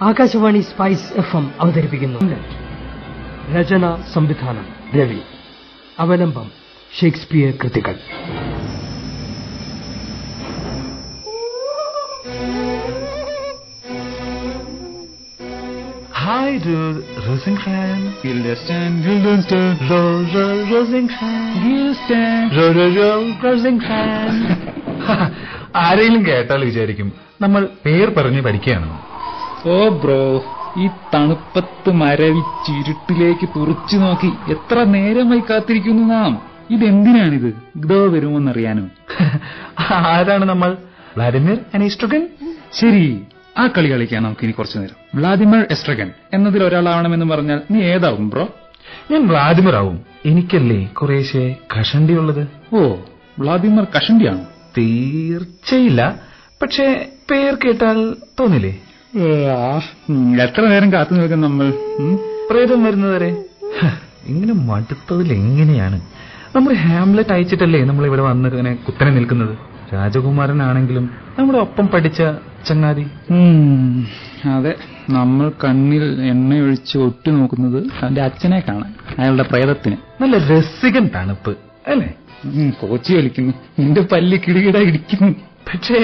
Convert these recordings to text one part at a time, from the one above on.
Akashvani spice F M അവതരിപ്പിക്കുന്നു രചന സംവിധാനം രവി അവലംബം ഷേക്സ്പിയർ കൃതികൾ Hi, du Rosenkran. Guildenstern, Guildenstern, Ro, Ro, Rosenkran. Guildenstern. Ro, Ro, Ro, Rosenkran. ആരെങ്കിലും കേട്ടാൽ വിചാരിക്കും നമ്മൾ പേർ പറഞ്ഞ് പഠിക്കുകയാണ് ഓ ബ്രോ ഈ തണുപ്പത്ത് മരവിച്ചിരുട്ടിലേക്ക് തുറച്ചു നോക്കി എത്ര നേരമായി കാത്തിരിക്കുന്നു നാം? ഇതെന്തിനാണിത്? ഇതോ വരുമോന്നറിയാനോ? ആരാണ് നമ്മൾ? വ്ളാഡിമിർ അനീസ്ട്രഗൻ ശരി ആ കളി കളിക്കാൻ നമുക്ക് ഇനി കുറച്ചു നേരം. വ്ളാദിമിർ എസ്ട്രഗൻ എന്നതിൽ ഒരാളാവണമെന്ന് പറഞ്ഞാൽ നീ ഏതാവും ബ്രോ? ഞാൻ വ്ളാഡിമിർ ആവും എനിക്കല്ലേ കുറേശ്ശെ കഷണ്ടിയുള്ളത്? ഓ വ്ളാദിമിർ കഷണ്ടിയാണോ? തീർച്ചയില്ല. പക്ഷേ പേർ കേട്ടാൽ തോന്നില്ലേ? എത്ര നേരം കാത്തു നിൽക്കും നമ്മൾ? പ്രേതം വരുന്നവരെ ഇങ്ങനെ മടുത്തതിൽ എങ്ങനെയാണ്? നമ്മൾ ഹാംലെറ്റ് അയച്ചിട്ടല്ലേ നമ്മൾ ഇവിടെ വന്ന് ഇങ്ങനെ കുത്തനെ നിൽക്കുന്നത്? രാജകുമാരനാണെങ്കിലും നമ്മുടെ ഒപ്പം പഠിച്ച ചങ്ങാതി. അതെ. നമ്മൾ കണ്ണിൽ എണ്ണയൊഴിച്ച് ഒറ്റ നോക്കുന്നത് അവന്റെ അച്ഛനെ കാണാൻ അയാളുടെ പ്രേതത്തിന്. നല്ല രസികൻ തണുപ്പ് അല്ലേ? കോച്ചി കളിക്കുന്നു. നിന്റെ പല്ല് കിടുകിട ഇടിക്കുന്നു. പക്ഷേ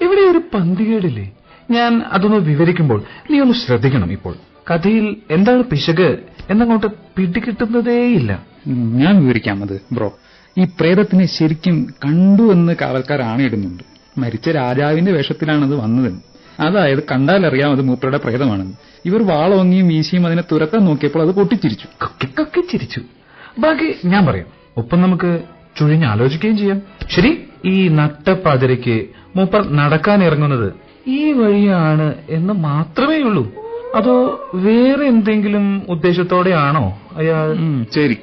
ഇവിടെ ഒരു പന്തികേടില്ലേ? ഞാൻ അതൊന്ന് വിവരിക്കുമ്പോൾ നീ ഒന്ന് ശ്രദ്ധിക്കണം ഇപ്പോൾ. കഥയിൽ എന്താണ് പിശക് എന്നങ്ങോട്ട് പിടികിട്ടുന്നതേയില്ല. ഞാൻ വിവരിക്കാം അത് ബ്രോ. ഈ പ്രേതത്തിനെ ശരിക്കും കണ്ടു എന്ന് കാവൽക്കാർ ആണയിടുന്നുണ്ട് മരിച്ച രാജാവിന്റെ വേഷത്തിലാണ് അത് വന്നതെന്ന്. അതായത് കണ്ടാലറിയാം അത് മൂപ്പരുടെ പ്രേതമാണെന്ന്. ഇവർ വാളോങ്ങിയും വീശിയും അതിനെ തുരത്താൻ നോക്കിയപ്പോൾ അത് പൊട്ടിച്ചിരിച്ചു. കൊക്കി ചിരിച്ചു. ബാക്കി ഞാൻ പറയാം. ഒപ്പം നമുക്ക് ചുഴിഞ്ഞ് ആലോചിക്കുകയും ചെയ്യാം. ശരി ഈ നട്ടപ്പാതിരയ്ക്ക് മൂപ്പർ നടക്കാൻ ഇറങ്ങുന്നത് ഈ വഴിയാണ് എന്ന് മാത്രമേ ഉള്ളൂ. അതോ വേറെ എന്തെങ്കിലും ഉദ്ദേശത്തോടെയാണോ അയാൾ? ശരി.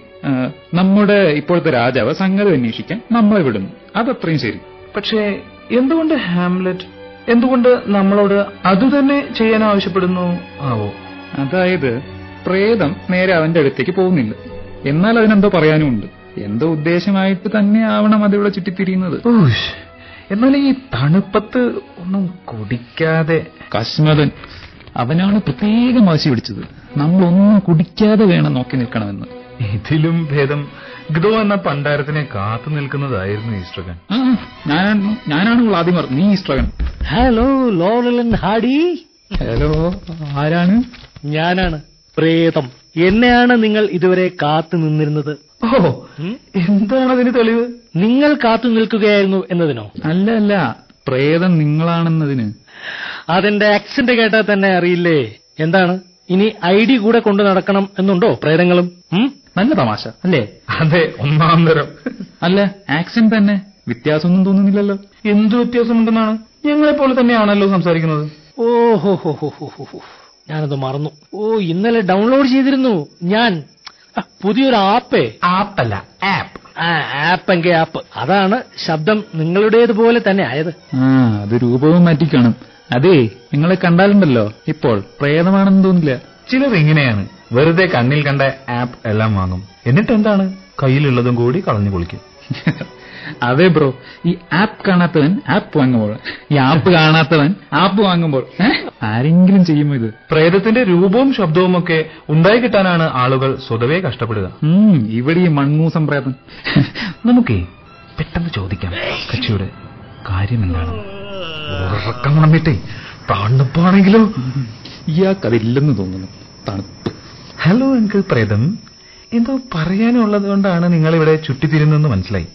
നമ്മുടെ ഇപ്പോഴത്തെ രാജാവ് സംഗതി അന്വേഷിക്കാൻ നമ്മളെ വിടുന്നു. അതത്രയും ശരി. പക്ഷേ എന്തുകൊണ്ട് ഹാംലെറ്റ് എന്തുകൊണ്ട് നമ്മളോട് അതുതന്നെ ചെയ്യാൻ ആവശ്യപ്പെടുന്നു? ആവോ. അതായത് പ്രേതം നേരെ അവന്റെ അടുത്തേക്ക് പോകുന്നില്ല. എന്നാൽ അതിനെന്തോ പറയാനുമുണ്ട്. എന്തോ ഉദ്ദേശമായിട്ട് തന്നെ ആവണം അതിവിടെ ചുറ്റിത്തിരിയുന്നത്. എന്നാൽ ഈ തണുപ്പത്ത് ഒന്നും കുടിക്കാതെ കശ്മതൻ അവനാണ് പ്രത്യേകം വാശി പിടിച്ചത്. നമ്മളൊന്നും കുടിക്കാതെ വേണം നോക്കി നിൽക്കണമെന്ന്. ഇതിലും ഭേദം. ഗ്രോ എന്ന പണ്ടാരത്തിനെ കാത്തു നിൽക്കുന്നതായിരുന്നു ഈസ്ട്രകൻ ഞാനാണ് ഞാനാണ് വ്ളാദിമർ നീ ഇസ്ട്രകൻ ഹലോ ലോറലൻ ഹാഡി ഹലോ ആരാണ്? ഞാനാണ്. പ്രേതം എന്നെയാണ് നിങ്ങൾ ഇതുവരെ കാത്തു നിന്നിരുന്നത്? ഓ എന്താണ് അതിന് തെളിവ്? നിങ്ങൾ കാത്തു നിൽക്കുകയായിരുന്നു എന്നതിനോ? അല്ല അല്ല പ്രേതം നിങ്ങളാണെന്നതിന്. അതെന്റെ ആക്സിന്റ് കേട്ടാൽ തന്നെ അറിയില്ലേ? എന്താണ്? ഇനി ഐ ഡി കൂടെ കൊണ്ടു നടക്കണം എന്നുണ്ടോ പ്രേതങ്ങളും? നല്ല തമാശ അല്ലേ? അതെ ഒന്നാം തരം. അല്ല ആക്സെന്റ് തന്നെ. വ്യത്യാസമൊന്നും തോന്നുന്നില്ലല്ലോ. എന്ത് വ്യത്യാസമുണ്ടെന്നാണ്? ഞങ്ങളെ പോലെ തന്നെയാണല്ലോ സംസാരിക്കുന്നത്. ഓ ഹോ ഹോ ഹോ ഹോ ഹോ. ഞാനത് മറന്നു. ഓ ഇന്നലെ ഡൗൺലോഡ് ചെയ്തിരുന്നു. ഞാൻ. പുതിയൊരു ആപ്പേ. ആപ്പല്ല ആപ്പ്. ആ ആപ്പ് എങ്കെ ആപ്പ് അതാണ് ശബ്ദം നിങ്ങളുടേതുപോലെ തന്നെ ആയത്. ആ അത് രൂപവും മാറ്റിക്കാണും. അതേ നിങ്ങളെ കണ്ടാലുണ്ടല്ലോ ഇപ്പോൾ പ്രേതമാണെന്ന് തോന്നില്ല. ചിലർ ഇങ്ങനെയാണ്. വെറുതെ കണ്ണിൽ കണ്ട ആപ്പ് എല്ലാം വാങ്ങും. എന്നിട്ട് എന്താണ്? കയ്യിലുള്ളതും കൂടി കളഞ്ഞു പൊളിക്കും. അതെ ബ്രോ ഈ ആപ്പ് കാണാത്തവൻ ആപ്പ് വാങ്ങുമ്പോൾ ഈ ആപ്പ് കാണാത്തവൻ ആപ്പ് വാങ്ങുമ്പോൾ ആരെങ്കിലും ചെയ്യുമോ ഇത്? പ്രേതത്തിന്റെ രൂപവും ശബ്ദവും ഒക്കെ ഉണ്ടായി കിട്ടാനാണ് ആളുകൾ സ്വതവേ കഷ്ടപ്പെടുക. ഇവിടെ ഈ മൺമൂസം പ്രേതം. നമുക്കേ പെട്ടെന്ന് ചോദിക്കാം. കക്ഷിയുടെ കാര്യം എന്താണ്? ഉറക്കം വന്നിട്ടേ തണുപ്പാണെങ്കിലോ? ഇയാൾക്കതില്ലെന്ന് തോന്നുന്നു. തണുപ്പ്. ഹലോ അങ്കിൾ പ്രേതം. എന്തോ പറയാനുള്ളത് കൊണ്ടാണ് നിങ്ങളിവിടെ ചുറ്റിത്തിരുന്നെന്ന് മനസ്സിലായി.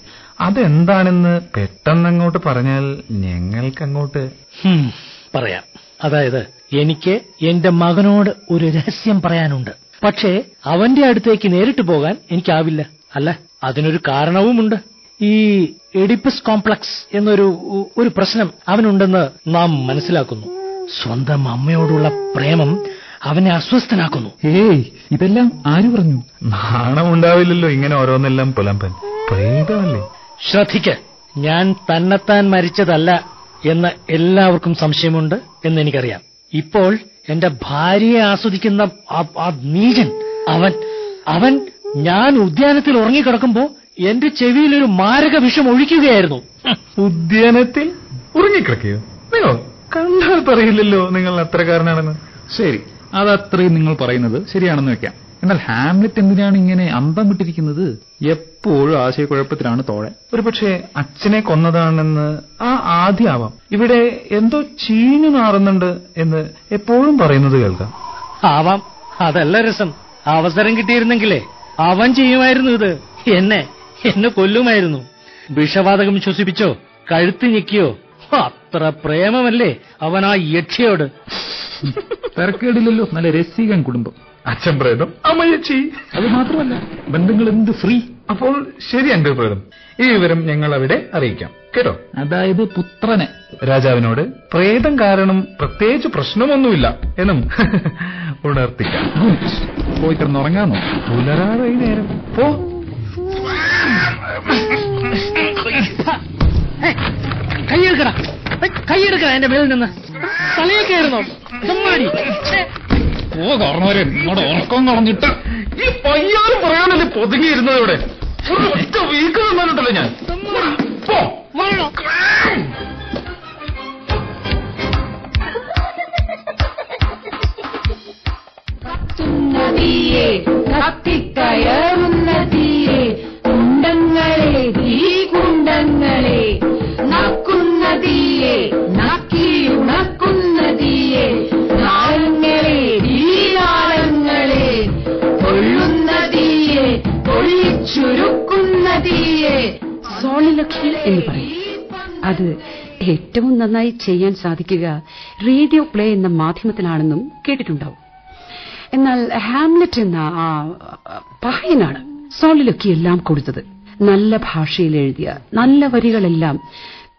അതെന്താണെന്ന് പെട്ടെന്ന് അങ്ങോട്ട് പറഞ്ഞാൽ ഞങ്ങൾക്കങ്ങോട്ട്. അങ്ങോട്ട് പറയാം. അതായത് എനിക്ക് എന്റെ മകനോട് ഒരു രഹസ്യം പറയാനുണ്ട്. പക്ഷേ അവന്റെ അടുത്തേക്ക് നേരിട്ട് പോകാൻ എനിക്കാവില്ല. അല്ല അതിനൊരു കാരണവുമുണ്ട്. ഈ എഡിപ്പസ് കോംപ്ലക്സ് എന്നൊരു ഒരു പ്രശ്നം അവനുണ്ടെന്ന് നാം മനസ്സിലാക്കുന്നു. സ്വന്തം അമ്മയോടുള്ള പ്രേമം അവനെ അസ്വസ്ഥനാക്കുന്നു. ഏയ് ഇതെല്ലാം ആര് പറഞ്ഞു? നാണമുണ്ടാവില്ലല്ലോ ഇങ്ങനെ ഓരോന്നെല്ലാം പുലമ്പൻ. പ്രേതമല്ലേ? ശ്രദ്ധിക്ക്. ഞാൻ തന്നെത്താൻ മരിച്ചതല്ല എന്ന് എല്ലാവർക്കും സംശയമുണ്ട് എന്ന് എനിക്കറിയാം. ഇപ്പോൾ എന്റെ ഭാര്യയെ ആസ്വദിക്കുന്ന ആ- നീചൻ അവൻ അവൻ ഞാൻ ഉദ്യാനത്തിൽ ഉറങ്ങിക്കിടക്കുമ്പോ എന്റെ ചെവിയിൽ ഒരു മാരക വിഷം ഒഴിക്കുകയായിരുന്നു. ഉദ്യാനത്തിൽ ഉറങ്ങിക്കിടക്കുകയോ? നിങ്ങളോ കണ്ടാൽ പറയില്ലല്ലോ നിങ്ങൾ അത്രക്കാരനാണെന്ന് ശരി അതത്രയും നിങ്ങൾ പറയുന്നത് ശരിയാണെന്ന് വെക്കാം. എന്നാൽ ഹാംലെറ്റ് എന്തിനാണ് ഇങ്ങനെ അന്തം വിട്ടിരിക്കുന്നത്? എപ്പോഴും ആശയക്കുഴപ്പത്തിലാണ് തോഴൻ. ഒരു പക്ഷേ അച്ഛനെ കൊന്നതാണെന്ന് ആ ആദ്യാവാം. ഇവിടെ എന്തോ ചീഞ്ഞു നാറുന്നുണ്ട് എന്ന് എപ്പോഴും പറയുന്നത് കേൾക്കാം. ആവാം. അതല്ല രസം. അവസരം കിട്ടിയിരുന്നെങ്കിലേ അവൻ ചെയ്യുമായിരുന്നു ഇത്. എന്നെ എന്നെ കൊല്ലുമായിരുന്നു. വിഷവാതകം ശ്വസിപ്പിച്ചോ കഴുത്ത് ഞെക്കിയോ അത്ര പ്രേമമല്ലേ അവൻ ആ യക്ഷിയോട്? തിരക്കേടില്ലല്ലോ. നല്ല രസികൻ കുടുംബം. അച്ഛൻ പ്രേതം അമ്മയച്ചി. അത് മാത്രമല്ല ബന്ധങ്ങൾ എന്ത് ഫ്രീ അപ്പോൾ ശരി അങ്കിൾ പ്രേതം. ഈ വിവരം ഞങ്ങൾ അവിടെ അറിയിക്കാം. കേട്ടോ? അതായത് പുത്രനെ. രാജാവിനോട് പ്രേതം കാരണം പ്രത്യേകിച്ച് പ്രശ്നമൊന്നുമില്ല എന്നും ഉണർത്തിക്കാം. പോയി കിടന്നുറങ്ങാന്നോ പുലരാതെ ഈ നേരം പോ കൈയെടുക്കട കൈയെടുക്കട എന്റെ മേലിൽ നിന്ന്. തലയൊക്കെ ആയിരുന്നോ ചമ്മാടി. ഓ കാരണവരെ നിങ്ങളുടെ ഉറക്കം കളഞ്ഞിട്ട്. ഈ പയ്യാനും പറയാനല്ലേ പൊതുങ്ങിയിരുന്നത് ഇവിടെ? ഒറ്റ വീക്ക് നിന്നാലുണ്ടല്ലോ ഞാൻ? പോ. നദിയെ കത്തിക്കയറുന്ന തീയെ കുണ്ടങ്ങളെ തീ കുണ്ടങ്ങളെ നക്കുന്ന തീയെ എന്ന് പറയും. അത് ഏറ്റവും നന്നായി ചെയ്യാൻ സാധിക്കുക റേഡിയോ പ്ലേ എന്ന മാധ്യമത്തിലാണെന്നും കേട്ടിട്ടുണ്ടാവും. എന്നാൽ ഹാംലെറ്റ് എന്ന ആ പഹയനാണ് സോളിലൊക്കെ എല്ലാം കൊടുത്തത്. നല്ല ഭാഷയിൽ എഴുതിയ നല്ല വരികളെല്ലാം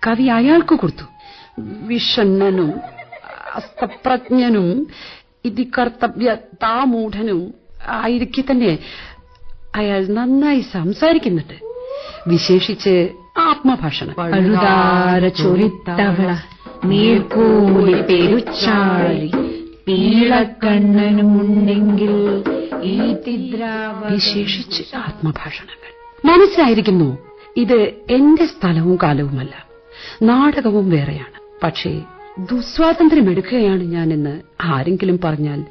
കവി അയാൾക്ക് കൊടുത്തു. വിഷണ്ണനും അസ്തപ്രജ്ഞനും ഇതികർത്തവ്യ താമൂഢനും ആയിരിക്കെ തന്നെ അയാൾ നന്നായി സംസാരിക്കുന്നുണ്ട്. വിശേഷിച്ച് ആത്മഭാഷണം. പഴുതാര ചൊരിത്തവള നീർക്കൂലി പെരുച്ചാഴി പീളക്കണ്ണനുമുണ്ടെങ്കിൽ ഈ തിദ്രാവ വിശേഷിച്ച് ആത്മഭാഷണങ്ങൾ. മനസ്സിലായിരിക്കുന്നു ഇത് എന്റെ സ്ഥലവും കാലവുമല്ല. നാടകവും വേറെയാണ്. പക്ഷേ ദുസ്വാതന്ത്ര്യം എടുക്കുകയാണ് ഞാനെന്ന് ആരെങ്കിലും പറഞ്ഞാൽ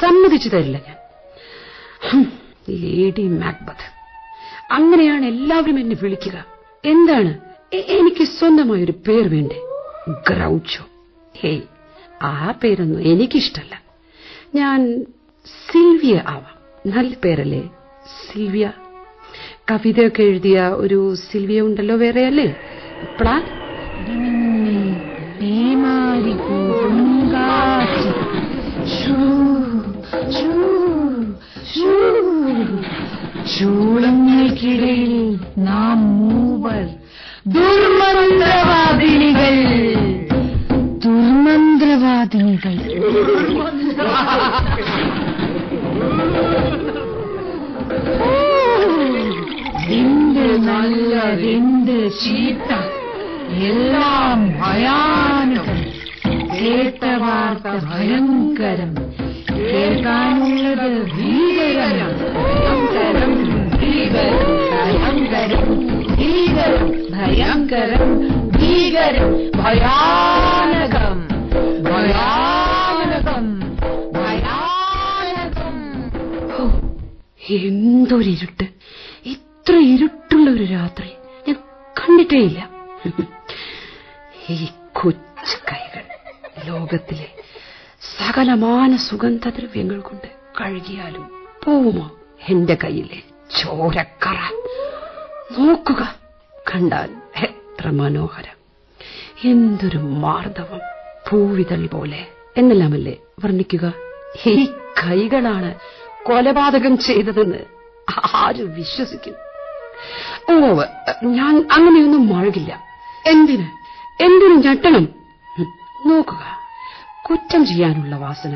സമ്മതിച്ചു തരില്ല ഞാൻ. Lady Macbeth. അങ്ങനെയാണ് എല്ലാവരും എന്നെ വിളിക്കുക. എന്താണ്? എനിക്ക് സ്വന്തമായൊരു പേർ വേണ്ടേ? ഗ്രൗച്ചോ. ഹേയ് ആ പേരൊന്നും എനിക്കിഷ്ടല്ല. ഞാൻ സിൽവിയ ആവാം. നല്ല പേരല്ലേ? സിൽവിയ. കവിതയൊക്കെ എഴുതിയ ഒരു സിൽവിയ ഉണ്ടല്ലോ വേറെ അല്ലേ? പ്ലാൻ ചൂളങ്ങൾക്കിടയിൽ നാം മൂവർ ദുർമന്ത്രവാദിനികൾ. ദുർമന്ത്രവാദിനികൾ. എന്ത് നല്ലതെന്ത് ചീത്ത എല്ലാം ഭയാനകം. കേട്ട വാർത്ത ഭയങ്കരം. കേൾക്കാനുള്ളത് ഭീകരം ഭയങ്കരം ഭീകരം ഭയങ്കരം ഭീകരം ഭയങ്കരം ഭീകരം ഭയാനകം ഭയാനകം ഭയാനകം. എന്തൊരിരുട്ട് ഇത്ര ഇരുട്ടുള്ള ഒരു രാത്രി ഞാൻ കണ്ടിട്ടേയില്ല ഈ കൊച്ചു കൈകൾ ലോകത്തിലെ സകലമാന സുഗന്ധദ്രവ്യങ്ങൾ കൊണ്ട് കഴുകിയാലും പോവുമോ? എന്റെ കയ്യിലെ ചോരക്കറ. നോക്കുക കണ്ടാൽ എത്ര മനോഹരം. എന്തൊരു മാർദ്ദവം പൂവിതളി പോലെ. എന്നെല്ലാമല്ലേ വർണിക്കുക? ഈ കൈകളാണ് കൊലപാതകം ചെയ്തതെന്ന് ആര് വിശ്വസിക്കും? ഓ ഞാൻ അങ്ങനെയൊന്നും മഴകില്ല. എന്തിന്? എന്തിനു ഞെട്ടണം? നോക്കുക. കുറ്റം ചെയ്യാനുള്ള വാസന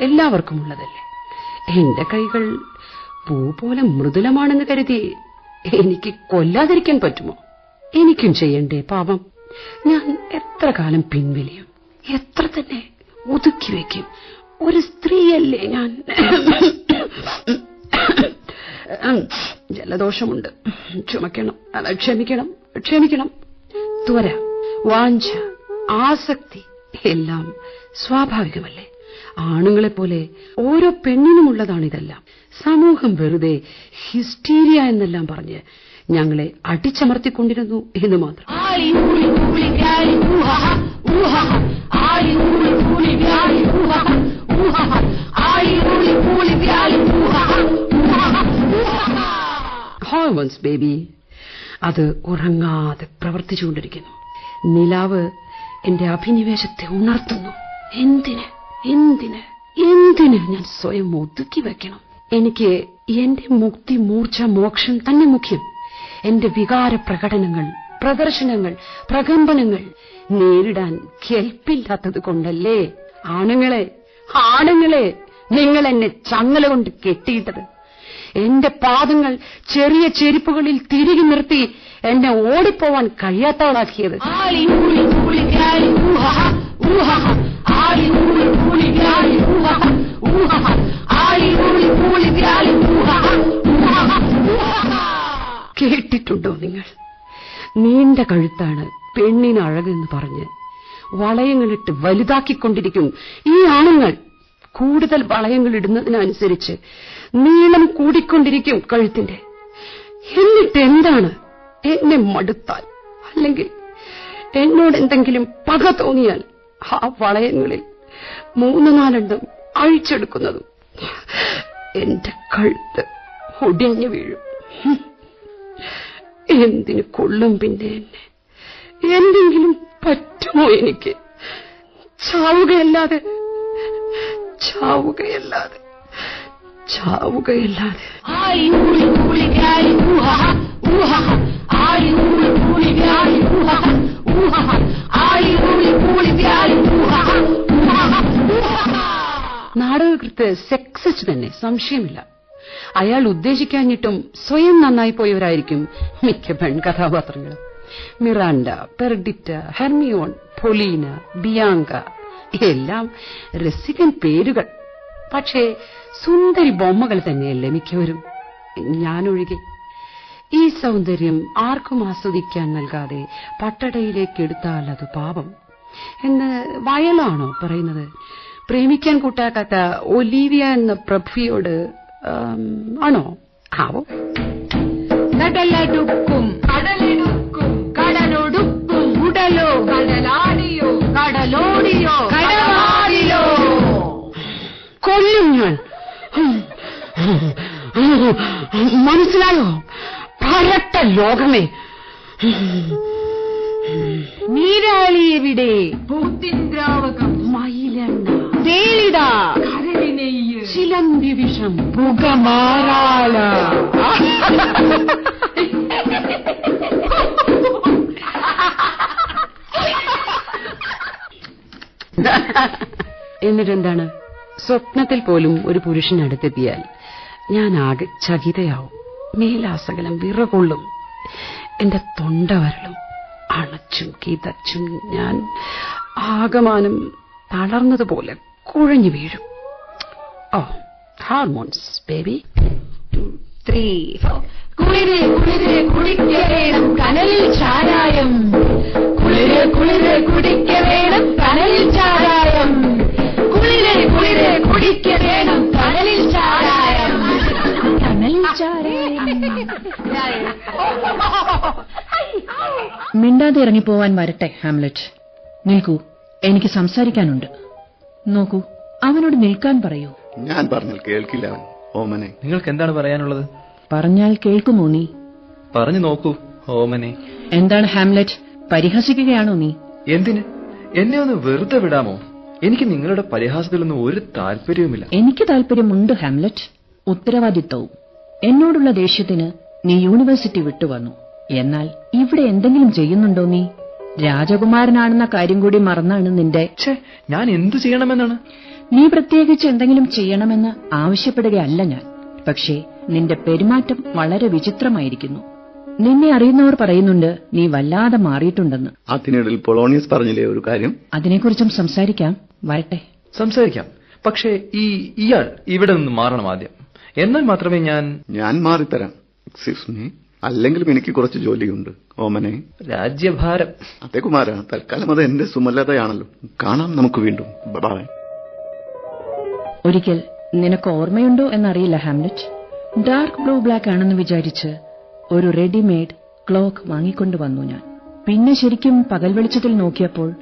എല്ലാവർക്കും ഉള്ളതല്ലേ? എന്റെ കൈകൾ പൂ പോലെ മൃദുലമാണെന്ന് കരുതി എനിക്ക് കൊല്ലാതിരിക്കാൻ പറ്റുമോ? എനിക്കും ചെയ്യണ്ടേ പാപം ഞാൻ എത്ര കാലം പിൻവലിയും? എത്ര തന്നെ ഒതുക്കി വെക്കും. ഒരു സ്ത്രീയല്ലേ ഞാൻ? ജലദോഷമുണ്ട്. ചുമക്കണം അല്ല ക്ഷമിക്കണം. ക്ഷമിക്കണം. ത്വര വാഞ്ച ആസക്തി എല്ലാം സ്വാഭാവികമല്ലേ? ആണുങ്ങളെപ്പോലെ ഓരോ പെണ്ണിനുമുള്ളതാണ് ഇതെല്ലാം സമൂഹം വെറുതെ ഹിസ്റ്റീരിയ എന്നെല്ലാം പറഞ്ഞ് ഞങ്ങളെ അടിച്ചമർത്തിക്കൊണ്ടിരുന്നു എന്ന് മാത്രം. ഹോർമോൺസ് ബേബി അത് ഉറങ്ങാതെ പ്രവർത്തിച്ചുകൊണ്ടിരിക്കുന്നു. നിലാവ് എന്റെ അഭിനിവേശത്തെ ഉണർത്തുന്നു. എന്തിന്? എന്തിന്? എന്തിന് ഞാൻ സ്വയം ഒതുക്കി വെക്കണം? എനിക്ക് എന്റെ മുക്തി മൂർച്ച മോക്ഷം തന്നെ മുഖ്യം. എന്റെ വികാര പ്രകടനങ്ങൾ പ്രദർശനങ്ങൾ പ്രകമ്പനങ്ങൾ നേരിടാൻ കെൽപ്പില്ലാത്തത് കൊണ്ടല്ലേ? ആണുങ്ങളെ ആണുങ്ങളെ നിങ്ങൾ എന്നെ ചങ്ങല കൊണ്ട് കെട്ടിയിട്ടത്. എന്റെ പാദങ്ങൾ ചെറിയ ചെരുപ്പുകളിൽ തിരികെ നിർത്തി എന്നെ ഓടിപ്പോവാൻ കഴിയാത്തവളാക്കിയത്. കേട്ടിട്ടുണ്ടോ നിങ്ങൾ? നീണ്ട കഴുത്താണ് പെണ്ണിന് അഴകെന്ന് പറഞ്ഞ് വളയങ്ങളിട്ട് വലുതാക്കിക്കൊണ്ടിരിക്കും ഈ ആണുങ്ങൾ. കൂടുതൽ വളയങ്ങൾ ഇടുന്നതിനനുസരിച്ച് നീളം കൂടിക്കൊണ്ടിരിക്കും കഴുത്തിന്റെ. എന്നിട്ട് എന്താണ് എന്നെ മടുത്താൽ? അല്ലെങ്കിൽ എന്നോട് എന്തെങ്കിലും പക തോന്നിയാൽ ആ വളയങ്ങളിൽ മൂന്ന് നാലെണ്ണം അഴിച്ചെടുക്കുന്നതും എന്റെ കഴുത്ത് ഒടിഞ്ഞു വീഴും. എന്തിനു കൊള്ളും പിന്നെ എന്നെ? എന്തെങ്കിലും പറ്റുമോ എനിക്ക്? ചാവുകയല്ലാതെ ചാവുകയല്ലാതെ ചാവുകയല്ലാതെ. നാടകകൃത്ത് സെക്സസ് തന്നെ സംശയമില്ല. അയാൾ ഉദ്ദേശിക്കാഞ്ഞിട്ടും സ്വയം നന്നായി പോയവരായിരിക്കും മിക്ക പെൺകഥാപാത്രങ്ങളും. Miranda Perdita Hermione Paulina Bianca എല്ലാം രസികൻ പേരുകൾ. പക്ഷേ സുന്ദരി ബൊമ്മകൾ തന്നെയല്ലേ മിക്കവരും? ഞാനൊഴികെ ഈ സൗന്ദര്യം ആർക്കും ആസ്വദിക്കാൻ നൽകാതെ പട്ടടയിലേക്ക് എടുത്താൽ അത് പാപം. എന്ന് വയലാണോ പറയുന്നത്? പ്രേമിക്കാൻ കൂട്ടാക്കാത്ത ഒലീവിയ എന്ന പ്രഭുയോട് ആണോ? ആവോ. കടലടുക്കും കടലെടുക്കും കടലൊടുക്കും. ഉടലോ കടലാടിയോ കടലോടിയോ കടലാടിയോ കൊല്ലും ഞാൻ. മനസ്സിലായോ? പരട്ട ലോകമേ. നീരാളി എവിടെ? പൂത്തിന്ദ്രാവകം മയിലെണ്ണ തേളിട കരളിനെയ്യ്. ചിലന്തി വിഷം. പുകമാറാള എന്നിട്ടെന്താണ്? സ്വപ്നത്തിൽ പോലും ഒരു പുരുഷൻ അടുത്തെത്തിയാൽ ഞാൻ ആകെ ചകിതയാവും. മേലാസകലം വിറകൊള്ളും. എന്റെ തൊണ്ട വരളും. അണച്ചും കിതച്ചും ഞാൻ ആകമാനം തളർന്നതുപോലെ കുഴഞ്ഞു വീഴും. Oh hormones baby three four കുളിര് കുളിര് കുടിക്ക വേണം. ചാരായം. കുളിര് കുളിര് കുടിക്ക മിണ്ടാതെ ഇറങ്ങിപ്പോവാൻ വരട്ടെ ഹാംലറ്റ്. നിൽക്കൂ എനിക്ക് സംസാരിക്കാനുണ്ട്. നോക്കൂ അവനോട് നിൽക്കാൻ പറയൂ. ഞാൻ പറഞ്ഞാൽ കേൾക്കില്ല അവൻ ഓമനെ. നിങ്ങൾക്ക് എന്താണ് പറയാനുള്ളത്? പറഞ്ഞാൽ കേൾക്കുമോ നീ? പറഞ്ഞു നോക്കൂ ഓമനെ. എന്താണ് ഹാംലറ്റ്? പരിഹസിക്കുകയാണോ നീ? എന്തിന്? എന്നെ ഒന്ന് വെറുതെ വിടാമോ? എനിക്ക് നിങ്ങളുടെ പരിഹാസത്തിലൊന്നും ഒരു താല്പര്യവുമില്ല. എനിക്ക് താല്പര്യമുണ്ട് ഹാംലറ്റ്. ഉത്തരവാദിത്വവും. എന്നോടുള്ള ദേഷ്യത്തിന് നീ യൂണിവേഴ്സിറ്റി വിട്ടുവന്നു. എന്നാൽ ഇവിടെ എന്തെങ്കിലും ചെയ്യുന്നുണ്ടോ നീ? രാജകുമാരനാണെന്ന കാര്യം കൂടി മറന്നാണ് നിന്റെ ഛേ ഞാൻ എന്തു ചെയ്യണമെന്നാണ്? നീ പ്രത്യേകിച്ച് എന്തെങ്കിലും ചെയ്യണമെന്ന് ആവശ്യപ്പെടുകയല്ല ഞാൻ. പക്ഷേ നിന്റെ പെരുമാറ്റം വളരെ വിചിത്രമായിരിക്കുന്നു. നിന്നെ അറിയുന്നവർ പറയുന്നുണ്ട് നീ വല്ലാതെ മാറിയിട്ടുണ്ടെന്ന്. അതിനിടയിൽ പൊളോണിയസ് പറഞ്ഞില്ലേ ഒരു കാര്യം? അതിനെക്കുറിച്ചും സംസാരിക്കാം. വരട്ടെ. സംസാരിക്കാം. പക്ഷേ ഈ ഇയാൾ ഇവിടെ നിന്ന് മാറണം ആദ്യം. എന്നാൽ മാത്രമേ ഞാൻ ഞാൻ മാറിത്തരാം. എക്സ്ക്യൂസ് മീ അല്ലെങ്കിലും എനിക്ക് കുറച്ച് ജോലിയുണ്ട്. ഓമനെ. രാജ്യഭാരം. അതെ കുമാര തൽക്കാലം അത് എന്റെ സുമലതയാണല്ലോ കാണാം നമുക്ക് വീണ്ടും. ബൈ ഒരിക്കൽ നിനക്ക് ഓർമ്മയുണ്ടോ എന്നറിയില്ല ഹാംലെറ്റ്. ഡാർക്ക് ബ്ലൂ ബ്ലാക്ക് ആണെന്ന് വിചാരിച്ച് ഒരു റെഡിമെയ്ഡ് ക്ലോക്ക് വാങ്ങിക്കൊണ്ടുവന്നു ഞാൻ. പിന്നെ ശരിക്കും പകൽ വെളിച്ചത്തിൽ നോക്കിയപ്പോൾ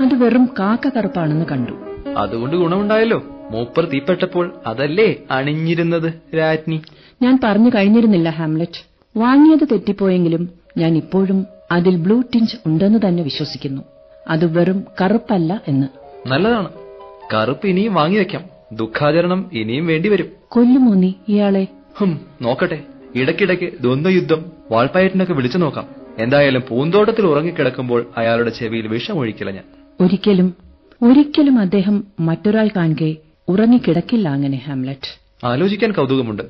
അത് വെറും കാക്ക കറുപ്പാണെന്ന് കണ്ടു. അതുകൊണ്ട് ഗുണമുണ്ടായല്ലോ. മൂപ്പർ തീപ്പെട്ടപ്പോൾ അതല്ലേ അണിഞ്ഞിരുന്നത് രാജ്ഞി? ഞാൻ പറഞ്ഞു കഴിഞ്ഞിരുന്നില്ല ഹാംലെറ്റ്. വാങ്ങിയത് തെറ്റിപ്പോയെങ്കിലും ഞാൻ ഇപ്പോഴും അതിൽ ബ്ലൂ ടിഞ്ച് ഉണ്ടെന്ന് തന്നെ വിശ്വസിക്കുന്നു. അത് വെറും കറുപ്പല്ല എന്ന്. നല്ലതാണ്. കറുപ്പ് ഇനിയും വാങ്ങി വെക്കാം. ദുഃഖാചരണം ഇനിയും വേണ്ടിവരും. കൊല്ലുമോ നീ ഇയാളെ. ഹും നോക്കട്ടെ. ഇടയ്ക്കിടയ്ക്ക് ദ്വന്ദ്വയുദ്ധം വാൾപ്പയറ്റിനൊക്കെ വിളിച്ചു നോക്കാം. എന്തായാലും പൂന്തോട്ടത്തിൽ ഉറങ്ങിക്കിടക്കുമ്പോൾ അയാളുടെ ചെവിയിൽ വിഷമൊഴിക്കില്ല ഞാൻ. ഒരിക്കലും ഒരിക്കലും അദ്ദേഹം മറ്റൊരാൾ കാണുകെ ഉറങ്ങിക്കിടക്കില്ല അങ്ങനെ ഹാംലറ്റ്. ആലോചിക്കാൻ കൗതുകമുണ്ട്.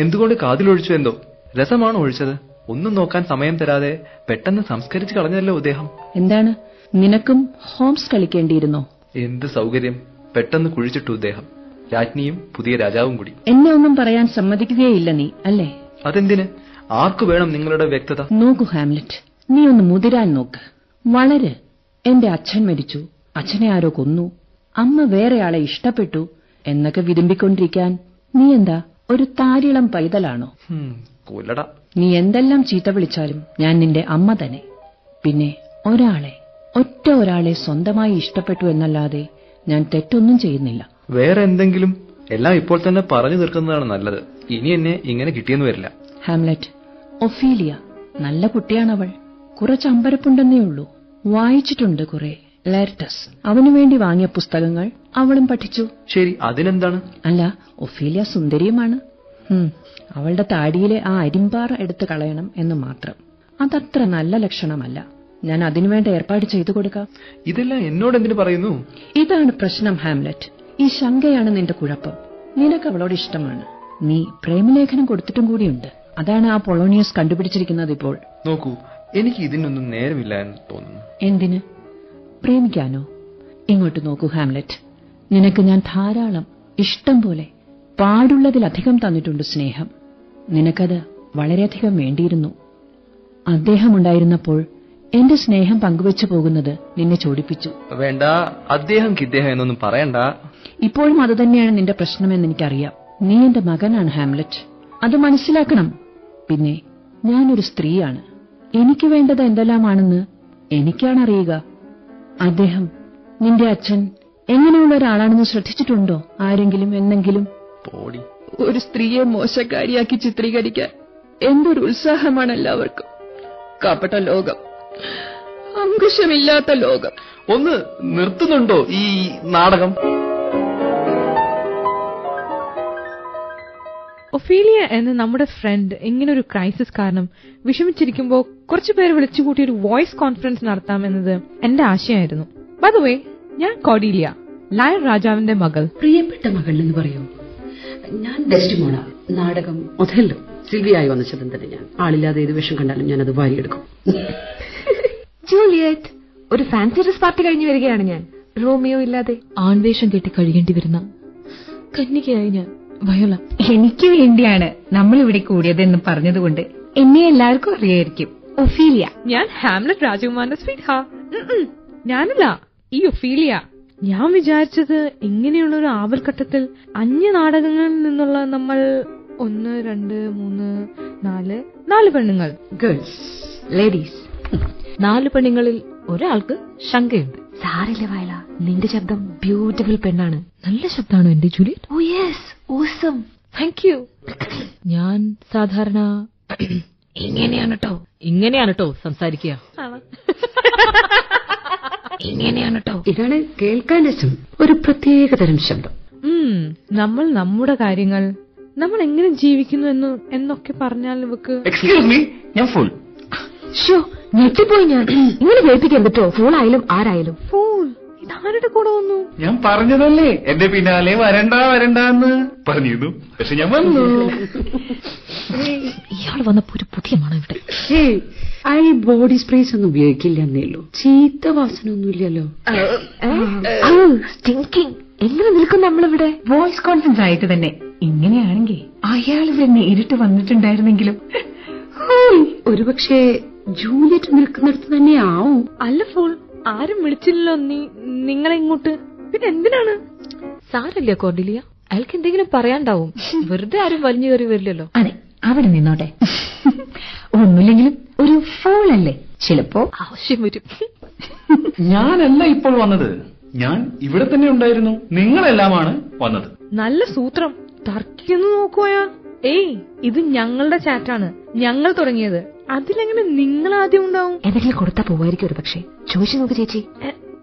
എന്തുകൊണ്ട് കാതിലൊഴിച്ചു എന്തോ? രസമാണോ ഒഴിച്ചത്? ഒന്നും നോക്കാൻ സമയം തരാതെ പെട്ടെന്ന് സംസ്കരിച്ചു കളഞ്ഞല്ലോ അദ്ദേഹം എന്താണ്? നിനക്കും ഹോംസ് കളിക്കേണ്ടിയിരുന്നോ? എന്ത് സൗകര്യം? പെട്ടെന്ന് കുഴിച്ചിട്ടു അദ്ദേഹം രാജ്ഞിയും പുതിയ രാജാവും കൂടി. എന്നെ ഒന്നും പറയാൻ സമ്മതിക്കുകയില്ല നീ അല്ലേ? അതെന്തിന്? ആർക്കു വേണം നിങ്ങളുടെ വ്യക്തത? നോക്കൂ ഹാംലെറ്റ്. നീ ഒന്ന് മുതിരാൻ നോക്ക്. വളരെ. എന്റെ അച്ഛൻ മരിച്ചു. അച്ഛനെ ആരോ കൊന്നു. അമ്മ വേറെയാളെ ഇഷ്ടപ്പെട്ടു എന്നൊക്കെ വിരുമ്പിക്കൊണ്ടിരിക്കാൻ നീ എന്താ? ഒരു താരിളം പൈതലാണോ? ഹും, നീ എന്തെല്ലാം ചീത്ത വിളിച്ചാലും ഞാൻ നിന്റെ അമ്മ തന്നെ. പിന്നെ ഒരാളെ ഒറ്റ ഒരാളെ സ്വന്തമായി ഇഷ്ടപ്പെട്ടു എന്നല്ലാതെ ഞാൻ തെറ്റൊന്നും ചെയ്യുന്നില്ല. വേറെ എന്തെങ്കിലും? എല്ലാം ഇപ്പോൾ തന്നെ പറഞ്ഞു തീർക്കുന്നതാണ് നല്ലത്. ഇനി എന്നെ ഇങ്ങനെ കിട്ടിയെന്ന് വരില്ല. ഹാംലെറ്റ് ഒഫീലിയ നല്ല കുട്ടിയാണവൾ. കുറച്ച് അമ്പരപ്പുണ്ടെന്നേ ഉള്ളൂ. വായിച്ചിട്ടുണ്ട് കുറെ. ലാരിറ്റസ് അവനു വേണ്ടി വാങ്ങിയ പുസ്തകങ്ങൾ അവളും പഠിച്ചു. ശരി അതിനെന്താണ്? അല്ല ഒഫീലിയ സുന്ദരിയുമാണ്. അവളുടെ താടിയിലെ ആ അരിമ്പാറ എടുത്തു കളയണം എന്ന് മാത്രം. അതത്ര നല്ല ലക്ഷണമല്ല. ഞാൻ അതിനുവേണ്ട ഏർപ്പാട് ചെയ്തു കൊടുക്കാം. ഇതെല്ലാം എന്നോട് എന്തിനു പറയുന്നു? ഇതാണ് പ്രശ്നം ഹാംലെറ്റ്. ഈ ശങ്കയാണ് നിന്റെ കുഴപ്പം. നിനക്ക് അവളോട് ഇഷ്ടമാണ്. നീ പ്രേമലേഖനം കൊടുത്തിട്ടും കൂടിയുണ്ട്. അതാണ് ആ പൊളോണിയസ് കണ്ടുപിടിച്ചിരിക്കുന്നത് ഇപ്പോൾ. നോക്കൂ എനിക്ക് ഇതിനൊന്നും നേരമില്ല എന്ന് തോന്നുന്നു. എന്തിന്? പ്രേമിക്കാനോ? ഇങ്ങോട്ട് നോക്കൂ ഹാംലെറ്റ്. നിനക്ക് ഞാൻ ധാരാളം ഇഷ്ടം പോലെ പാടുള്ളതിലധികം തന്നിട്ടുണ്ട് സ്നേഹം. നിനക്കത് വളരെയധികം വേണ്ടിയിരുന്നു. അദ്ദേഹമുണ്ടായിരുന്നപ്പോൾ എന്റെ സ്നേഹം പങ്കുവെച്ചു പോകുന്നത് നിന്നെ ചോടിപ്പിച്ചു. വേണ്ട അദ്ദേഹം കിദ്ദേഹം എന്നൊന്നും പറയണ്ട. ഇപ്പോഴും അതുതന്നെയാണ് നിന്റെ പ്രശ്നമെന്ന് എനിക്കറിയാം. നീ എന്റെ മകനാണ് ഹാംലറ്റ്. അത് മനസ്സിലാക്കണം. പിന്നെ ഞാനൊരു സ്ത്രീയാണ്. എനിക്ക് വേണ്ടത് എന്തെല്ലാമാണെന്ന് എനിക്കാണ് അറിയുക. അദ്ദേഹം നിന്റെ അച്ഛൻ എങ്ങനെയുള്ള ഒരാളാണെന്ന് ശ്രദ്ധിച്ചിട്ടുണ്ടോ? ആരെങ്കിലും എന്നെങ്കിലും? പോടി. ഒരു സ്ത്രീയെ മോശക്കാരിയാക്കി ചിത്രീകരിക്കാൻ എന്തൊരു ഉത്സാഹമാണ് എല്ലാവർക്കും കപട ലോകം. അങ്കുശമില്ലാത്ത ലോകം. ഒന്ന് നിർത്തുന്നുണ്ടോ ഈ നാടകം? ഒഫീലിയ എന്ന നമ്മുടെ ഫ്രണ്ട് ഇങ്ങനെ ഒരു ക്രൈസിസ് കാരണം വിഷമിച്ചിരിക്കുമ്പോൾ കുറച്ചു പേര് വിളിച്ചുകൂട്ടി ഒരു വോയിസ് കോൺഫറൻസ് നടത്താം എന്നത് എന്റെ ആശയമായിരുന്നു വേ ഞാൻ കോഡീലിയ ലായർ രാജാവിന്റെ മകൾ. പ്രിയപ്പെട്ട മകൾ എന്ന് പറയൂ. ഞാൻ ഡെസ്റ്റിമോണ നാടകം ഒഥല്ലോ സിൽവിയായി വന്ന തന്നെ ഞാൻ. ആളില്ലാതെ ഏത് വിഷം കണ്ടാലും ഞാൻ അത് വാരിയെടുക്കും. ജൂലിയറ്റ് ഒരു ഫാൻസി ഡ്രസ് പാർട്ടി കഴിഞ്ഞു വരികയാണ് ഞാൻ. റോമിയോ ഇല്ലാതെ ആൺവേഷം കെട്ടി കഴിയേണ്ടി വരുന്ന കന്നികയായി ഞാൻ. വയോള. എനിക്ക് വേണ്ടിയാണ് നമ്മൾ ഇവിടെ കൂടിയതെന്ന് പറഞ്ഞതുകൊണ്ട് എന്നെ എല്ലാവർക്കും അറിയായിരിക്കും. ഒഫീലിയ. ഞാൻ ഹാംലറ്റ് രാജകുമാറിന്റെ സ്വീറ്റ് ഹാ. ഞാനല്ല ഈ ഒഫീലിയ. ഞാൻ വിചാരിച്ചത് ഇങ്ങനെയുള്ള ഒരു ആവൽഘട്ടത്തിൽ അന്യ നാടകങ്ങളിൽ നിന്നുള്ള നമ്മൾ ഒന്ന് രണ്ട് മൂന്ന് നാല് നാല് പെണ്ണുങ്ങൾ. ഗേൾസ് ലേഡീസ് നാല് പെണ്ണുങ്ങളിൽ ഒരാൾക്ക് ശങ്കയുണ്ട്. സാറില്ല വയല നിന്റെ ശബ്ദം ബ്യൂട്ടിഫുൾ പെണ്ണാണ്. നല്ല ശബ്ദമാണോ എന്റെ Juliet? Oh yes awesome thank you ഞാൻ സാധാരണ ഇങ്ങനെയാണ് കേട്ടോ ഇങ്ങനെയാണ് കേട്ടോ സംസാരിക്കുക. ഇങ്ങനെയാണ് കേട്ടോ ഇതാണ് കേൾക്കാൻ രസം. ഒരു പ്രത്യേക തരം ശബ്ദം. ഉം, നമ്മൾ നമ്മുടെ കാര്യങ്ങൾ നമ്മൾ എങ്ങനെ ജീവിക്കുന്നു എന്ന് എന്നൊക്കെ പറഞ്ഞാൽ ഇവക്ക് എക്സ്ക്യൂസ് മീ ഞാൻ ഫുൾ ഷോ ഞെട്ടിപ്പോയി ഞാൻ. ഇങ്ങനെ കേൾപ്പിക്കരുത് ഫോൺ ആയാലും ആരായാലും. ഫൂൾ ഇതാരുടെ കൂടെ വന്നു? ഞാൻ പറഞ്ഞതല്ലേ? എന്റെ പിന്നാലെ വരണ്ട വരണ്ട എന്ന്. പറഞ്ഞിരുന്നു. പക്ഷെ ഞാൻ വന്നു. ഇയാൾ വന്നപ്പോ ഒരു പുതിയ മണം ഇവിടെ ഐ ബോഡി സ്പ്രേസ് ഒന്നും ഉപയോഗിക്കില്ല എന്നേയുള്ളൂ ചീത്ത വാസന ഒന്നുമില്ലല്ലോ സ്റ്റിങ്കിങ് എങ്ങനെ നിൽക്കും നമ്മളിവിടെ? വോയിസ് കോൺഫിഡൻസ് ആയിട്ട് തന്നെ. ഇങ്ങനെയാണെങ്കിൽ അയാൾ ഇവിടെ നേരിട്ട് വന്നിട്ടുണ്ടായിരുന്നെങ്കിലും. ഒരുപക്ഷെ ജൂലിയറ്റ് നിൽക്കുന്നിടത്ത് തന്നെ ആവും. അല്ല ഫോൾ ആരും വിളിച്ചില്ലല്ലോ നീ നിങ്ങളെ ഇങ്ങോട്ട്. പിന്നെ എന്തിനാണ്? സാരല്ല കോർഡിലിയ അയാൾക്ക് എന്തെങ്കിലും പറയാണ്ടാവും. വെറുതെ ആരും വലിഞ്ഞു കയറി വരില്ലല്ലോ. അതെ അവിടെ നിന്നോട്ടെ. ഒന്നുമില്ലെങ്കിലും ഒരു ഫോളല്ലേ ചിലപ്പോ ആവശ്യം വരും. ഞാനല്ല ഇപ്പോൾ വന്നത്. ഞാൻ ഇവിടെ തന്നെ ഉണ്ടായിരുന്നു. നിങ്ങളെല്ലാമാണ് വന്നത്. നല്ല സൂത്രം. തർക്കിക്കുന്നു നോക്കുവാ ഏയ് ഇത് ഞങ്ങളുടെ ചാറ്റാണ്. ഞങ്ങൾ തുടങ്ങിയത്. അതിലെങ്ങനെ നിങ്ങൾ ആദ്യം ഉണ്ടാവും? എന്തെങ്കിലും കൊടുത്താ പോവായിരിക്കും ഒരു പക്ഷേ. ചോദിച്ചു നോക്ക് ചേച്ചി.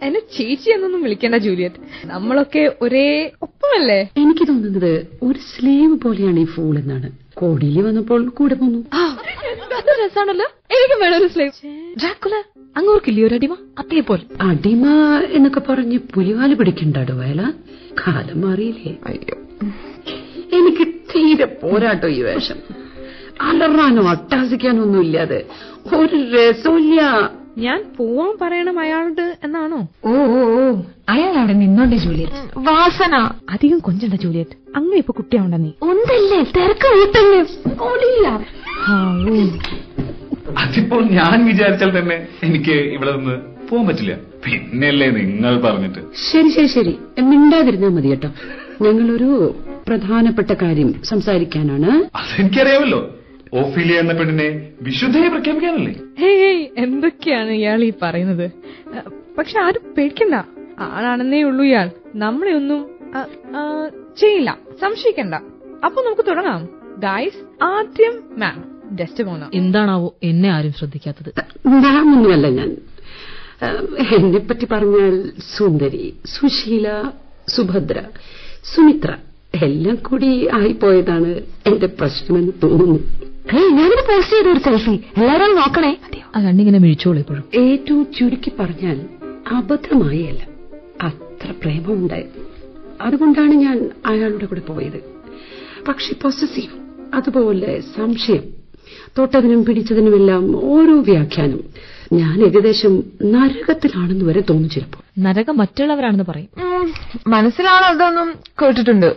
എന്നെ ചേച്ചി എന്നൊന്നും വിളിക്കണ്ട ജൂലിയറ്റ്. നമ്മളൊക്കെ ഒരേ ഒപ്പമല്ലേ? എനിക്ക് തോന്നുന്നത് ഒരു സ്ലേവ് പോലെയാണ് ഈ ഫൂൾ എന്നാണ്. കോടിയിൽ വന്നപ്പോൾ കൂടെ പോന്നു. രസാണല്ലോ. എനിക്കും വേണം ഒരു സ്ലേവ്. ഡ്രാക്കുല അങ്ങോർക്കില്ലേ ഒരു അടിമ? അതേപോലെ. അടിമ എന്നൊക്കെ പറഞ്ഞ് പുലിവാൽ പിടിക്കണ്ടോ വേല കാലം മാറിയില്ലേ. അയ്യോ. എനിക്ക് തീരെ പോരാട്ടോ ഈ വേഷം. അലറാനോ അട്ടാസിക്കാനോ ഒന്നും ഇല്ലാതെ ഒരു രസമില്ല ഞാൻ പോവാൻ പറയണം അയാളോട് എന്നാണോ? ഓ ഓ ഓ. അയാൾ അവിടെ നിന്നോണ്ട് ജൂലിയറ്റ്. വാസന. അധികം കൊഞ്ചണ്ട ജൂലിയറ്റ്. അങ്ങനെ ഇപ്പൊ കുട്ടിയാവണ്ട നീ ഒന്നല്ലേ? തിരക്ക് വീട്ടല്ലേ അതിപ്പോ ഞാൻ വിചാരിച്ചാൽ തന്നെ എനിക്ക് ഇവിടെ നിന്ന് പോവാൻ പറ്റില്ല. പിന്നല്ലേ നിങ്ങൾ പറഞ്ഞിട്ട്. ശരി ശരി ശരി. മിണ്ടാതിരുന്നാ മതി കേട്ടോ. ഞങ്ങളൊരു പ്രധാനപ്പെട്ട കാര്യം സംസാരിക്കാനാണ്. അതെനിക്കറിയാമല്ലോ. ഓഫീലിയ എന്ന പെണ്ണിനെ വിശുദ്ധയെ പ്രഖ്യാപിക്കാനല്ലേ? ഹേയ് എന്തൊക്കെയാണ് ഇയാൾ ഈ പറയുന്നത്? പക്ഷെ ആരും പേടിക്കണ്ട. ആളാണെന്നേ ഉള്ളൂ ഇയാൾ. നമ്മളെ ഒന്നും ചെയ്യില്ല. സംശയിക്കണ്ട. അപ്പൊ നമുക്ക് തുടങ്ങാം. ഗായ്സ് ആദ്യം മാം ജസ്റ്റ് പോണം എന്താണാവോ എന്നെ ആരും ശ്രദ്ധിക്കാത്തത്? മാം ഒന്നുമല്ല ഞാൻ. എന്നെ പറ്റി പറഞ്ഞാൽ സുന്ദരി സുശീല സുഭദ്ര സുമിത്ര എല്ലാം കൂടി ആയിപ്പോയതാണ് എന്റെ പ്രശ്നമെന്ന് തോന്നുന്നു. ഞാനിത് പോസ്റ്റ് ചെയ്ത ഒരു സെൽഫി. എല്ലാവരും നോക്കണേ. ആ കണ്ണിങ്ങനെ മിഴിച്ചോളൂ എപ്പോഴും ഏറ്റവും ചുരുക്കി പറഞ്ഞാൽ അബദ്ധമായല്ല. അത്ര പ്രേമമുണ്ടായിരുന്നു. അതുകൊണ്ടാണ് ഞാൻ അയാളുടെ കൂടെ പോയത്. പക്ഷെ പൊസസീവ് അതുപോലെ സംശയം തൊട്ടതിനും പിടിച്ചതിനുമെല്ലാം ഓരോ വ്യാഖ്യാനം ഞാൻ ഏകദേശം നരകത്തിലാണെന്ന് വരെ തോന്നും ചിലപ്പോൾ. നരകം മറ്റുള്ളവരാണെന്ന് പറയും. മനസ്സിലാണോ അതൊന്നും കേട്ടിട്ടുണ്ട്.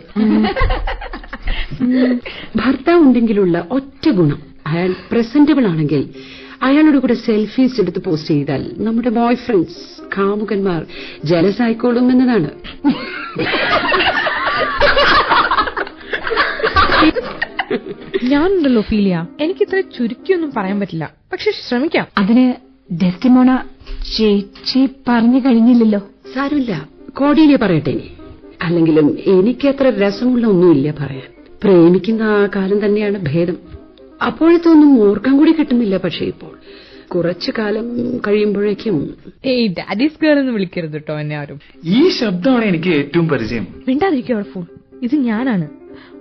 ഭർത്താവ് ഉണ്ടെങ്കിലുള്ള ഒറ്റ ഗുണം. അയാൾ പ്രസന്റബിൾ ആണെങ്കിൽ അയാളുടെ കൂടെ സെൽഫീസ് എടുത്ത് പോസ്റ്റ് ചെയ്താൽ നമ്മുടെ ബോയ് ഫ്രണ്ട്സ് കാമുകന്മാർ ജലസായിക്കോളും എന്നതാണ് ഞാനുണ്ടല്ലോ ഫീലിയ. എനിക്ക് ഇത്ര ചുരുക്കിയൊന്നും പറയാൻ പറ്റില്ല. പക്ഷെ ശ്രമിക്കാം. അതിന് ഡെസ്റ്റിമോണ ചേച്ചി പറഞ്ഞു കഴിഞ്ഞില്ലല്ലോ. സാരമില്ല. കോടിയിലെ പറയട്ടെ. ഇനി അല്ലെങ്കിലും എനിക്ക് അത്ര രസമുള്ള ഒന്നുമില്ല പറയാൻ. പ്രേമിക്കുന്ന ആ കാലം തന്നെയാണ് ഭേദം. അപ്പോഴത്തെ ഒന്നും ഓർക്കാൻ കൂടി കിട്ടുന്നില്ല പക്ഷെ ഇപ്പോൾ. കുറച്ചു കാലം കഴിയുമ്പോഴേക്കും ഏയ് ഡാഡീസ് ഗേൾ എന്ന് വിളിക്കരുത് കേട്ടോ എന്നെ ആരും. ഈ ശബ്ദമാണ് എനിക്ക് ഏറ്റവും പരിചയം. മിണ്ടാതിരിക്കുക ഫുൾ ഇത് ഞാനാണ്.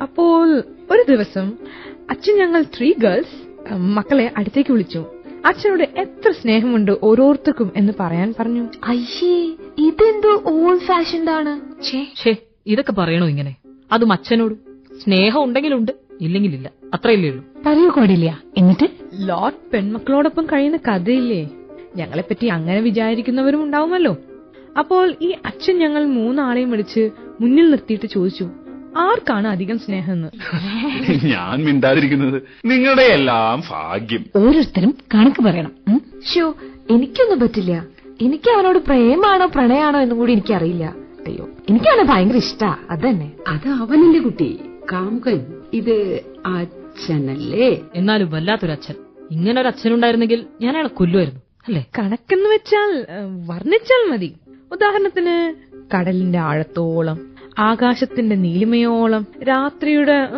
അപ്പോൾ ഒരു ദിവസം അച്ഛൻ ഞങ്ങൾ ത്രീ ഗേൾസ് മക്കളെ അടുത്തേക്ക് വിളിച്ചു. അച്ഛനോട് എത്ര സ്നേഹമുണ്ട് ഓരോരുത്തർക്കും എന്ന് പറയാൻ പറഞ്ഞു. അയ്യേ ഇതെന്തോ ഓൾഡ് ഫാഷൻഡാണ് ഛേ ഇതൊക്കെ പറയണോ ഇങ്ങനെ? അതും അച്ഛനോട്. സ്നേഹം ഉണ്ടെങ്കിലുണ്ട് ഇല്ലെങ്കിലില്ല. അത്രയല്ലേ ഉള്ളൂ. പറയൂ കോടില്ല എന്നിട്ട്? ലോർഡ് പെൺമക്കളോടൊപ്പം കഴിയുന്ന കഥയില്ലേ? ഞങ്ങളെപ്പറ്റി അങ്ങനെ വിചാരിക്കുന്നവരും ഉണ്ടാവുമല്ലോ. അപ്പോൾ ഈ അച്ഛൻ ഞങ്ങൾ മൂന്നാളെയും വിളിച്ച് മുന്നിൽ നിർത്തിയിട്ട് ചോദിച്ചു ആർക്കാണ് അധികം സ്നേഹം? ഞാൻ മിണ്ടാതിരിക്കുന്നത് നിങ്ങളുടെ എല്ലാം ഭാഗ്യം. ഓരോരുത്തരും കണക്ക് പറയണം? ഷോ എനിക്കൊന്നും പറ്റില്ല. എനിക്ക് അവനോട് പ്രേമാണോ പ്രണയാണോ എന്നും കൂടി എനിക്കറിയില്ല. അയ്യോ എനിക്കാണ് ഭയങ്കര ഇഷ്ടാ. അതന്നെ. അത് അവനല്ലേ കുട്ടി. കാമുകൻ. ഇത് അച്ഛനല്ലേ? എന്നാലും വല്ലാത്തൊരു അച്ഛൻ. ഇങ്ങനെ ഒരു അച്ഛനുണ്ടായിരുന്നെങ്കിൽ ഞാൻ അയാളെ കൊല്ലുമായിരുന്നു അല്ലേ? കണക്കെന്ന് വെച്ചാൽ വർണിച്ചാൽ മതി. ഉദാഹരണത്തിന് കടലിന്റെ ആഴത്തോളം ആകാശത്തിന്റെ നീലിമയോളം രാത്രിയുടെ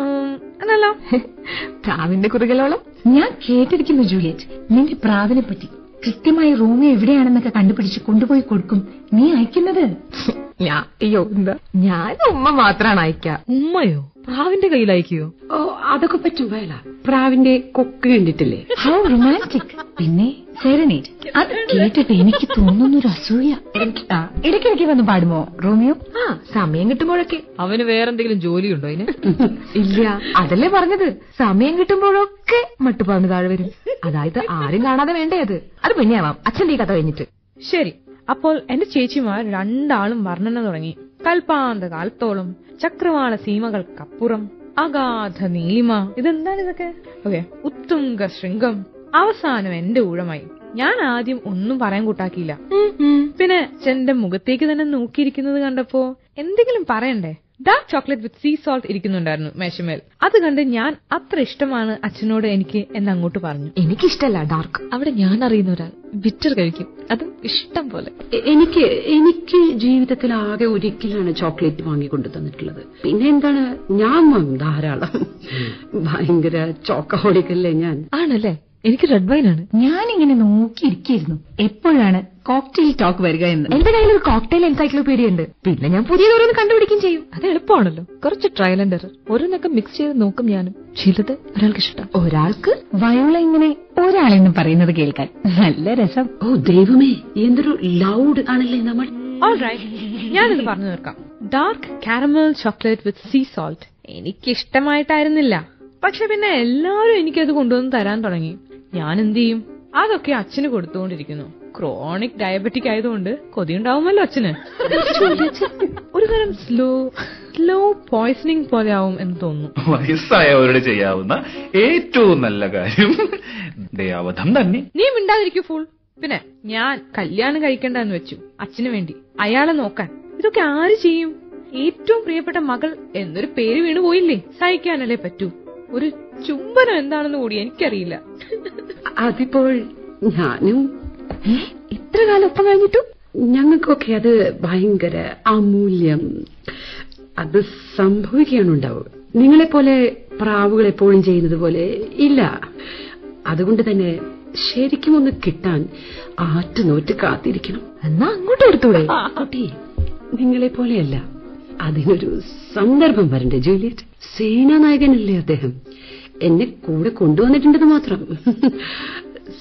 എന്നല്ല. പ്രാവിന്റെ കുറുകലോളം. ഞാൻ കേട്ടിരിക്കുന്നു ജൂലിയറ്റ്. നിന്റെ പ്രാവിനെ പറ്റി. കൃത്യമായി റൂമ് എവിടെയാണെന്നൊക്കെ കണ്ടുപിടിച്ച് കൊണ്ടുപോയി കൊടുക്കും. നീ അയക്കുന്നത്? ഞാൻ അയ്യോ എന്താ? ഞാൻ ഉമ്മ മാത്രാണ് അയക്ക. ഉമ്മയോ? പ്രാവിന്റെ കയ്യിൽ അയക്കോ ഓ അതൊക്കെ പറ്റും വയല. പ്രാവിന്റെ കൊക്ക് കണ്ടിട്ടില്ലേ? ഹൗ റൊമാന്റിക് പിന്നെ? സെറനേറ്റ് അത് കേട്ടിട്ട് എനിക്ക് തോന്നുന്നൊരു അസൂയ. ആ, ഇടയ്ക്കിടയ്ക്ക് വന്ന് പാടുമോ റോമിയോ? ആ സമയം കിട്ടുമ്പോഴൊക്കെ. അവന് വേറെന്തെങ്കിലും ജോലിയുണ്ടോ അതിന്? ഇല്ല. അതല്ലേ പറഞ്ഞത്. സമയം കിട്ടുമ്പോഴൊക്കെ മട്ടുപാവിന് താഴെ വരും. അതായത് ആരും കാണാതെ വേണ്ടേ അത്. അത് പിന്നെയാവാം അച്ഛന്റെ ഈ കഥ കഴിഞ്ഞിട്ട്. ശരി. അപ്പോൾ എന്റെ ചേച്ചിമാർ രണ്ടാളും വർണന തുടങ്ങി. കൽപ്പാന്ത കാലത്തോളം ചക്രവാള സീമകൾക്കപ്പുറം അഗാധ നീലിമ. ഇതെന്താണ് ഇതൊക്കെ? ഓക്കെ. ഉത്തുംഗ ശൃംഗം. അവസാനം എന്റെ ഊഴമായി. ഞാൻ ആദ്യം ഒന്നും പറയാൻ കൂട്ടാക്കിയില്ല. പിന്നെ ചെന്റെ മുഖത്തേക്ക് തന്നെ നോക്കിയിരിക്കുന്നത് കണ്ടപ്പോ എന്തെങ്കിലും പറയണ്ടേ? Dark chocolate with sea salt ഇരിക്കുന്നുണ്ടായിരുന്നു മേശമേൽ. അത് കണ്ട് ഞാൻ അത്ര ഇഷ്ടമാണ് അച്ഛനോട് എനിക്ക് എന്ന് അങ്ങോട്ട് പറഞ്ഞു. എനിക്ക് എനിക്കിഷ്ടല്ല ഡാർക്ക് അവിടെ ഞാൻ അറിയുന്ന ഒരാൾ ബിറ്റർ കഴിക്കും. അത് ഇഷ്ടം പോലെ. എനിക്ക് എനിക്ക് ജീവിതത്തിൽ ആകെ ഒരിക്കലാണ് ചോക്ലേറ്റ് വാങ്ങിക്കൊണ്ടു തന്നിട്ടുള്ളത്. പിന്നെ എന്താണ്? ഞാൻ ധാരാളം. ഭയങ്കര ചോക്കഹോളിക്കല്ലേ ഞാൻ? ആണല്ലേ? എനിക്ക് റെഡ് വൈൻ ആണ്. ഞാനിങ്ങനെ നോക്കിയിരിക്കുന്നു എപ്പോഴാണ് കോക്ടെയിൽ ടോക്ക് വരിക എന്ന്. എന്റെ കയ്യിൽ ഒരു കോക്ടെയിൽ എൻസൈക്ലോപീഡിയ ഉണ്ട്. പിന്നെ ഞാൻ പുതിയതോരോന്ന് കണ്ടുപിടിക്കുകയും ചെയ്യും. അത് എളുപ്പമാണല്ലോ. കുറച്ച് ട്രയൽ ആൻഡ് എറർ ഓരോന്നൊക്കെ മിക്സ് ചെയ്ത് നോക്കും ഞാനും. ചിലത് ഒരാൾക്ക് ഇഷ്ടം. ഒരാൾക്ക് വയോള ഇങ്ങനെ ഒരാളെന്ന് പറയുന്നത് കേൾക്കാൻ നല്ല രസം. ഓ ദൈവമേ എന്തൊരു ലൗഡ് ആണല്ലേ നമ്മൾ. ഓൾറൈറ്റ് ഞാനിത് പറഞ്ഞു തീർക്കാം. Dark caramel chocolate with sea salt എനിക്കിഷ്ടമായിട്ടായിരുന്നില്ല. പക്ഷെ പിന്നെ എല്ലാവരും എനിക്കത് കൊണ്ടുവന്ന് തരാൻ തുടങ്ങി. ഞാൻ എന്ത് ചെയ്യും അതൊക്കെ അച്ഛന് കൊടുത്തുകൊണ്ടിരിക്കുന്നു ക്രോണിക് ഡയബറ്റിക് ആയതുകൊണ്ട് കൊതിയുണ്ടാവുമല്ലോ അച്ഛന്. ഒരു തരം സ്ലോ സ്ലോ പോയ്സണിങ് പോലെ ആവും എന്ന് തോന്നുന്നു. വയസ്സായവരോട് ചെയ്യാവുന്ന ഏറ്റവും നല്ല കാര്യം. ദയാവധം തന്നെ. നീ മിണ്ടാതിരിക്കൂ ഫുൾ പിന്നെ ഞാൻ കല്യാണം കഴിക്കണ്ടെന്ന് വെച്ചു. അച്ഛന് വേണ്ടി. അയാളെ നോക്കാൻ. ഇതൊക്കെ ആര് ചെയ്യും? ഏറ്റവും പ്രിയപ്പെട്ട മകൾ എന്നൊരു പേര് വീണു പോയില്ലേ സഹിക്കാനല്ലേ പറ്റൂ. ഒരു ചുംബനം എന്താണെന്ന് കൂടി എനിക്കറിയില്ല. അതിപ്പോൾ ഞാനും. ഇത്ര കാലം ഒപ്പം കഴിഞ്ഞിട്ടും? ഞങ്ങൾക്കൊക്കെ അത് ഭയങ്കര അമൂല്യം. അത് സംഭവിക്കുകയാണുണ്ടാവുക നിങ്ങളെപ്പോലെ പ്രാവുകൾ എപ്പോഴും ചെയ്യുന്നത് പോലെ ഇല്ല. അതുകൊണ്ട് തന്നെ ശരിക്കും ഒന്ന് കിട്ടാൻ ആറ്റുനോറ്റ് കാത്തിരിക്കണം. എന്നാ അങ്ങോട്ട് എടുത്തൂടെ? കുട്ടി നിങ്ങളെ പോലെയല്ല അതിനൊരു സന്ദർഭം വരണ്ടേ ജൂലിയറ്റ്? സേനാനായകനല്ലേ അദ്ദേഹം? എന്നെ കൂടെ കൊണ്ടുവന്നിട്ടുണ്ടെന്ന് മാത്രം.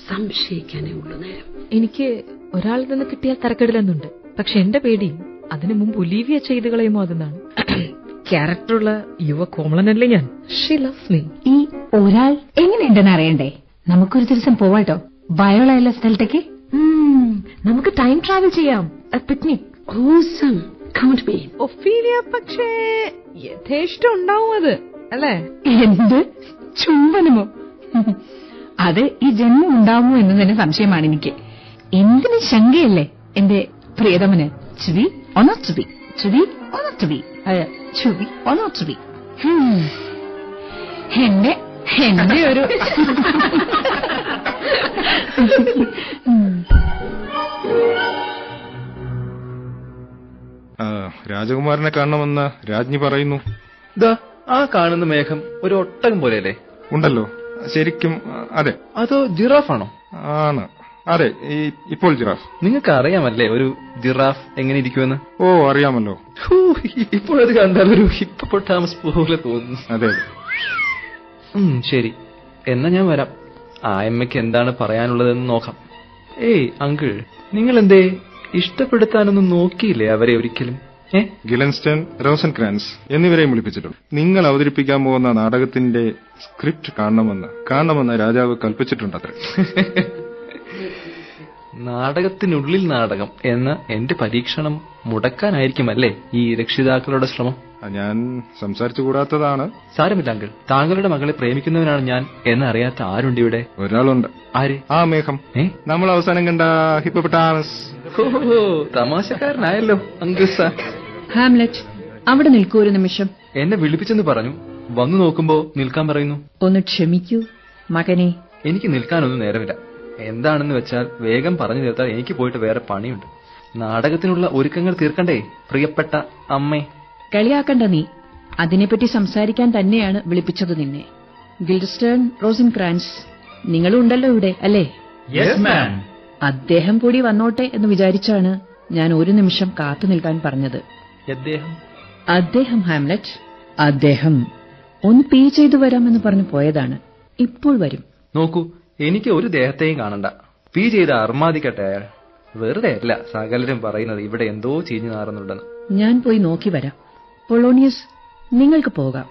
സംശയിക്കാനേ ഉള്ളൂ നേരം. എനിക്ക് ഒരാളിൽ നിന്ന് കിട്ടിയാൽ തരക്കെടില്ലെന്നുണ്ട്. പക്ഷെ എന്റെ പേടി അതിനു മുമ്പ് ഒലീവിയ ചെയ്തു കളയുമോ അതെന്നാണ്. ക്യാരക്ടറുള്ള യുവ കോമളനല്ലേ ഞാൻ. ഷീ ലവ്സ് മീ ഈ ഒരാൾ എങ്ങനെയുണ്ടെന്ന് അറിയണ്ടേ? നമുക്കൊരു ദിവസം പോവാട്ടോ. ബയോളയുള്ള സ്ഥലത്തേക്ക്. നമുക്ക് ടൈം ട്രാവൽ ചെയ്യാം. Picnic awesome count me Ophelia പക്ഷേ യഥേഷ്ടം ഉണ്ടാവും അത് അല്ലേ? എന്ത്? ചുംബനമോ? അത് ഈ ജന്മം ഉണ്ടാവുമോ എന്ന് തന്നെ സംശയമാണ് എനിക്ക്. എന്തിന് ശങ്കയല്ലേ എന്റെ പ്രിയതമന്? ചുവി ഒന്നോ ചുവി? ചുവി ഒന്നോ ചുവി? അതെ, ചുവി ഒന്നോ ചുവി. ഹും. എന്റെ എന്റെ ഒരു ആ, രാജകുമാരനെ കാണണമെന്ന് രാജ്ഞി പറയുന്നു. ദാ ആ കാണുന്ന മേഘം ഒരു ഒട്ടകം പോലെയല്ലേ? ഉണ്ടല്ലോ. ശരിക്കും അതെ. അതോ ജിറാഫാണോ? ആണ്. അതെ ഈ ഇപ്പോൾ ജിറാഫ്. നിങ്ങൾക്ക് അറിയാമല്ലേ ഒരു ജിറാഫ് എങ്ങനെ ഇരിക്കുമെന്ന്? ഓ അറിയാമല്ലോ. ഇപ്പോൾ ഇപ്പോഴത് കണ്ടാൽ ഒരു ഹിപ്പോട്ടാമസ് പോലെ തോന്നുന്നു. അതെ ശരി. എന്നാ ഞാൻ വരാം. ആ എമ്മയ്ക്ക് എന്താണ് പറയാനുള്ളതെന്ന് നോക്കാം. ഏയ് അങ്കിൾ നിങ്ങൾ എന്തേ ഇഷ്ടപ്പെടുത്താനൊന്നും നോക്കിയില്ലേ അവരെ ഒരിക്കലും? ഗിലൻസ്റ്റൺ റോസൻ ക്രാൻസ് എന്നിവരെയും വിളിപ്പിച്ചിട്ടുണ്ട്. നിങ്ങൾ അവതരിപ്പിക്കാൻ പോകുന്ന നാടകത്തിന്റെ സ്ക്രിപ്റ്റ് കാണണമെന്ന് കാണണമെന്ന് രാജാവ് കൽപ്പിച്ചിട്ടുണ്ട് കൽപ്പിച്ചിട്ടുണ്ടത്രേ. നാടകത്തിനുള്ളിൽ നാടകം എന്ന എന്റെ പരീക്ഷണം മുടക്കാനായിരിക്കുമല്ലേ ഈ രക്ഷിതാക്കളുടെ ശ്രമം? ഞാൻ സംസാരിച്ചു കൂടാത്തതാണ്. സാരമില്ല അങ്കിൾ താങ്കളുടെ മകളെ പ്രേമിക്കുന്നവനാണ് ഞാൻ എന്നറിയാത്ത ആരുണ്ട് ഇവിടെ? ഒരാളുണ്ട്. ആര്? ആ മേഘം. നമ്മൾ അവസാനം കണ്ട ഹിപ്പോപട്ടാമസ് ഓ തമാശക്കാരനായല്ലോ അങ്കിൾ സാർ. ഹാംലെറ്റ് അവിടെ നിൽക്കൂ ഒരു നിമിഷം. എന്നെ വിളിപ്പിച്ചെന്ന് പറഞ്ഞു. വന്നു നോക്കുമ്പോ നിൽക്കാൻ പറയുന്നു. ഒന്ന് ക്ഷമിക്കൂ മകനെ. എനിക്ക് നിൽക്കാനൊന്നും നേരമില്ല. എന്താണെന്ന് വെച്ചാൽ വേഗം പറഞ്ഞു തീർത്താൽ എനിക്ക് പോയിട്ട് വേറെ പണിയുണ്ട്. നാടകത്തിനുള്ള ഒരുക്കങ്ങൾ തീർക്കണ്ടേ പ്രിയപ്പെട്ട അമ്മേ? കളിയാക്കണ്ട നീ. അതിനെപ്പറ്റി സംസാരിക്കാൻ തന്നെയാണ് വിളിപ്പിച്ചത് നിന്നെ. ഗിൽസ്റ്റേൺ റോസിൻ ക്രാൻസ് നിങ്ങളും ഉണ്ടല്ലോ ഇവിടെ അല്ലേ? അദ്ദേഹം കൂടി വന്നോട്ടെ എന്ന് വിചാരിച്ചാണ് ഞാൻ ഒരു നിമിഷം കാത്തു നിൽക്കാൻ പറഞ്ഞത്. അദ്ദേഹം? അദ്ദേഹം ഹാംലെറ്റ്? അദ്ദേഹം. ഒന്ന് പേ ചെയ്തു വരാമെന്ന് പറഞ്ഞു പോയതാണ്. ഇപ്പോൾ വരും. നോക്കൂ എനിക്ക് ഒരു ദേഹത്തെയും കാണണ്ട. പീ ചെയ്ത അർമാദിക്കട്ടെ. അയാൾ വെറുതെ അല്ല സകലരും പറയുന്നത് ഇവിടെ എന്തോ ചീഞ്ഞു നാറുന്നുണ്ടെന്ന്. ഞാൻ പോയി നോക്കി വരാം. പൊളോണിയസ് നിങ്ങൾക്ക് പോകാം.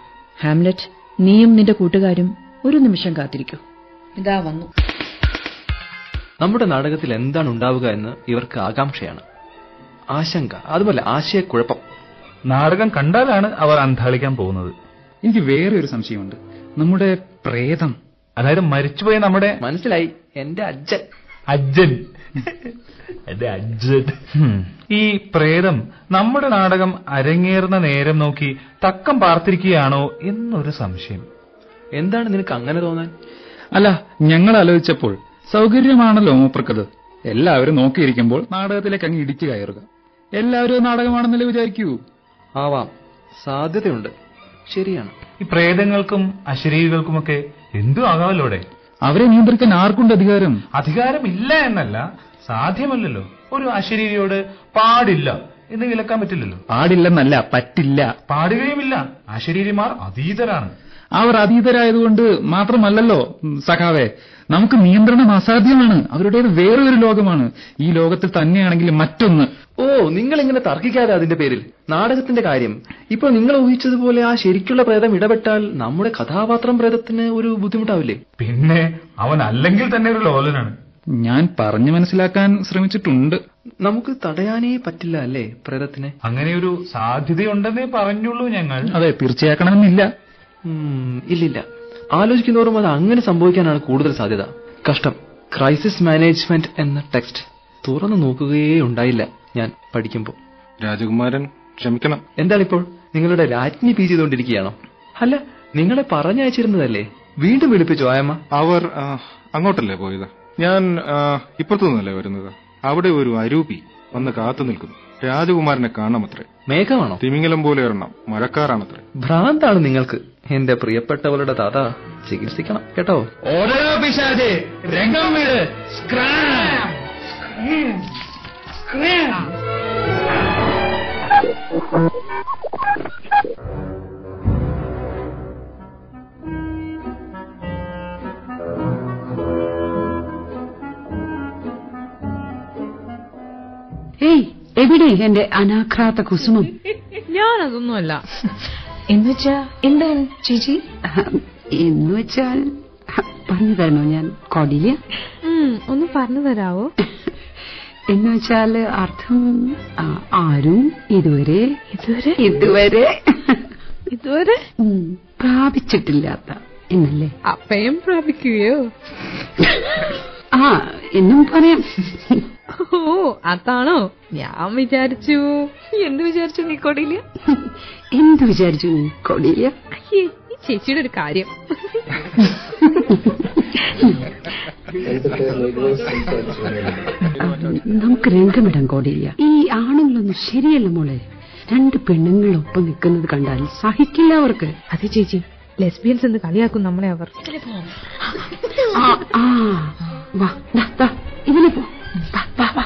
ഹാംലറ്റ് നീയും നിന്റെ കൂട്ടുകാരും ഒരു നിമിഷം കാത്തിരിക്കൂ. ഇതാ വന്നു. നമ്മുടെ നാടകത്തിൽ എന്താണ് ഉണ്ടാവുക എന്ന് ഇവർക്ക് ആകാംക്ഷയാണ്. ആശങ്ക അതുപോലെ ആശയക്കുഴപ്പം. നാടകം കണ്ടാലാണ് അവർ അന്താളിക്കാൻ പോകുന്നത്. എനിക്ക് വേറെ ഒരു സംശയമുണ്ട്. നമ്മുടെ പ്രേതം. അതായത് മരിച്ചുപോയ നമ്മുടെ മനസ്സിലായി. എന്റെ അജ്ജൻ. അജ്ജൻ. എന്റെ അജ്ജൻ. ഈ പ്രേതം നമ്മുടെ നാടകം അരങ്ങേറുന്ന നേരം നോക്കി തക്കം പാർത്തിരിക്കുകയാണോ എന്നൊരു സംശയം. എന്താണ് നിനക്ക് അങ്ങനെ തോന്നാൻ? അല്ല ഞങ്ങൾ ആലോചിച്ചപ്പോൾ സൗകര്യമാണല്ലോ മൂപ്പർക്കത്. എല്ലാവരും നോക്കിയിരിക്കുമ്പോൾ നാടകത്തിലേക്ക് അങ്ങ് ഇടിച്ചു കയറുക. എല്ലാവരും നാടകമാണെന്നല്ലേ വിചാരിക്കൂ. ആവാം. സാധ്യതയുണ്ട്. ശരിയാണ്. ഈ പ്രേതങ്ങൾക്കും അശരീരികൾക്കുമൊക്കെ എന്തു ആകാമല്ലോ അവരെ നിയന്ത്രിക്കാൻ ആർക്കുണ്ട് അധികാരം? അധികാരമില്ല എന്നല്ല സാധ്യമല്ലല്ലോ. ഒരു അശരീരിയോട് പാടില്ല എന്ന് വിലക്കാൻ പറ്റില്ലല്ലോ. പാടില്ലെന്നല്ല പറ്റില്ല. പാടുകയുമില്ല. അശരീരിമാർ അതീതരാണ്. അവർ അതീതരായതുകൊണ്ട് മാത്രമല്ലല്ലോ സഖാവേ. നമുക്ക് നിയന്ത്രണം അസാധ്യമാണ്. അവരുടേത് വേറൊരു ലോകമാണ്. ഈ ലോകത്തിൽ തന്നെയാണെങ്കിൽ മറ്റൊന്ന്. ഓ നിങ്ങൾ ഇങ്ങനെ തർക്കിക്കാതെ അതിന്റെ പേരിൽ. നാടകത്തിന്റെ കാര്യം. ഇപ്പൊ നിങ്ങൾ ഊഹിച്ചതുപോലെ ആ ശരിക്കുള്ള പ്രേതം ഇടപെട്ടാൽ നമ്മുടെ കഥാപാത്രം പ്രേതത്തിന് ഒരു ബുദ്ധിമുട്ടാവില്ലേ? പിന്നെ അവൻ അല്ലെങ്കിൽ തന്നെ ഒരു ലോലനാണ്. ഞാൻ പറഞ്ഞു മനസ്സിലാക്കാൻ ശ്രമിച്ചിട്ടുണ്ട്. നമുക്ക് തടയാനേ പറ്റില്ല അല്ലേ പ്രേതത്തിനെ? അങ്ങനെ ഒരു സാധ്യതയുണ്ടെന്നേ പറഞ്ഞുള്ളൂ ഞങ്ങൾ. അതെ തീർച്ചയാക്കണമെന്നില്ല. ഇല്ലില്ല. ആലോചിക്കുന്നവരും അത് അങ്ങനെ സംഭവിക്കാനാണ് കൂടുതൽ സാധ്യത. കഷ്ടം. ക്രൈസിസ് മാനേജ്മെന്റ് എന്ന ടെക്സ്റ്റ് തുറന്നു നോക്കുകയേ ഉണ്ടായില്ല ഞാൻ പഠിക്കുമ്പോൾ. രാജകുമാരൻ ക്ഷമിക്കണം. എന്താണ് ഇപ്പോൾ നിങ്ങളുടെ രാജ്ഞി പി ചെയ്തുകൊണ്ടിരിക്കുകയാണോ? അല്ല നിങ്ങളെ പറഞ്ഞയച്ചിരുന്നതല്ലേ? വീണ്ടും വിളിപ്പിച്ചു ആയമ്മ? അവർ അങ്ങോട്ടല്ലേ പോയത്? ഞാൻ ഇപ്പുറത്തുനിന്നല്ലേ വരുന്നത്? അവിടെ ഒരു അരൂപി വന്ന് കാത്തു നിൽക്കുന്നു. രാജകുമാരനെ കാണാമത്രേ. മേഘമാണോ? തിമിംഗലം പോലെ ഒരെണ്ണം മഴക്കാറാണത്രേ. ഭ്രാന്താണ് നിങ്ങൾക്ക്. എന്റെ പ്രിയപ്പെട്ടവളുടെ താത ചികിത്സിക്കണം കേട്ടോ? ഓരോ പിശാചെ രംഗം വീട്. ഏയ് എവിടെ എന്റെ അനാഘ്രാത കുസുമം? ഞാനതൊന്നുമല്ല. എന്നുവെച്ചാ എന്താണ് ചേച്ചി? എന്നുവെച്ചാൽ പറഞ്ഞു തരണോ ഞാൻ? കോടിയില്ല ഉം, ഒന്ന് പറഞ്ഞു തരാവോ? എന്നുവെച്ചാൽ അർത്ഥം ആരും ഇതുവരെ ഇതുവരെ? ഇതുവരെ ഇതുവരെ? പ്രാപിച്ചിട്ടില്ലാത്ത എന്നല്ലേ? അപ്പയും പ്രാപിക്കുകയോ? ആ എന്നും പറയാം. ഓ അതാണോ? ഞാൻ വിചാരിച്ചു. എന്ത് വിചാരിച്ചു നീ കൊടിയില്ല എന്ത് വിചാരിച്ചു നീ കൊടിയില്ല ഈ ചേച്ചിയുടെ ഒരു കാര്യം. നമുക്ക് രംഗമിടാൻ കോടിയില്ല ഈ ആണുങ്ങളൊന്നും ശരിയല്ല മോളെ. രണ്ട് പെണ്ണുങ്ങളൊപ്പം നിൽക്കുന്നത് കണ്ടാൽ സഹിക്കില്ല അവർക്ക്. അതെ ചേച്ചി. ലെസ്ബിയൻസ് എന്ന് കളിയാക്കും നമ്മളെ അവർ. വാ ദാ, പോ. വാ, വാ,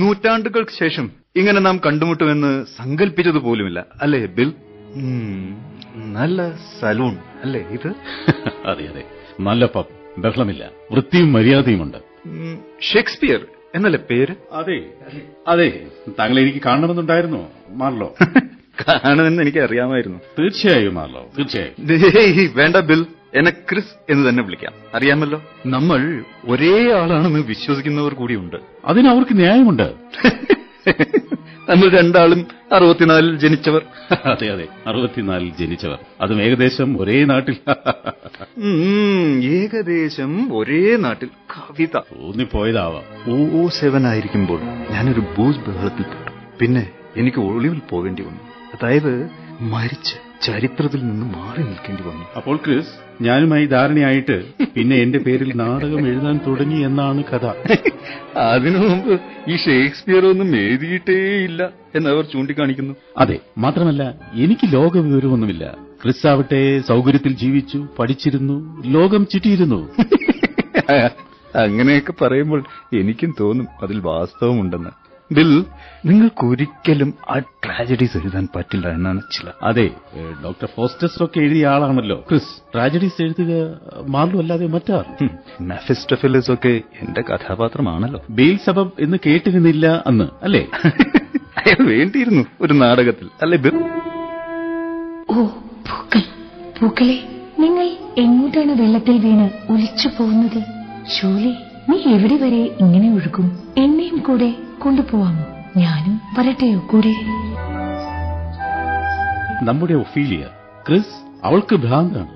നൂറ്റാണ്ടുകൾക്ക് ശേഷം ഇങ്ങനെ നാം കണ്ടുമുട്ടുമെന്ന് സങ്കല്പിച്ചത് പോലുമില്ല അല്ലേ ബിൽ? നല്ല സലൂൺ അല്ലേ ഇത്? അതെ അതെ. നല്ല പബ് ബഹളമില്ല. വൃത്തിയും മര്യാദയുമുണ്ട്. ഷേക്സ്പിയർ എന്നല്ലേ പേര്? അതെ അതെ. താങ്കൾ എനിക്ക് കാണണമെന്നുണ്ടായിരുന്നോ മാർലോ. കാണുമെന്ന് എനിക്ക് അറിയാമായിരുന്നു തീർച്ചയായും ആർലോ തീർച്ചയായും. വേണ്ട ബിൽ. എന്നെ ക്രിസ് എന്ന് തന്നെ വിളിക്കാം. അറിയാമല്ലോ? നമ്മൾ ഒരേ ആളാണെന്ന് വിശ്വസിക്കുന്നവർ കൂടിയുണ്ട്. അതിന് അവർക്ക് ന്യായമുണ്ട്. നമ്മൾ രണ്ടാളും അറുപത്തിനാലിൽ ജനിച്ചവർ. അതെ അതെ. അറുപത്തിനാലിൽ ജനിച്ചവർ. അതും ഏകദേശം ഒരേ നാട്ടിൽ. ഏകദേശം ഒരേ നാട്ടിൽ. കവിത. തോന്നിപ്പോയതാവാം ഓ ഓ സെവൻ ആയിരിക്കുമ്പോൾ ഞാനൊരു ബൂസ് ബഹളത്തിൽ പെട്ടു. പിന്നെ എനിക്ക് ഒളിവിൽ പോകേണ്ടി വന്നു. അതായത് മരിച്ച് ചരിത്രത്തിൽ നിന്ന് മാറി നിൽക്കേണ്ടി വന്നു. അപ്പോൾ ക്രിസ് ഞാനുമായി ധാരണയായിട്ട് പിന്നെ എന്റെ പേരിൽ നാടകം എഴുതാൻ തുടങ്ങി എന്നാണ് കഥ. അതിനു മുമ്പ് ഈ ഷേക്സ്പിയർ ഒന്നും എഴുതിയിട്ടേയില്ല എന്നവർ ചൂണ്ടിക്കാണിക്കുന്നു. അതെ മാത്രമല്ല എനിക്ക് ലോകവിവരമൊന്നുമില്ല. ക്രിസ് ആവട്ടെ സൗകര്യത്തിൽ ജീവിച്ചു പഠിച്ചിരുന്നു ലോകം ചുറ്റിയിരുന്നു. അങ്ങനെയൊക്കെ പറയുമ്പോൾ എനിക്കും തോന്നും അതിൽ വാസ്തവമുണ്ടെന്ന്. ബിൽ നിങ്ങൾക്കൊരിക്കലും ആ ട്രാജഡീസ് എഴുതാൻ പറ്റില്ല എന്നാണ് ചില അതെ ഡോക്ടർ ഫോസ്റ്റസ് ഒക്കെ എഴുതിയ ആളാണല്ലോ. ക്രിസ്. ട്രാജഡീസ് എഴുതുക മാർലു അല്ലാതെ മറ്റാർ? മെഫിസ്റ്റഫിലസ് ഒക്കെ എന്റെ കഥാപാത്രമാണല്ലോ. ബെയിൽ സബബ് എന്ന് കേട്ടിരുന്നില്ല അന്ന് അല്ലേ? അയാൾ വേണ്ടിയിരുന്നു ഒരു നാടകത്തിൽ. അല്ലേ ബിർ? ഓ പൂക്കൾ. പൂക്കളെ നിങ്ങൾ എങ്ങോട്ടാണ് വെള്ളത്തിൽ വീണ് ഒലിച്ചു പോകുന്നത്? ഷോലെ നീ എവിടെ വരെ ഇങ്ങനെ ഒഴുകും? എന്നെയും കൂടെ കൊണ്ടുപോവാമോ? ഞാനും വരട്ടെയോ കൂടെ. നമ്മുടെ ഒഫീലിയ ക്രിസ് അവൾക്ക് ഭ്രാന്താണ്.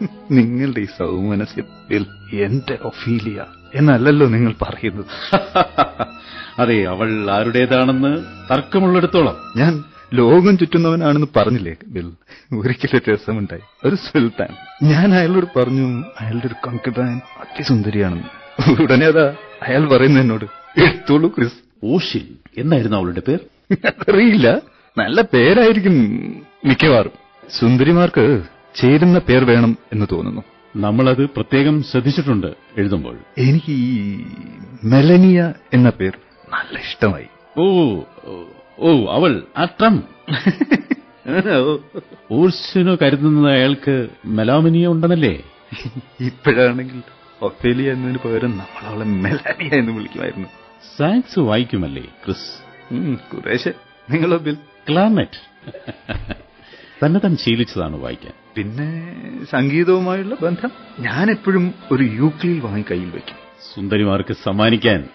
നിങ്ങളുടെ ഈ സൗമനസ്യത്തിൽ എന്റെ ഒഫീലിയ എന്നല്ലല്ലോ നിങ്ങൾ പറയുന്നത്. അതെ അവൾ ആരുടേതാണെന്ന് തർക്കമുള്ളിടത്തോളം. ഞാൻ ലോകം ചുറ്റുന്നവനാണെന്ന് പറഞ്ഞില്ലേ ബിൽ? ഒരിക്കലും രസമുണ്ടായി ഒരു സുൽത്താൻ. ഞാൻ അയാളോട് പറഞ്ഞു അയാളുടെ ഒരു കങ്കിടാൻ അതിസുന്ദരിയാണെന്ന് ഉടനെ അതാ അയാൾ പറയുന്നു എന്നോട് എടുത്തോളൂ ക്രിസ്. ഓഷിൽ എന്നായിരുന്നു അവളുടെ പേർ അറിയില്ല. നല്ല പേരായിരിക്കും മിക്കവാറും. സുന്ദരിമാർക്ക് ചേരുന്ന പേർ വേണം എന്ന് തോന്നുന്നു. നമ്മളത് പ്രത്യേകം ശ്രദ്ധിച്ചിട്ടുണ്ട് എഴുതുമ്പോൾ. എനിക്ക് ഈ മെലനിയ എന്ന പേർ നല്ല ഇഷ്ടമായി. ഓ ഓ, അവൾ അത്രം. ട്രം ഊർസിനു കരുതുന്നത് അയാൾക്ക് മെലാമിനിയ ഉണ്ടെന്നല്ലേ? ഇപ്പോഴാണെങ്കിൽ ഒഫേലിയ എന്നതിന് പകരം നമ്മൾ അവളെ മെലാനിയ എന്ന് വിളിക്കുമായിരുന്നു. സാക്സ് വായിക്കുമല്ലേ ക്രിസ്? കുറേശ്ശെ. നിങ്ങളോ ബിൽ? ക്ലാമറ്റ്. തന്നെ താൻ ശീലിച്ചതാണ് വായിക്കാൻ. പിന്നെ സംഗീതവുമായുള്ള ബന്ധം ഞാൻ എപ്പോഴും ഒരു യൂക്ലിൽ വാങ്ങി കയ്യിൽ വയ്ക്കും. സുന്ദരിമാർക്ക് സമ്മാനിക്കാൻ.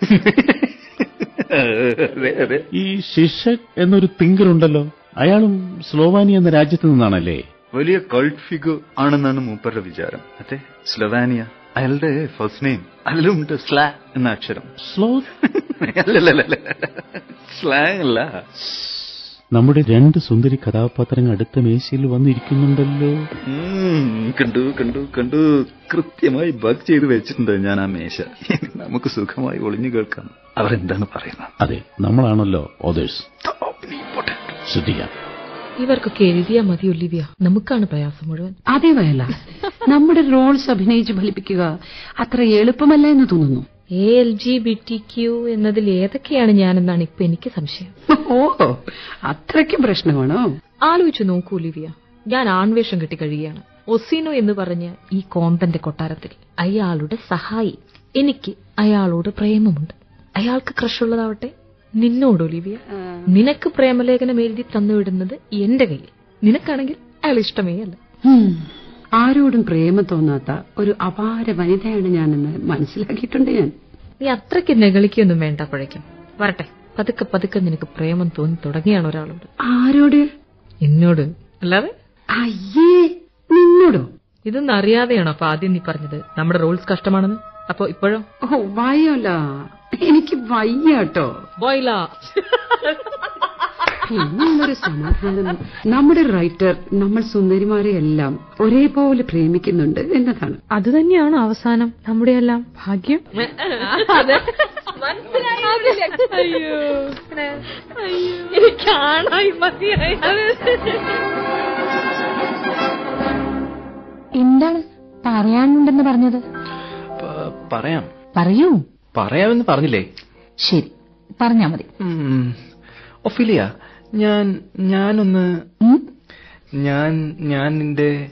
ഈ ശിഷക് എന്നൊരു തിങ്കറുണ്ടല്ലോ അയാളും സ്ലോവാനി എന്ന രാജ്യത്തു നിന്നാണല്ലേ? വലിയ കൾട്ട് ഫിഗർ ആണെന്നാണ് മൂപ്പരുടെ വിചാരം. അതെ സ്ലൊവാനിയ. അയാളുടെ ഫസ്റ്റ് നെയിം അതിലുണ്ട് സ്ലാ എന്ന അക്ഷരം. സ്ലോ അല്ലല്ല സ്ലാങ് അല്ല. നമ്മുടെ രണ്ട് സുന്ദരി കഥാപാത്രങ്ങൾ അടുത്ത മേശയിൽ വന്നിരിക്കുന്നുണ്ടല്ലോ. കണ്ടു കണ്ടു കണ്ടു. കൃത്യമായി ബഗ് ചെയ്ത് വെച്ചിട്ടുണ്ട് ഞാൻ ആ മേശ. നമുക്ക് സുഖമായി ഒളിഞ്ഞു കേൾക്കാം. അവരെന്താണ് പറയുന്നത്? അതെ നമ്മളാണല്ലോ ഓതേഴ്സ് ശ്രദ്ധിക്കാം. ഇവർക്കൊക്കെ എഴുതിയാ മതി ഒലിവിയ. നമുക്കാണ് പ്രയാസം മുഴുവൻ. അതേ വയല നമ്മുടെ റോൾസ് അഭിനയിച്ച് ഫലിപ്പിക്കുക അത്ര എളുപ്പമല്ല എന്ന് തോന്നുന്നു. A L G B T Q എന്നതിൽ ഏതൊക്കെയാണ് ഞാനെന്നാണ് ഇപ്പൊ എനിക്ക് സംശയം. ഓ അത്രയ്ക്കും പ്രശ്നമാണോ? ആലോചിച്ചു നോക്കൂ ലിവിയ ഞാൻ ആൺവേഷം കെട്ടി കഴിയുകയാണ്. ഒസിനോ എന്ന് പറഞ്ഞ ഈ കോന്തന്റെ കൊട്ടാരത്തിൽ അയാളുടെ സഹായി. എനിക്ക് അയാളോട് പ്രേമമുണ്ട്. അയാൾക്ക് ക്രഷുള്ളതാവട്ടെ. നിന്നോട് ഒലിവിയ. നിനക്ക് പ്രേമലേഖനം എഴുതി തന്നുവിടുന്നത് എന്റെ കയ്യിൽ. നിനക്കാണെങ്കിൽ അയാൾ ഇഷ്ടമേ അല്ല. ആരോടും പ്രേമം തോന്നാത്ത ഒരു അപാര വനിതയാണ് ഞാനെന്ന് മനസ്സിലാക്കിയിട്ടുണ്ട് ഞാൻ. നീ അത്രയ്ക്ക് നെകളിക്കൊന്നും വേണ്ട പഴയ്ക്കും. വരട്ടെ. പതുക്കെ പതുക്കെ നിനക്ക് പ്രേമം തോന്നി തുടങ്ങിയാണ് ഒരാളോട്. ആരോട്? എന്നോട് അല്ലാതെ? അയ്യേ നിന്നോടോ? ഇതൊന്നും അറിയാതെയാണോ അപ്പൊ ആദ്യം നീ പറഞ്ഞത്? നമ്മുടെ റോൾസ് കഷ്ടമാണെന്ന്? അപ്പൊ ഇപ്പോഴും? ഓ എനിക്ക് വയ്യാട്ടോ. ബോയില. സമാധാനം. നമ്മുടെ റൈറ്റർ നമ്മൾ സുന്ദരിമാരെ എല്ലാം ഒരേപോലെ പ്രേമിക്കുന്നുണ്ട് എന്നതാണ്. അത് തന്നെയാണ് അവസാനം നമ്മുടെ എല്ലാം ഭാഗ്യം അയ്യോ. എനിക്കാണായി മതിയായി. എന്താണ് പറയാനുണ്ടെന്ന് പറഞ്ഞത്? പറയാം. പറയൂ. പറയാമെന്ന് പറഞ്ഞില്ലേ? ശരി പറഞ്ഞാ മതി. ഒഫിലിയ ഞാൻ ഞാനൊന്ന് ഞാൻ ഞാൻ നിന്റെ.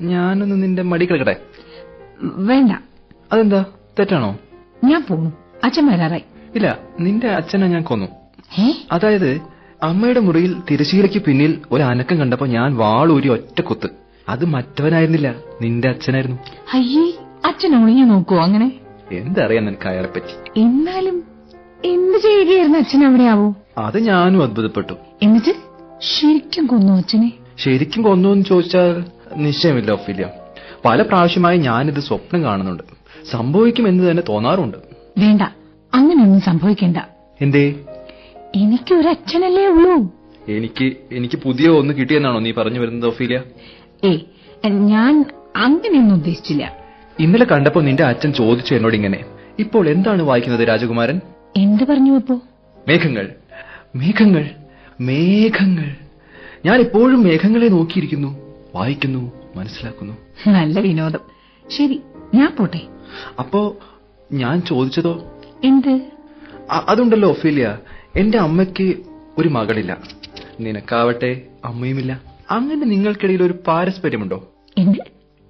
ഞാനൊന്ന് നിന്റെ മടി കിടക്കട്ടെ വേണ്ട. അതെന്താ? തെറ്റാണോ? ഞാൻ പോണു അച്ഛൻ വരാറായി. ഇല്ല നിന്റെ അച്ഛനെ ഞാൻ കൊന്നു. അതായത് അമ്മയുടെ മുറിയിൽ തിരശീലയ്ക്ക് പിന്നിൽ ഒരു അനക്കം കണ്ടപ്പോ ഞാൻ വാളൂരി ഒറ്റ കുത്ത്. അത് മറ്റവനായിരുന്നില്ല നിന്റെ അച്ഛനായിരുന്നു. അയ്യേ അച്ഛൻ ഒളിഞ്ഞു നോക്കുവോ അങ്ങനെ. എന്തറിയാം നിനക്ക് അയാളെ പറ്റി എന്നാലും എന്ത് ചെയ്യുകയായിരുന്നു അച്ഛൻ അവിടെയാവോ? അത് ഞാനും അത്ഭുതപ്പെട്ടു. എന്നിട്ട് ശരിക്കും കൊന്നു അച്ഛനെ? ശരിക്കും കൊന്നു എന്ന് ചോദിച്ചാൽ നിശ്ചയമില്ല ഒഫീലിയ. പല പ്രാവശ്യമായി ഞാനിത് സ്വപ്നം കാണുന്നുണ്ട്. സംഭവിക്കും എന്ന് തന്നെ തോന്നാറുണ്ട്. വേണ്ട അങ്ങനെയൊന്നും സംഭവിക്കേണ്ട. എന്തേ? എനിക്ക് ഒരു അച്ഛനല്ലേ ഉള്ളൂ. എനിക്ക് എനിക്ക് പുതിയ ഒന്ന് കിട്ടിയെന്നാണോ നീ പറഞ്ഞു വരുന്നത് ഒഫീലിയ? ഏ ഞാൻ അങ്ങനെയൊന്നും ഉദ്ദേശിച്ചില്ല. ഇന്നലെ കണ്ടപ്പോ നിന്റെ അച്ഛൻ ചോദിച്ചു എന്നോട് ഇങ്ങനെ. ഇപ്പോൾ എന്താണ് വായിക്കുന്നത് രാജകുമാരൻ? എന്ത് പറഞ്ഞു അപ്പോ മേഘങ്ങൾ. മേഘങ്ങൾ. മേഘങ്ങൾ. ഞാൻ എപ്പോഴും മേഘങ്ങളെ നോക്കിയിരിക്കുന്നു. വായിക്കുന്നു മനസ്സിലാക്കുന്നു. നല്ല വിനോദം. ശരി ഞാൻ പോട്ടെ. അപ്പോ ഞാൻ ചോദിച്ചതോ? എന്ത്? അതുണ്ടല്ലോ ഒഫീലിയ. എന്റെ അമ്മയ്ക്ക് ഒരു മകളില്ല. നിനക്കാവട്ടെ അമ്മയുമില്ല. അങ്ങനെ നിങ്ങൾക്കിടയിൽ ഒരു പാരസ്പര്യമുണ്ടോ? എന്ത്?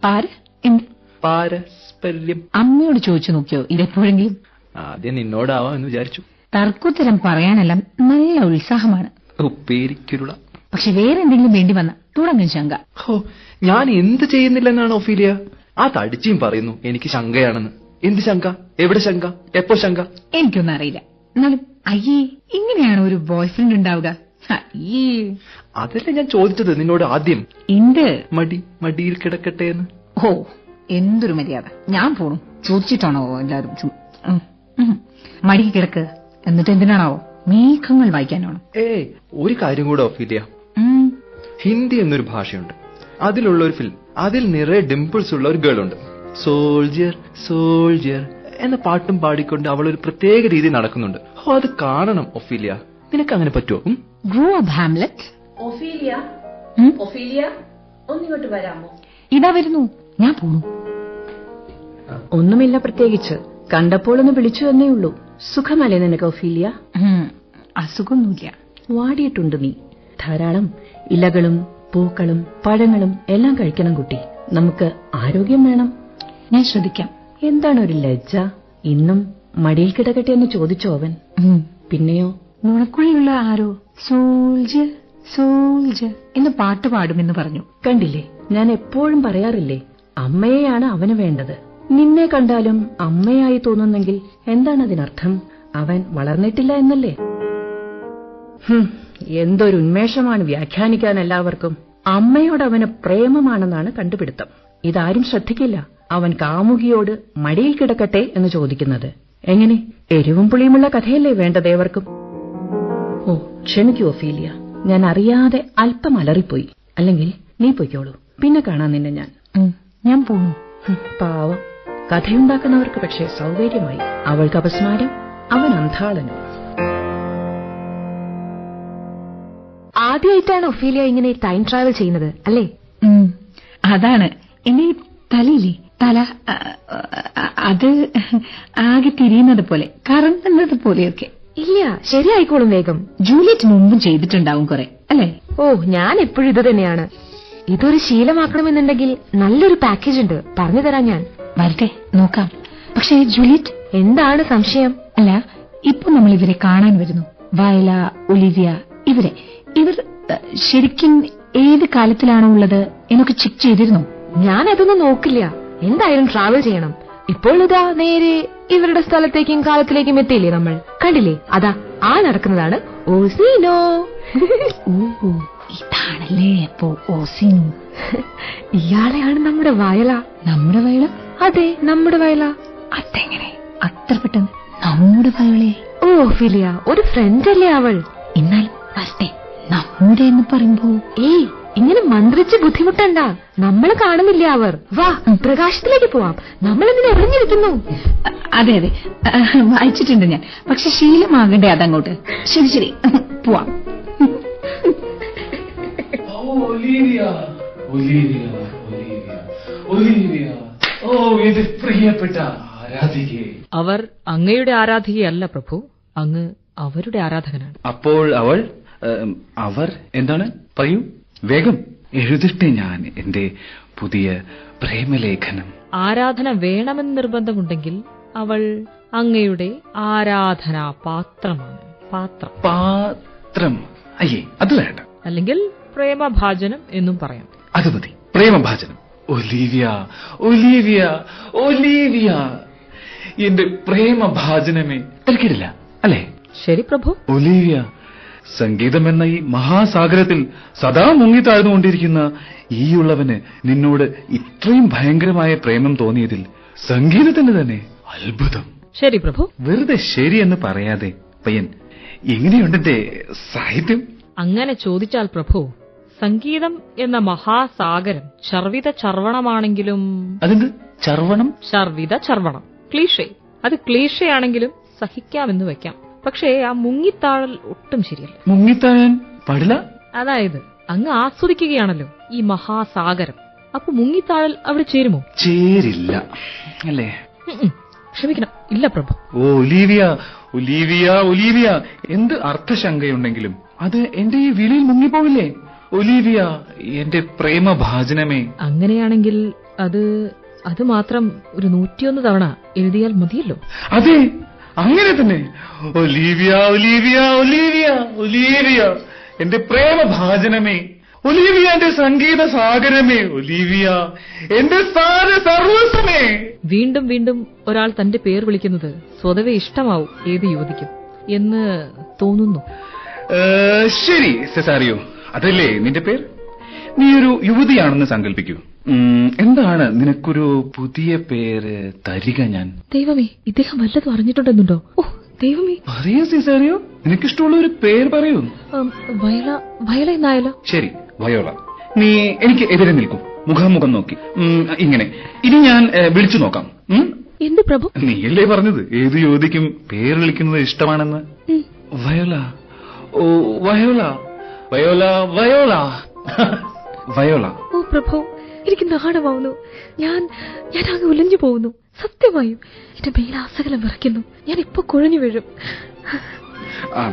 പാര എന്ത്? പാരസ്പര്യം. അമ്മയോട് ചോദിച്ചു നോക്കിയോ? ഇതെപ്പോഴെങ്കിലും? ആദ്യം നിന്നോടാവാം എന്ന് വിചാരിച്ചു. തർക്കുത്തരം പറയാനെല്ലാം നല്ല ഉത്സാഹമാണ്. ഉപ്പേരിക്കുരുള. പക്ഷെ വേറെ എന്തെങ്കിലും വേണ്ടി വന്ന തുടങ്ങും ശങ്ക. ഹോ ഞാൻ എന്ത് ചെയ്യുന്നില്ലെന്നാണ് ഒഫീലിയ? ആ തടിച്ചും പറയുന്നു എനിക്ക് ശങ്കയാണെന്ന്. എന്ത് ശങ്ക? എവിടെ ശങ്ക? എപ്പോ ശങ്ക? എനിക്കൊന്നും അറിയില്ല. എന്നാലും അയ്യേ ഇങ്ങനെയാണ് ഒരു ബോയ് ഫ്രണ്ട് ഉണ്ടാവുക അതല്ലേ ഞാൻ ചോദിച്ചത് നിന്നോട് ആദ്യം. എന്ത്? മടി മടിയിൽ കിടക്കട്ടെ എന്ന്. ഓ എന്തൊരു മര്യാദ. ഞാൻ പോണു. ചോദിച്ചിട്ടാണോ ഉം. മടിക്ക് കിടക്ക്. എന്നിട്ട് എന്തിനാണാവോ? മേഘങ്ങൾ വായിക്കാനാണോ ഏയ് ഒരു കാര്യം കൂടെ ഒഫീലിയ ഹിന്ദി എന്നൊരു ഭാഷയുണ്ട്. അതിലുള്ള ഒരു ഫിലിം അതിൽ നിറയെ ഡിംപിൾസ് ഉള്ള ഒരു ഗേൾ ഉണ്ട്. സോൾജിയർ സോൾജിയർ എന്ന പാട്ടും പാടിക്കൊണ്ട് അവൾ ഒരു പ്രത്യേക രീതി നടക്കുന്നുണ്ട്. ഓ അത് കാണണം ഒഫീലിയ നിനക്ക് അങ്ങനെ പറ്റുമോ grow up Hamlet Ophelia? Ophelia ഒന്നിങ്ങോട്ട് വരാമോ? ഇതാ വരുന്നു. ഞാൻ പോണു. ഒന്നുമില്ല പ്രത്യേകിച്ച്. കണ്ടപ്പോൾ ഒന്ന് വിളിച്ചു എന്നേ ഉള്ളൂ. സുഖമല്ലേ നിനക്ക് ഒഫീലിയ. അസുഖമൊന്നുമില്ല. വാടിയിട്ടുണ്ട് നീ. ധാരാളം ഇലകളും പൂക്കളും പഴങ്ങളും എല്ലാം കഴിക്കണം കുട്ടി. നമുക്ക് ആരോഗ്യം വേണം. ഞാൻ ശ്രദ്ധിക്കാം. എന്താണ് ഒരു ലജ്ജ? ഇന്നും മടിയിൽ കിടക്കട്ടെ എന്ന് ചോദിച്ചോ അവൻ? പിന്നെയോ? നുണക്കുഴിയുള്ള ആരോ? സോൾജ് സോൾജ് എന്ന് പാട്ട് പാടുമെന്ന് പറഞ്ഞു. കണ്ടില്ലേ? ഞാൻ എപ്പോഴും പറയാറില്ലേ? അമ്മയെയാണ് അവന് വേണ്ടത്. നിന്നെ കണ്ടാലും അമ്മയായി തോന്നുന്നെങ്കിൽ എന്താണ് അതിനർത്ഥം? അവൻ വളർന്നിട്ടില്ല എന്നല്ലേ? എന്തൊരു ഉന്മേഷമാണ് വ്യാഖ്യാനിക്കാൻ എല്ലാവർക്കും. അമ്മയോട് അവന് പ്രേമമാണെന്നാണ് കണ്ടുപിടുത്തം. ഇതാരും ശ്രദ്ധിക്കില്ല. അവൻ കാമുകിയോട് മടിയിൽ കിടക്കട്ടെ എന്ന് ചോദിക്കുന്നത്. എങ്ങനെ? എരിവും പുളിയുമുള്ള കഥയല്ലേ വേണ്ടത് ഏവർക്കും? ഓ ക്ഷമിക്കൂ ഒഫീലിയ. ഞാൻ അറിയാതെ അല്പം അലറിപ്പോയി. അല്ലെങ്കിൽ നീ പൊയ്ക്കോളൂ. പിന്നെ കാണാൻ നിന്നെ ഞാൻ. ഞാൻ പോന്നു. പാവം. കഥയുണ്ടാക്കുന്നവർക്ക് പക്ഷേ സൗകര്യമായി. അവൾക്ക് അപസ്മാരം അവൻ അന്ധാളനും ആദ്യമായിട്ടാണ് ഒഫീലിയ ഇങ്ങനെ ടൈം ട്രാവൽ ചെയ്യുന്നത് അല്ലേ? അതാണ്. ഇനി തലയില്ലേ? തല അത് ആകെ തിരിയുന്നത് പോലെ കറങ്ങുന്നത് പോലെയൊക്കെ. ഇല്ല ശരിയായിക്കോളും വേഗം. ജൂലിയറ്റ് മുമ്പും ചെയ്തിട്ടുണ്ടാവും കുറെ അല്ലേ? ഓ ഞാൻ എപ്പോഴും ഇത് തന്നെയാണ്. ഇതൊരു ശീലമാക്കണമെന്നുണ്ടെങ്കിൽ നല്ലൊരു പാക്കേജ് ഉണ്ട്. പറഞ്ഞു തരാം ഞാൻ. വരട്ടെ നോക്കാം. പക്ഷേ ജൂലിയറ്റ്? എന്താണ് സംശയം? അല്ല ഇപ്പൊ നമ്മൾ ഇവരെ കാണാൻ വരുന്നു. വയല ഒലിവിയ ഇവരെ. ഇവർ ശരിക്കും ഏത് കാലത്തിലാണോ ഉള്ളത് എന്നൊക്കെ ചെക്ക് ചെയ്തിരുന്നു. ഞാൻ അതൊന്നും നോക്കില്ല. എന്തായാലും ട്രാവൽ ചെയ്യണം. ഇപ്പോൾ ഇതാ നേരെ ഇവരുടെ സ്ഥലത്തേക്കും കാലത്തിലേക്കും എത്തിയില്ലേ നമ്മൾ? കണ്ടില്ലേ? അതാ ആ നടക്കുന്നതാണ്. ഓസീനോ ഓ ഇതാണല്ലേ? അപ്പോ ഓസിനു. ഇയാളെയാണ് നമ്മുടെ വയല. നമ്മുടെ വയല? അതെ നമ്മുടെ വയല. അതെങ്ങനെ? അത്ര പെട്ടെന്ന് നമ്മുടെ വയളെ ഓ ഫിലിയ ഒരു ഫ്രണ്ട് അല്ലേ അവൾ? എന്നാൽ ഫസ്റ്റേ നമ്മുടെ എന്ന് പറയുമ്പോ? ഏയ് ഇങ്ങനെ മന്ത്രിച്ച് ബുദ്ധിമുട്ടണ്ട. നമ്മൾ കാണുന്നില്ല അവർ? വാ പ്രകാശത്തിലേക്ക് പോവാം. നമ്മൾ ഇങ്ങനെ എറിഞ്ഞിരിക്കുന്നു അതെ അതെ. വായിച്ചിട്ടുണ്ട് ഞാൻ. പക്ഷെ ശീലമാകണ്ടേ അതങ്ങോട്ട്. ശരി ശരി. പോവാം. ഒലീവിയ ഒലീവിയ ഒലീവിയ ഒലീവിയ ഓ എന്റെ പ്രിയപ്പെട്ട ആരാധികയെ. അവർ അങ്ങയുടെ ആരാധികയല്ല പ്രഭു. അങ്ങ് അവരുടെ ആരാധകനാണ്. അപ്പോൾ അവൾ അവർ എന്താണ്? പറയൂ. വേഗം എഴുതിട്ടെ ഞാൻ എന്റെ പുതിയ പ്രേമലേഖനം. ആരാധന വേണമെന്ന് നിർബന്ധമുണ്ടെങ്കിൽ അവൾ അങ്ങയുടെ ആരാധനാ പാത്രമാണ് പാത്രം. പാത്രം. അയ്യേ അത് വേണ്ട. അല്ലെങ്കിൽ പ്രേമഭാജനം എന്നും പറയാം. അത് മതി. പ്രേമഭാജനം. Olivia Olivia Olivia. എന്റെ പ്രേമഭാജനമേ തിരക്കിടില്ല അല്ലേ? ശരി പ്രഭു. ഒലീവിയ സംഗീതം എന്ന ഈ മഹാസാഗരത്തിൽ സദാ മുങ്ങിത്താഴ്ന്നുകൊണ്ടിരിക്കുന്ന ഈയുള്ളവന് നിന്നോട് ഇത്രയും ഭയങ്കരമായ പ്രേമം തോന്നിയതിൽ സംഗീതത്തിന് തന്നെ അത്ഭുതം. ശരി പ്രഭു. വെറുതെ ശരി എന്ന് പറയാതെ പയ്യൻ എങ്ങനെയുണ്ടെന്റെ സാഹിത്യം? അങ്ങനെ ചോദിച്ചാൽ പ്രഭു സംഗീതം എന്ന മഹാസാഗരം ചർവിത ചർവണമാണെങ്കിലും അതെന്ത്? ചർവണം? ചർവിത ചർവണം. ക്ലീഷേ. അത് ക്ലീഷയാണെങ്കിലും സഹിക്കാമെന്ന് വെക്കാം പക്ഷേ ആ മുങ്ങിത്താഴൽ ഒട്ടും ശരിയല്ല. മുങ്ങിത്താഴാൻ പാടില്ല? അതായത് അങ്ങ് ആസ്വദിക്കുകയാണല്ലോ ഈ മഹാസാഗരം. അപ്പൊ മുങ്ങിത്താഴൽ അവിടെ ചേരുമോ? ചേരില്ല. അല്ലേ. ക്ഷമിക്കണം. ഇല്ല പ്രഭു. ഓ ഒലീവിയ. Olivia Olivia. എന്ത് അർത്ഥശങ്കയുണ്ടെങ്കിലും. അത് എന്റെ ഈ വിളിയിൽ മുങ്ങിപ്പോവില്ലേ? ഒലീവിയ എന്റെ പ്രേമഭാജനമേ. അങ്ങനെയാണെങ്കിൽ അത് അത് മാത്രം ഒരു നൂറ്റിയൊന്ന് തവണ എഴുതിയാൽ മതിയല്ലോ? അതെ അങ്ങനെ തന്നെ. ഒലീവിയ ഒലീവിയ ഒലീവിയ ഒലീവിയ എന്റെ പ്രേമഭാജനമേ. ഒലീവിയ എന്റെ സംഗീത സാഗരമേ ഒലീവിയ എന്റെ സാര സർവസ്വമേ. വീണ്ടും വീണ്ടും ഒരാൾ തന്റെ പേർ വിളിക്കുന്നത് സ്വതവേ ഇഷ്ടമാവും ഏത് യുവതിക്കും എന്ന് തോന്നുന്നു. ശരി സെസാറിയോ. അതല്ലേ നിന്റെ പേര്? നീ ഒരു യുവതിയാണെന്ന് സങ്കല്പിക്കൂ എന്താണ് നിനക്കൊരു പുതിയ പേര് തരിക ഞാൻ? ദൈവമേ ഇദ്ദേഹം വല്ലതും അറിഞ്ഞിട്ടുണ്ടെന്നുണ്ടോ? ഓ ദൈവമേ. പറയൂ സിസേറിയോ. നിനക്കിഷ്ടമുള്ള ഒരു പേര് പറയൂ. വയല വയല എന്നായാലോ? ശരി വയോള. നീ എനിക്ക് എതിരെ നിൽക്കും. മുഖാമുഖം നോക്കി. ഇങ്ങനെ. ഇനി ഞാൻ വിളിച്ചു നോക്കാം? എന്ത് പ്രഭു? നീയല്ലേ പറഞ്ഞത്? ഏത് യുവതിക്കും പേര് വിളിക്കുന്നത് ഇഷ്ടമാണെന്ന്? വയോല ഓ വയോല വയോല വയോല. വയോല. ഓ പ്രഭു എനിക്ക് നാണമാവുന്നു. ഞാൻ ഞാൻ അങ്ങ് ഉലഞ്ഞു പോകുന്നു. സത്യമായും എന്റെ മേലാസകലം വിറയ്ക്കുന്നു. ഞാൻ ഇപ്പൊ കുഴഞ്ഞു വീഴും.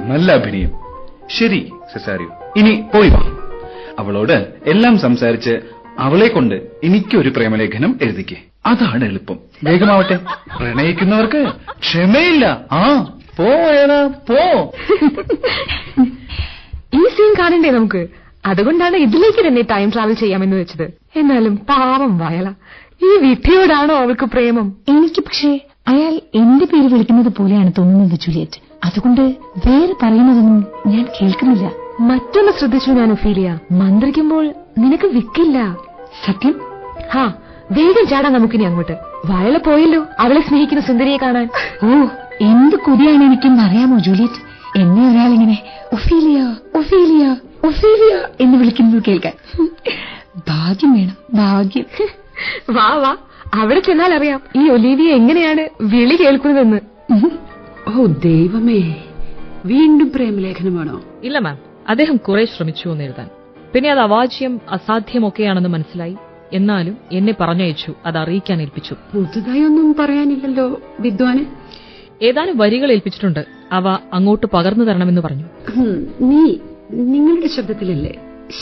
നല്ല അഭിനയം. ശരി സെസാരിയോ. ഇനി പോയി വാ. അവളോട് എല്ലാം സംസാരിച്ച് അവളെ കൊണ്ട് എനിക്കൊരു പ്രേമലേഖനം എഴുതിക്കേ. അതാണ് എളുപ്പം. വേഗമാവട്ടെ. പ്രണയിക്കുന്നവർക്ക് ക്ഷമയില്ല. ആ പോ പോ. ഈ കാണണ്ടേ നമുക്ക്? അതുകൊണ്ടാണ് ഇതിലേക്ക് തന്നെ ടൈം ട്രാവൽ ചെയ്യാമെന്ന് വെച്ചത്. എന്നാലും പാവം വയല ഈ വിധിയോടാണോ അവൾക്ക് പ്രേമം? എനിക്ക് പക്ഷേ അയാൾ എന്റെ പേര് വിളിക്കുന്നത് പോലെയാണ് തോന്നുന്നത് ജൂലിയറ്റ്. അതുകൊണ്ട് വേറെ പറയുന്നതൊന്നും ഞാൻ കേൾക്കുന്നില്ല. മറ്റൊന്ന് ശ്രദ്ധിച്ചു ഞാൻ ഒഫീലിയ. മന്ത്രിക്കുമ്പോൾ നിനക്ക് വിക്കില്ല. സത്യം? ഹാ വേഗം ചാടാൻ നമുക്കിനി അങ്ങോട്ട്. വയല പോയല്ലോ അവളെ സ്നേഹിക്കുന്ന സുന്ദരിയെ കാണാൻ. ഓ എന്ത് കൊതിയാണ് എനിക്കെന്ന് അറിയാമോ ജൂലിയറ്റ്? എന്നെ ഒരാളിങ്ങനെ ഒഫീലിയ ഒഫീലിയ ഒഫീലിയ എന്ന് വിളിക്കുന്നത് കേൾക്കാൻ. ഭാഗ്യം വേണം ഭാഗ്യം. വാ വാ. അവിടെ ചെന്നാൽ അറിയാം ഈ ഒലീവിയ എങ്ങനെയാണ് വിളി കേൾക്കുന്നതെന്ന്. ഓ ദൈവമേ. വീണ്ടും പ്രേമലേഖനമാണോ? ഇല്ല മാം. അദ്ദേഹം കുറെ ശ്രമിച്ചു എന്ന് എഴുതാൻ. പിന്നെ അത് അവാച്യം അസാധ്യമൊക്കെയാണെന്ന് മനസ്സിലായി. എന്നാലും എന്നെ പറഞ്ഞയച്ചു അത് അറിയിക്കാൻ ഏൽപ്പിച്ചു. പുതുതായി ഒന്നും പറയാനില്ലല്ലോ വിദ്വാന്. ഏതാനും വരികൾ ഏൽപ്പിച്ചിട്ടുണ്ട്. അവ അങ്ങോട്ട് പകർന്നു തരണമെന്ന് പറഞ്ഞു. നീ നിങ്ങളുടെ ശബ്ദത്തിലല്ലേ?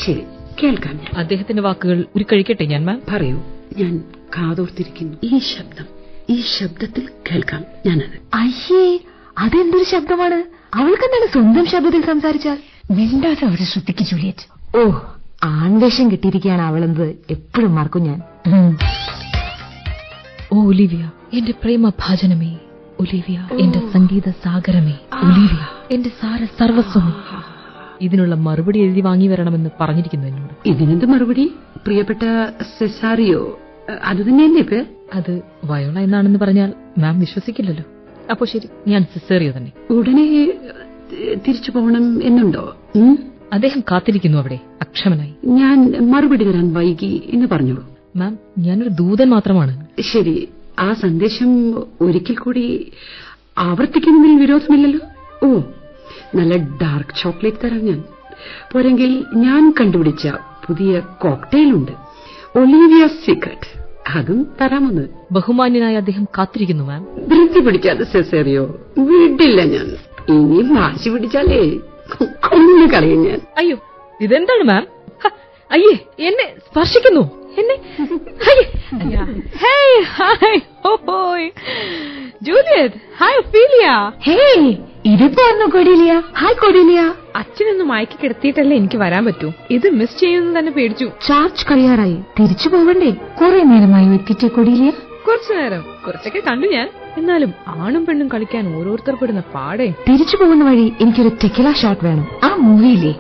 ശരി കേൾക്കാം ഞാൻ. അദ്ദേഹത്തിന്റെ വാക്കുകൾ ഒരു കഴിക്കട്ടെ ഞാൻ മാം പറയൂ. ഞാൻ കാതോർത്തിരിക്കുന്നു. ഈ ശബ്ദം ഈ ശബ്ദത്തിൽ കേൾക്കാം ഞാനത്. അയ്യേ അതെന്തൊരു ശബ്ദമാണ്? അവൾക്ക് അവൾക്കെന്താണ് സ്വന്തം ശബ്ദത്തിൽ സംസാരിച്ചാൽ? മിണ്ടാതെ അവരെ ശ്രദ്ധിക്കും ജൂലിയറ്റ്. ഓ ആൺവേഷം കിട്ടിയിരിക്കുകയാണ് അവളെന്നത്. എപ്പോഴും മറക്കും ഞാൻ. ഓ ഒലിവിയ എന്റെ പ്രേമ ഭാജനമേ ഒലിവിയ എന്റെ സംഗീത സാഗരമേ ഒലിവിയ എന്റെ സാര സർവസ്വമേ. ഇതിനുള്ള മറുപടി എഴുതി വാങ്ങി വരണമെന്ന് പറഞ്ഞിരിക്കുന്നു എന്നോട്. ഇതിനെന്ത് മറുപടി? പ്രിയപ്പെട്ട സെസാറിയോ അത് തന്നെയല്ലേ പേർ അത് വയോള എന്നാണെന്ന് പറഞ്ഞാൽ മാം വിശ്വസിക്കില്ലല്ലോ. അപ്പോ ശരി ഞാൻ സെസേറിയോ തന്നെ. ഉടനെ തിരിച്ചു പോകണം എന്നുണ്ടോ? അദ്ദേഹം കാത്തിരിക്കുന്നു അവിടെ അക്ഷമനായി. ഞാൻ മറുപടി തരാൻ വൈകി എന്ന് പറഞ്ഞോളൂ. മാം ഞാനൊരു ദൂതൻ മാത്രമാണ്. ശരി ആ സന്ദേശം ഒരിക്കൽ കൂടി ആവർത്തിക്കുന്നതിൽ വിരോധമില്ലല്ലോ? ഓ നല്ല ഡാർക്ക് ചോക്ലേറ്റ് തരാം ഞാൻ. പോരെങ്കിൽ ഞാൻ കണ്ടുപിടിച്ച പുതിയ കോക്ടെയിൽ ഉണ്ട്. ഒലീവിയ സീക്രട്ട് അതും തരാമെന്ന്. ബഹുമാന്യനായ അദ്ദേഹം കാത്തിരിക്കുന്നു മാം ധൃതി പിടിക്കാതെ സെസേറിയോ വിടില്ല ഞാൻ. ഇനി വാശി പിടിച്ചാലേ. കൊന്നു കളയും ഞാൻ. അയ്യോ ഇതെന്താണ് മാം അയ്യേ എന്നെ സ്പർശിക്കുന്നു. എന്നെ. ഹേയ് ഹായ് ഹോയ്. Juliet hi Ophelia. ഹേ ഇതിപ്പോ കൊടിയിലിയ ഹായ് കൊടിയിലിയ അച്ഛനൊന്നും മയക്കി കിടത്തിയിട്ടല്ലേ എനിക്ക് വരാൻ പറ്റൂ. ഇത് മിസ് ചെയ്യുമെന്ന് തന്നെ പേടിച്ചു. ചാർജ് കഴിയാറായി തിരിച്ചു പോകണ്ടേ കുറെ നേരമായി എത്തിച്ചേ കൊടിയിലിയ കുറച്ചു നേരം. കുറച്ചൊക്കെ കണ്ടു ഞാൻ. എന്നാലും ആണും പെണ്ണും കളിക്കാൻ ഓരോരുത്തർ പെടുന്ന പാടെ. തിരിച്ചു പോകുന്ന വഴി എനിക്കൊരു ടെക്കില ഷോട്ട് വേണം. ആ മൂവിയിലെ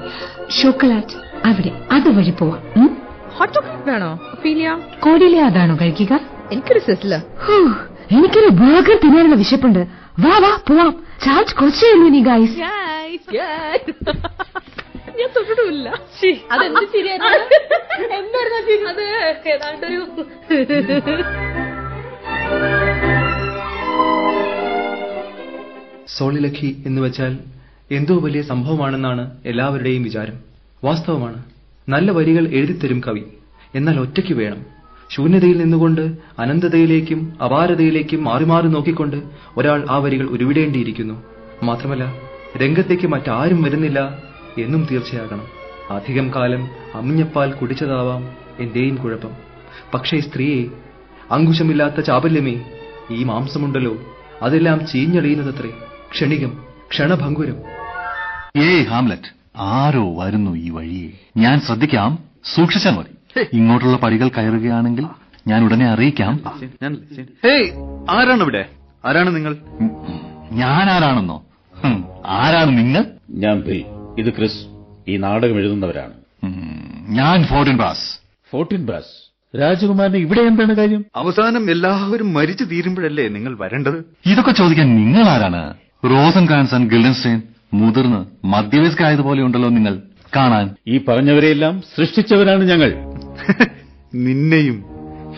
ഷോക്കലാറ്റ് അവിടെ. അതുവഴി പോവാം? ഹോട്ട് ചോക്ലേറ്റ് വേണോ ഫീലിയ അതാണോ കഴിക്കുക? എനിക്കൊരു സെസ്ല ഹൂ, എനിക്കൊരു ബർഗർ തിന്നാനുള്ള വിശപ്പുണ്ട്. വാ വാ പോവാം. ചാർജ് കുറച്ചേ ഉള്ളൂ നീ ഗൈസ് ഞാൻ തൊട്ടിട്ടുമില്ല അതെന്ത് ശരിയായിരുന്നു എന്തായിരുന്നു അത് ഏതാണ്ടൊരു സോളിലഖി എന്ന് വെച്ചാൽ എന്തോ വലിയ സംഭവമാണെന്നാണ് എല്ലാവരുടെയും വിചാരം. വാസ്തവമാണ്. നല്ല വരികൾ എഴുതിത്തരും കവി. എന്നാൽ ഒറ്റയ്ക്ക് വേണം. ശൂന്യതയിൽ നിന്നുകൊണ്ട് അനന്തതയിലേക്കും അപാരതയിലേക്കും മാറി മാറി നോക്കിക്കൊണ്ട് ഒരാൾ ആ വരികൾ ഉരുവിടേണ്ടിയിരിക്കുന്നു. മാത്രമല്ല രംഗത്തേക്ക് മറ്റാരും വരുന്നില്ല എന്നും തീർച്ചയാകണം. അധികം കാലം അമ്മിഞ്ഞപ്പാൽ കുടിച്ചതാവാം എന്റെയും കുഴപ്പം. പക്ഷേ സ്ത്രീയെ അങ്കുശമില്ലാത്ത ചാബല്യമേ ഈ മാംസമുണ്ടല്ലോ. അതെല്ലാം ചീഞ്ഞളിയുന്നതത്രേ. ക്ഷണികം ക്ഷണഭംഗുരം ഏയ് ഹാംലറ്റ്. ആരോ വരുന്നു ഈ വഴിയെ ഞാൻ ശ്രദ്ധിക്കാം. സൂക്ഷിച്ചാൽ മതി. ഇങ്ങോട്ടുള്ള പടികൾ കയറുകയാണെങ്കിൽ ഞാൻ ഉടനെ അറിയിക്കാം. ആരാണ് ഇവിടെ ആരാണ് നിങ്ങൾ? ഞാൻ ആരാണെന്നോ? ആരാണ് നിങ്ങൾ? ഞാൻ ബിൽ ഇത് ക്രിസ്. ഈ നാടകം എഴുതുന്നവരാണ്. ഞാൻ ഫോർട്ടിൻ ബ്രാസ്. ഫോർട്ടിൻ ബ്രാസ്. രാജകുമാരന് ഇവിടെ എന്താണ് കാര്യം? അവസാനം എല്ലാവരും മരിച്ചു തീരുമ്പോഴല്ലേ നിങ്ങൾ വരേണ്ടത്? ഇതൊക്കെ ചോദിക്കാൻ നിങ്ങൾ ആരാണ്? റോസൻ കാൻസൺ ഗിൽഡൻസ്റ്റൈൻ മുതിർന്ന് മദ്യവയസ്കായതുപോലെയുണ്ടല്ലോ നിങ്ങൾ കാണാൻ. ഈ പറഞ്ഞവരെയെല്ലാം സൃഷ്ടിച്ചവരാണ് ഞങ്ങൾ. നിന്നെയും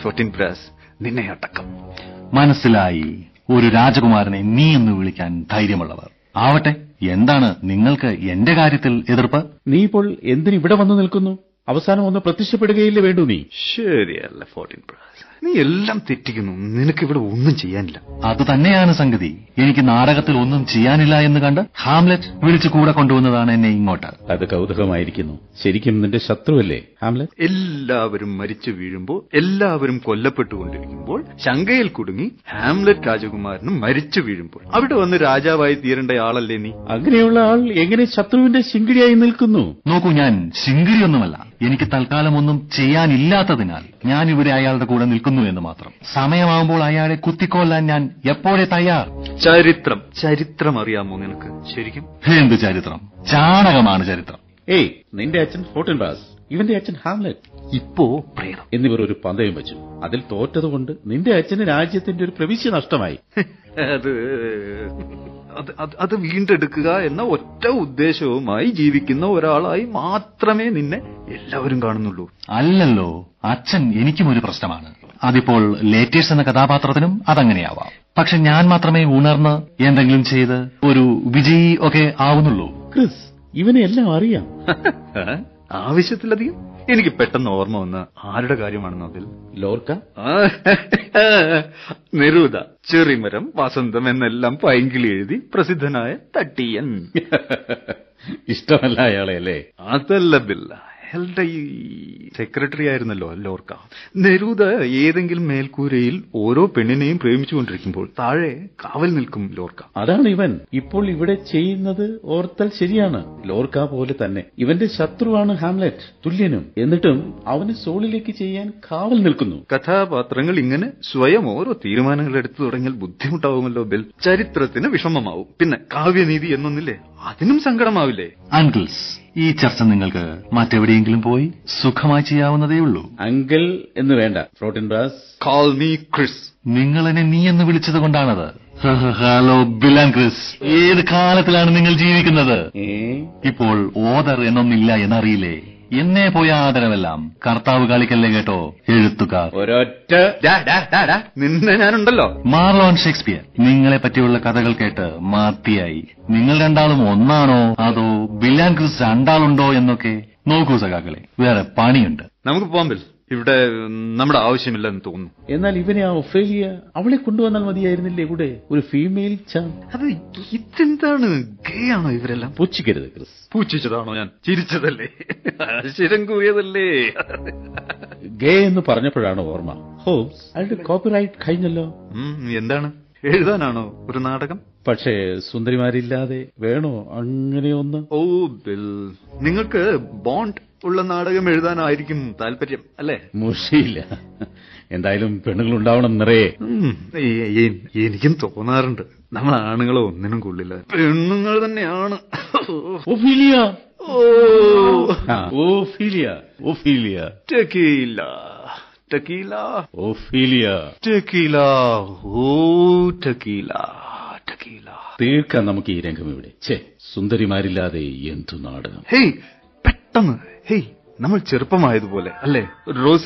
നിന്നെയടക്കം ബ്രാസ് നിന്നെ അടക്കം. മനസ്സിലായി. ഒരു രാജകുമാരനെ നീ എന്ന് വിളിക്കാൻ ധൈര്യമുള്ളവർ. ആവട്ടെ എന്താണ് നിങ്ങൾക്ക് എന്റെ കാര്യത്തിൽ എതിർപ്പ്? നീ ഇപ്പോൾ എന്തിനിവിടെ വന്നു നിൽക്കുന്നു? അവസാനം ഒന്ന് പ്രത്യക്ഷപ്പെടുകയില്ലേ വേണ്ടു നീ? ശരിയല്ല ഫോർട്ടീൻ നീ എല്ലാം തെറ്റിക്കുന്നു. നിനക്ക് ഇവിടെ ഒന്നും ചെയ്യാനില്ല. അത് തന്നെയാണ് സംഗതി. എനിക്ക് നാടകത്തിൽ ഒന്നും ചെയ്യാനില്ല എന്ന് കണ്ട് ഹാംലെറ്റ് വിളിച്ചു കൂടെ കൊണ്ടുവന്നതാണ് എന്നെ ഇങ്ങോട്ട്. അത് കൗതുകമായിരിക്കുന്നു. ശരിക്കും നിന്റെ ശത്രുവല്ലേ ഹാംലെറ്റ് എല്ലാവരും മരിച്ചു വീഴുമ്പോൾ എല്ലാവരും കൊല്ലപ്പെട്ടുകൊണ്ടിരിക്കുമ്പോൾ ശങ്കയിൽ കുടുങ്ങി ഹാംലെറ്റ് രാജകുമാരനും മരിച്ചു വീഴുമ്പോൾ. അവിടെ വന്ന് രാജാവായി തീരേണ്ട ആളല്ലേ നീ? അങ്ങനെയുള്ള ആൾ എങ്ങനെ ശത്രുവിന്റെ ശിങ്കിടിയായി നിൽക്കുന്നു? നോക്കൂ ഞാൻ ശിങ്കിരിയൊന്നുമല്ല എനിക്ക് തൽക്കാലമൊന്നും ചെയ്യാനില്ലാത്തതിനാൽ ഞാൻ ഇവിടെ അയാളുടെ കൂടെ നിൽക്കുന്നു എന്ന് മാത്രം. സമയമാകുമ്പോൾ അയാളെ കുത്തിക്കൊല്ലാൻ ഞാൻ എപ്പോഴേ തയ്യാർ? ചരിത്രം. ചരിത്രം അറിയാമോ നിനക്ക്? ശരിക്കും? എന്ത് ചരിത്രം? ചാണകമാണ് ചരിത്രം. ഏയ് നിന്റെ അച്ഛൻ ഫോർട്ടിൻ ബാസ് ഇവന്റെ അച്ഛൻ ഹാംലെറ്റ്. ഇപ്പോ പ്രേതം. എന്നിവർ ഒരു പന്തയം വെച്ചു. അതിൽ തോറ്റതുകൊണ്ട് നിന്റെ അച്ഛന് രാജ്യത്തിന്റെ ഒരു പ്രവിശ്യ നഷ്ടമായി. അത് അത് അത് വീണ്ടെടുക്കുക എന്ന ഒറ്റ ഉദ്ദേശവുമായി ജീവിക്കുന്ന ഒരാളായി മാത്രമേ നിന്നെ എല്ലാവരും കാണുന്നുള്ളൂ. അല്ലല്ലോ. അച്ഛൻ എനിക്കും ഒരു പ്രശ്നമാണ്. അതിപ്പോൾ ലേറ്റേഴ്സ് എന്ന കഥാപാത്രത്തിനും അതങ്ങനെയാവാം. പക്ഷെ ഞാൻ മാത്രമേ ഉണർന്ന് എന്തെങ്കിലും ചെയ്ത് ഒരു വിജയി ഒക്കെ ആവുന്നുള്ളൂ. ക്രിസ് ഇവനെ എല്ലാം അറിയാം. ആവശ്യത്തിലധികം? എനിക്ക് പെട്ടെന്ന് ഓർമ്മ വന്ന ആരുടെ കാര്യമാണെന്നോ അതിൽ ലോർക്ക? നിരൂത ചെറിമരം വസന്തം എന്നെല്ലാം പൈങ്കിളി എഴുതി പ്രസിദ്ധനായ തട്ടിയൻ. ഇഷ്ടമല്ല അയാളെ അല്ലേ? അതല്ല ബില്ല. ഈ സെക്രട്ടറി ആയിരുന്നല്ലോ ലോർക്ക. നെരൂദ ഏതെങ്കിലും മേൽക്കൂരയിൽ ഓരോ പെണ്ണിനെയും പ്രേമിച്ചുകൊണ്ടിരിക്കുമ്പോൾ താഴെ കാവൽ നിൽക്കും ലോർക്ക. അതാണ് ഇവൻ. ഇപ്പോൾ ഇവിടെ ചെയ്യുന്നത് ഓർത്താൽ ശരിയാണ്. ലോർക്ക പോലെ തന്നെ ഇവന്റെ ശത്രുവാണ് ഹാംലെറ്റ് തുല്യനും. എന്നിട്ടും അവന് സോളിലേക്ക് ചെയ്യാൻ കാവൽ നിൽക്കുന്നു. കഥാപാത്രങ്ങൾ ഇങ്ങനെ സ്വയം ഓരോ തീരുമാനങ്ങൾ എടുത്തു തുടങ്ങിയാൽ ബുദ്ധിമുട്ടാവുമല്ലോ ബിൽ. ചരിത്രത്തിന് വിഷമമാവും. പിന്നെ കാവ്യനീതി എന്നൊന്നില്ലേ? അതിനും സങ്കടമാവില്ലേ? അങ്കിൾസ് ഈ ചർച്ച നിങ്ങൾക്ക് മറ്റെവിടെയെങ്കിലും പോയി സുഖമായി ചെയ്യാവുന്നതേ ഉള്ളൂ. അങ്കിൾ എന്ന് വേണ്ട Fortinbras call me Chris നിങ്ങൾ എന്നെ നീ എന്ന് വിളിച്ചത് കൊണ്ടാണത്. ഹലോ ബിലാൻ ക്രിസ്. ഏത് കാലത്തിലാണ് നിങ്ങൾ ജീവിക്കുന്നത്? ഇപ്പോൾ ഓദർ എന്നൊന്നില്ല എന്നറിയില്ലേ? എന്നെ പോയ ആദരവെല്ലാം കർത്താവ് കളിക്കല്ലേ കേട്ടോ എഴുത്തുകാർ. ഒരൊറ്റ നിന്നെ ഞാനുണ്ടല്ലോ. മാർലോൺ ഷേക്സ്പിയർ നിങ്ങളെ പറ്റിയുള്ള കഥകൾ കേട്ട് മാത്തിയായി നിങ്ങൾ രണ്ടാളും ഒന്നാണോ അതോ ബില്ലാൻ ക്രിസ് രണ്ടാളുണ്ടോ എന്നൊക്കെ നോക്കൂ സഖാക്കളെ വേറെ പണിയുണ്ട്. നമുക്ക് പോകാൻ ഇവിടെ നമ്മുടെ ആവശ്യമില്ലെന്ന് തോന്നുന്നു. എന്നാൽ ഇവനെ ആ ഒഫേലിയ അവളെ കൊണ്ടുവന്നാൽ മതിയായിരുന്നില്ലേ ഇവിടെ ഒരു ഫീമെയിൽ അത് ഇതെന്താണ്? ഗേ ആണോ ഇവരെല്ലാം? പൂച്ചിക്കരുത് ക്രിസ്. പൂച്ചിച്ചതാണോ ഞാൻ? ചിരിച്ചതല്ലേ? ശിരം കൂയതല്ലേ ഗേ എന്ന് പറഞ്ഞപ്പോഴാണ് ഓർമ്മ? ഹോംസ് അയാളുടെ കോപ്പിറൈറ്റ് കഴിഞ്ഞല്ലോ. എന്താണ്? എഴുതാനാണോ ഒരു നാടകം? പക്ഷേ സുന്ദരിമാരില്ലാതെ വേണോ അങ്ങനെയൊന്ന്? ഓ ബിൽ. നിങ്ങൾക്ക് ബോണ്ട് ഉള്ള നാടകം എഴുതാനായിരിക്കും താല്പര്യം അല്ലേ? മുഷിയില്ല. എന്തായാലും പെണ്ണുങ്ങൾ ഉണ്ടാവണം നിറയെ എനിക്കും തോന്നാറുണ്ട്. നമ്മൾ ആണുങ്ങളെ ഒന്നിനും കൊള്ളില്ല. പെണ്ണുങ്ങൾ തന്നെയാണ്. Ophelia. Ophelia Ophelia tequila. Tequila. Ophelia tequila. ഓ ടെക്കീല. ടെക്കീല. തീർക്കാം നമുക്ക് ഈ രംഗം ഇവിടെ. ഛേ സുന്ദരിമാരില്ലാതെ എന്തു നാടകം? ഹേയ് പെട്ടെന്ന്. ഹേയ് നമ്മൾ ചെറുപ്പമായതുപോലെ അല്ലേ?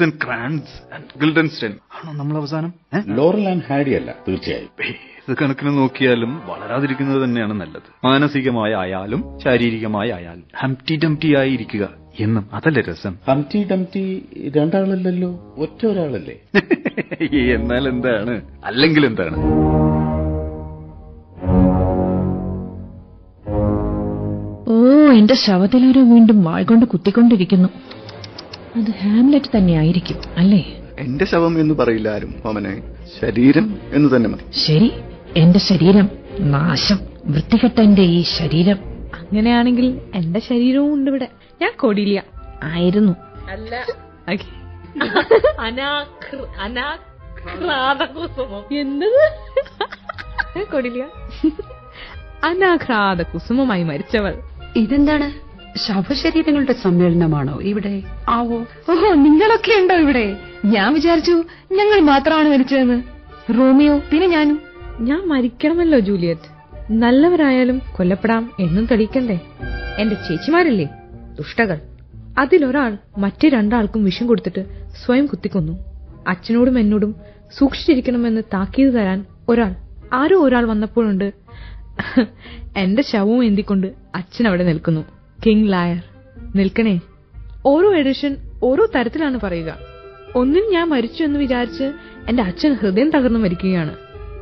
ആൻഡ് ക്രാൻസ് ആൻഡ് ഗിൽഡൻസ്റ്റൺ ആണോ നമ്മൾ അവസാനം? ലോറൽ ആൻഡ് ഹാഡി അല്ല തീർച്ചയായും. ഏയ്, ഇത് കണക്കിന് നോക്കിയാലും വളരാതിരിക്കുന്നത് തന്നെയാണ് നല്ലത്. മാനസികമായ ആയാലും ശാരീരികമായ ആയാലും ഹംറ്റി ഡംറ്റി ആയിരിക്കുക എന്നും അതല്ലേ രസം? ഹംറ്റി ഡംറ്റി രണ്ടാളല്ലല്ലോ ഒറ്റ ഒരാളല്ലേ? എന്നാൽ എന്താണ്? അല്ലെങ്കിൽ എന്താണ്? എന്റെ ശവത്തിലാരോ വീണ്ടും വാൾ കൊണ്ട് കുത്തിക്കൊണ്ടിരിക്കുന്നു. അത് ഹാംലെറ്റ് തന്നെയായിരിക്കും അല്ലേ? എന്റെ ശവം എന്ന് പറയില്ല ആരും ഓമനെ ശരീരം എന്ന് തന്നെ മതി. ശരി എന്റെ ശരീരം നാശം വൃത്തികെട്ട എന്റെ ഈ ശരീരം. അങ്ങനെയാണെങ്കിൽ എന്റെ ശരീരവും ഉണ്ട് ഇവിടെ. ഞാൻ കൊടിയില്ല. ആയിരുന്നു. അല്ല. എന്നത് കൊടില്ല അനാഘ്രാത കുസുമമായി മരിച്ചവൾ. ഇതെന്താണ്? ശവശരീരങ്ങളുടെ സമ്മേളനമാണോ ഇവിടെ? ആവോ. ഓഹോ നിങ്ങളൊക്കെ ഉണ്ടോ ഇവിടെ? ഞാൻ വിചാരിച്ചു ഞങ്ങൾ മാത്രമാണ് മരിച്ചതെന്ന്. റോമിയോ പിന്നെ ഞാനും. ഞാൻ മരിക്കണമല്ലോ ജൂലിയറ്റ്. നല്ലവരായാലും കൊല്ലപ്പെടാം എന്നും തെളിയിക്കണ്ടേ? എന്റെ ചേച്ചിമാരല്ലേ? ദുഷ്ടകൾ. അതിലൊരാൾ മറ്റു രണ്ടാൾക്കും വിഷം കൊടുത്തിട്ട് സ്വയം കുത്തിക്കൊന്നു. അച്ഛനോടും എന്നോടും സൂക്ഷിച്ചിരിക്കണമെന്ന് താക്കീത് തരാൻ ഒരാൾ. ആരോ ഒരാൾ വന്നപ്പോഴുണ്ട്. എന്റെ ശവവും എന്തിക്കൊണ്ട് അച്ഛൻ അവിടെ നിൽക്കുന്നു. കിങ് ലായർ നിൽക്കണേ. ഓരോ എഡിഷൻ ഓരോ തരത്തിലാണ് പറയുക. ഒന്നിൽ ഞാൻ മരിച്ചു എന്ന് വിചാരിച്ച് എന്റെ അച്ഛൻ ഹൃദയം തകർന്നു മരിക്കുകയാണ്.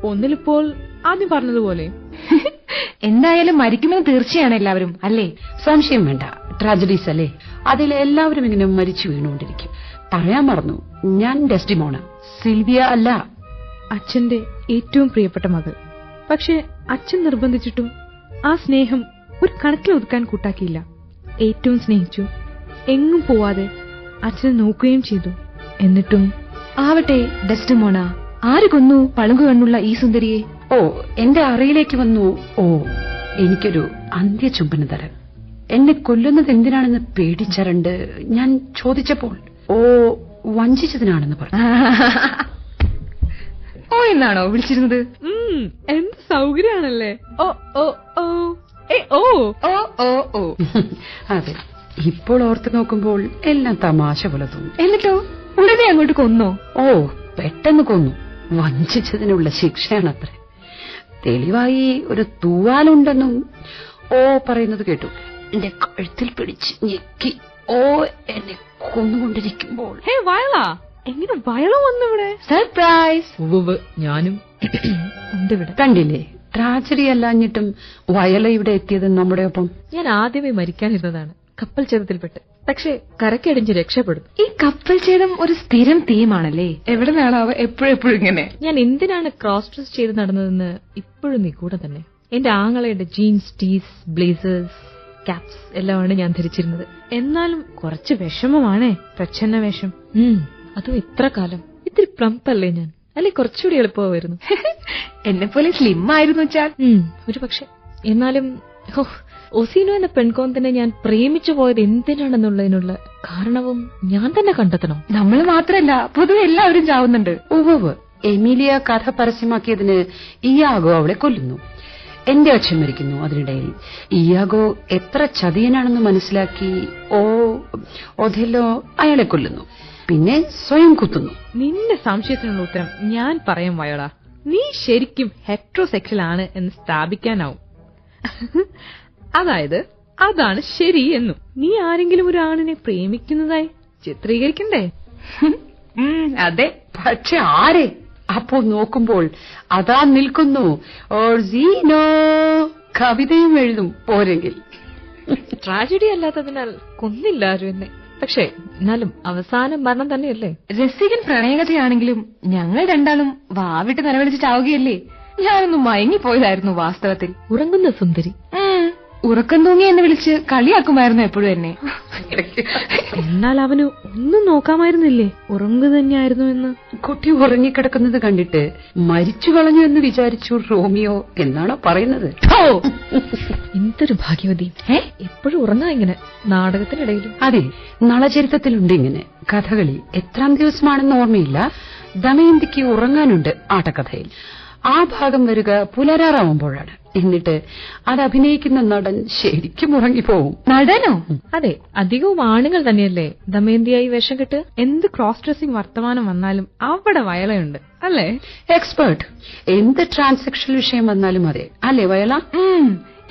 ഒന്നിലിപ്പോൾ ആദ്യം പറഞ്ഞതുപോലെ. എന്തായാലും മരിക്കുമെന്ന് തീർച്ചയാണ് എല്ലാവരും അല്ലേ? സംശയം വേണ്ട. ട്രാജഡീസ് അല്ലേ? അതിൽ എല്ലാവരും ഇങ്ങനെ മരിച്ചു വീണുകൊണ്ടിരിക്കും. പറയാൻ മറന്നു. ഞാൻ ഡെസ്റ്റിമോണ സിൽവിയ അല്ല. അച്ഛന്റെ ഏറ്റവും പ്രിയപ്പെട്ട മകൾ. പക്ഷെ അച്ഛൻ നിർബന്ധിച്ചിട്ടും ആ സ്നേഹം ഒരു കണക്കിൽ ഒതുക്കാൻ കൂട്ടാക്കിയില്ല. ഏറ്റവും സ്നേഹിച്ചു. എങ്ങും പോവാതെ അച്ഛനെ നോക്കുകയും ചെയ്തു. എന്നിട്ടും ആവട്ടെ ഡെസ്റ്റമോണ ആര് കൊന്നു പളുങ്കു കണ്ണുള്ള ഈ സുന്ദരിയെ? ഓ എന്റെ അറയിലേക്ക് വന്നു. ഓ എനിക്കൊരു അന്ത്യചുംബന തരം എന്നെ കൊല്ലുന്നത് എന്തിനാണെന്ന് പേടിച്ചരണ്ട് ഞാൻ ചോദിച്ചപ്പോൾ ഓ വഞ്ചിച്ചതിനാണെന്ന് പറഞ്ഞു. ഓ എന്നാണോ വിളിച്ചിരുന്നത്? എന്ത് സൗകര്യമാണല്ലേ? ഓ ഓ ഓ. ഓ. ഓ ഓ ഓ. അതെ. ഇപ്പോൾ ഓർത്ത് നോക്കുമ്പോൾ എല്ലാം തമാശ പോലെ തോന്നും. എന്നിട്ടോ? ഉടനെ അങ്ങോട്ട് കൊന്നോ. ഓ പെട്ടെന്ന് കൊന്നു. വഞ്ചിച്ചതിനുള്ള ശിക്ഷയാണത്രേ. തെളിവായി ഒരു തൂവാലുണ്ടെന്നും ഓ പറയുന്നത് കേട്ടു. എന്റെ കഴുത്തിൽ പിടിച്ച് ഞെക്കി ഓ എന്നെ കൊന്നുകൊണ്ടിരിക്കുമ്പോൾ. ഹേ വയള. എങ്ങനെ വന്നു ഇവിടെ? സർപ്രൈസ് ഞാനും കണ്ടില്ലേ? ട്രാജഡി അല്ലാഞ്ഞിട്ടും വയല ഇവിടെ എത്തിയത് നമ്മുടെ ഒപ്പം. ഞാൻ ആദ്യമേ മരിക്കാനിരുന്നതാണ് കപ്പൽ ചേതത്തിൽപ്പെട്ട് പക്ഷേ കരക്കടിഞ്ഞ് രക്ഷപ്പെടും. ഈ കപ്പൽ ഛേദം ഒരു സ്ഥിരം തീമാണല്ലേ? എവിടെ നാളാവ എപ്പോഴും എപ്പോഴും ഇങ്ങനെ? ഞാൻ എന്തിനാണ് ക്രോസ് ഡ്രസ് ചെയ്ത് നടന്നതെന്ന് ഇപ്പോഴും നിഗൂഢം തന്നെ. എന്റെ ആങ്ങളയുടെ ജീൻസ് ടീസ് ബ്ലേസേഴ്സ് ക്യാപ്സ് എല്ലാമാണ് ഞാൻ ധരിച്ചിരുന്നത്. എന്നാലും കുറച്ച് വിഷമമാണേ. പ്രച്ഛന്ന വേഷം. അതും ഇത്ര കാലം. ഇത്തിരി പ്രംപല്ലേ ഞാൻ? അല്ലെ കുറച്ചുകൂടി എളുപ്പമായിരുന്നു. എന്നെ പോലെ സ്ലിം ആയിരുന്നു വെച്ചാൽ ഒരു പക്ഷെ എന്നാലും ഒസീനോ എന്ന പെൺകോന്തനെ ഞാൻ പ്രേമിച്ചു പോയത് എന്തിനാണെന്നുള്ളതിനുള്ള കാരണവും ഞാൻ തന്നെ കണ്ടെത്തണം. നമ്മൾ മാത്രമല്ല പൊതുവെ എല്ലാവരും ചാവുന്നുണ്ട്. ഉവ്വ് എമിലിയ കഥ പരസ്യമാക്കിയതിന് ഇയാഗോ അവളെ കൊല്ലുന്നു. എന്റെ അച്ഛൻ മരിക്കുന്നു അതിനിടയിൽ. ഇയാഗോ എത്ര ചതിയനാണെന്ന് മനസ്സിലാക്കി ഓ ഒഥെല്ലോ അയാളെ കൊല്ലുന്നു. പിന്നെ സ്വയം കുത്തുന്നു. നിന്റെ സംശയത്തിനുള്ള ഉത്തരം ഞാൻ പറയാം വയള നീ ശരിക്കും ഹെട്രോസെക്ഷൽ ആണ് എന്ന് സ്ഥാപിക്കാനാവും. അതായത് അതാണ് ശരി എന്നും. നീ ആരെങ്കിലും ഒരു ആണിനെ പ്രേമിക്കുന്നതായി ചിത്രീകരിക്കണ്ടേ? അതെ. പക്ഷെ ആരെ? അപ്പോ നോക്കുമ്പോൾ അതാ നിൽക്കുന്നു. ഓർസീനോ കവിതയും എഴുതും പോരെങ്കിൽ. ട്രാജഡി അല്ലാത്തതിനാൽ കൊന്നില്ലാരും എന്നെ പക്ഷേ എന്നാലും അവസാനം മരണം തന്നെയല്ലേ? രസികൻ പ്രണയകഥയാണെങ്കിലും ഞങ്ങൾ രണ്ടാളും വാവിട്ട് നിലവിളിച്ച് ചാവുകയല്ലേ? ഞാനൊന്ന് മയങ്ങിപ്പോയതായിരുന്നു വാസ്തവത്തിൽ. ഉറങ്ങുന്ന സുന്ദരി. ഉറക്കം തൂങ്ങി എന്ന് വിളിച്ച് കളിയാക്കുമായിരുന്നു എപ്പോഴും എന്നെ. എന്നാൽ അവന് ഒന്നും നോക്കാമായിരുന്നില്ലേ? ഉറങ്ങു തന്നെയായിരുന്നു എന്ന്. കുട്ടി ഉറങ്ങിക്കിടക്കുന്നത് കണ്ടിട്ട് മരിച്ചു കളഞ്ഞു എന്ന് വിചാരിച്ചു റോമിയോ എന്നാണോ പറയുന്നത്? എന്തൊരു ഭാഗ്യവതി. എപ്പോഴും ഉറങ്ങാ ഇങ്ങനെ നാടകത്തിനിടയിലും. അതെ നളചരിത്രത്തിലുണ്ട് ഇങ്ങനെ. കഥകളി എത്രാം ദിവസമാണെന്ന് ഓർമ്മയില്ല. ദമയന്തിക്ക് ഉറങ്ങാനുണ്ട് ആട്ടക്കഥയിൽ. ആ ഭാഗം വരിക പുലരാറാവുമ്പോഴാണ് എന്നിട്ട് അത് അഭിനയിക്കുന്ന നടൻ ശരിക്കും ഉറങ്ങിപ്പോവും. നടനോ? അതെ അധികവും ആണുങ്ങൾ തന്നെയല്ലേ? ദമയന്തിയായി വേഷം കെട്ട് എന്ത് ക്രോസ് ഡ്രസ്സിംഗ് വർത്തമാനം വന്നാലും അവിടെ വയലയുണ്ട് അല്ലേ? എക്സ്പേർട്ട് എന്ത് ട്രാൻസാക്ഷൻ വിഷയം വന്നാലും അതെ. അല്ലേ വയല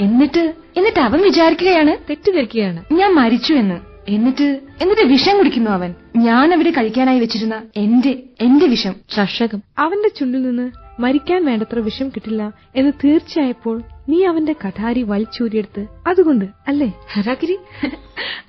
എന്നിട്ട്? എന്നിട്ട് അവൻ വിചാരിക്കുകയാണ്. തെറ്റിദ്ധരിക്കുകയാണ്. ഞാൻ മരിച്ചു എന്ന്. എന്നിട്ട്? എന്നിട്ട് വിഷം കുടിക്കുന്നു അവൻ. ഞാൻ അവിടെ കഴിക്കാനായി വെച്ചിരുന്ന എന്റെ എന്റെ വിഷം. ചഷകം അവന്റെ ചുണ്ടിൽ നിന്ന് മരിക്കാൻ വേണ്ടത്ര വിഷം കിട്ടില്ല എന്ന് തീർച്ചയായപ്പോൾ നീ അവന്റെ കഠാരി വലിച്ചൂരിയെടുത്ത് അതുകൊണ്ട് അല്ലേ? ഹരാഗിരി?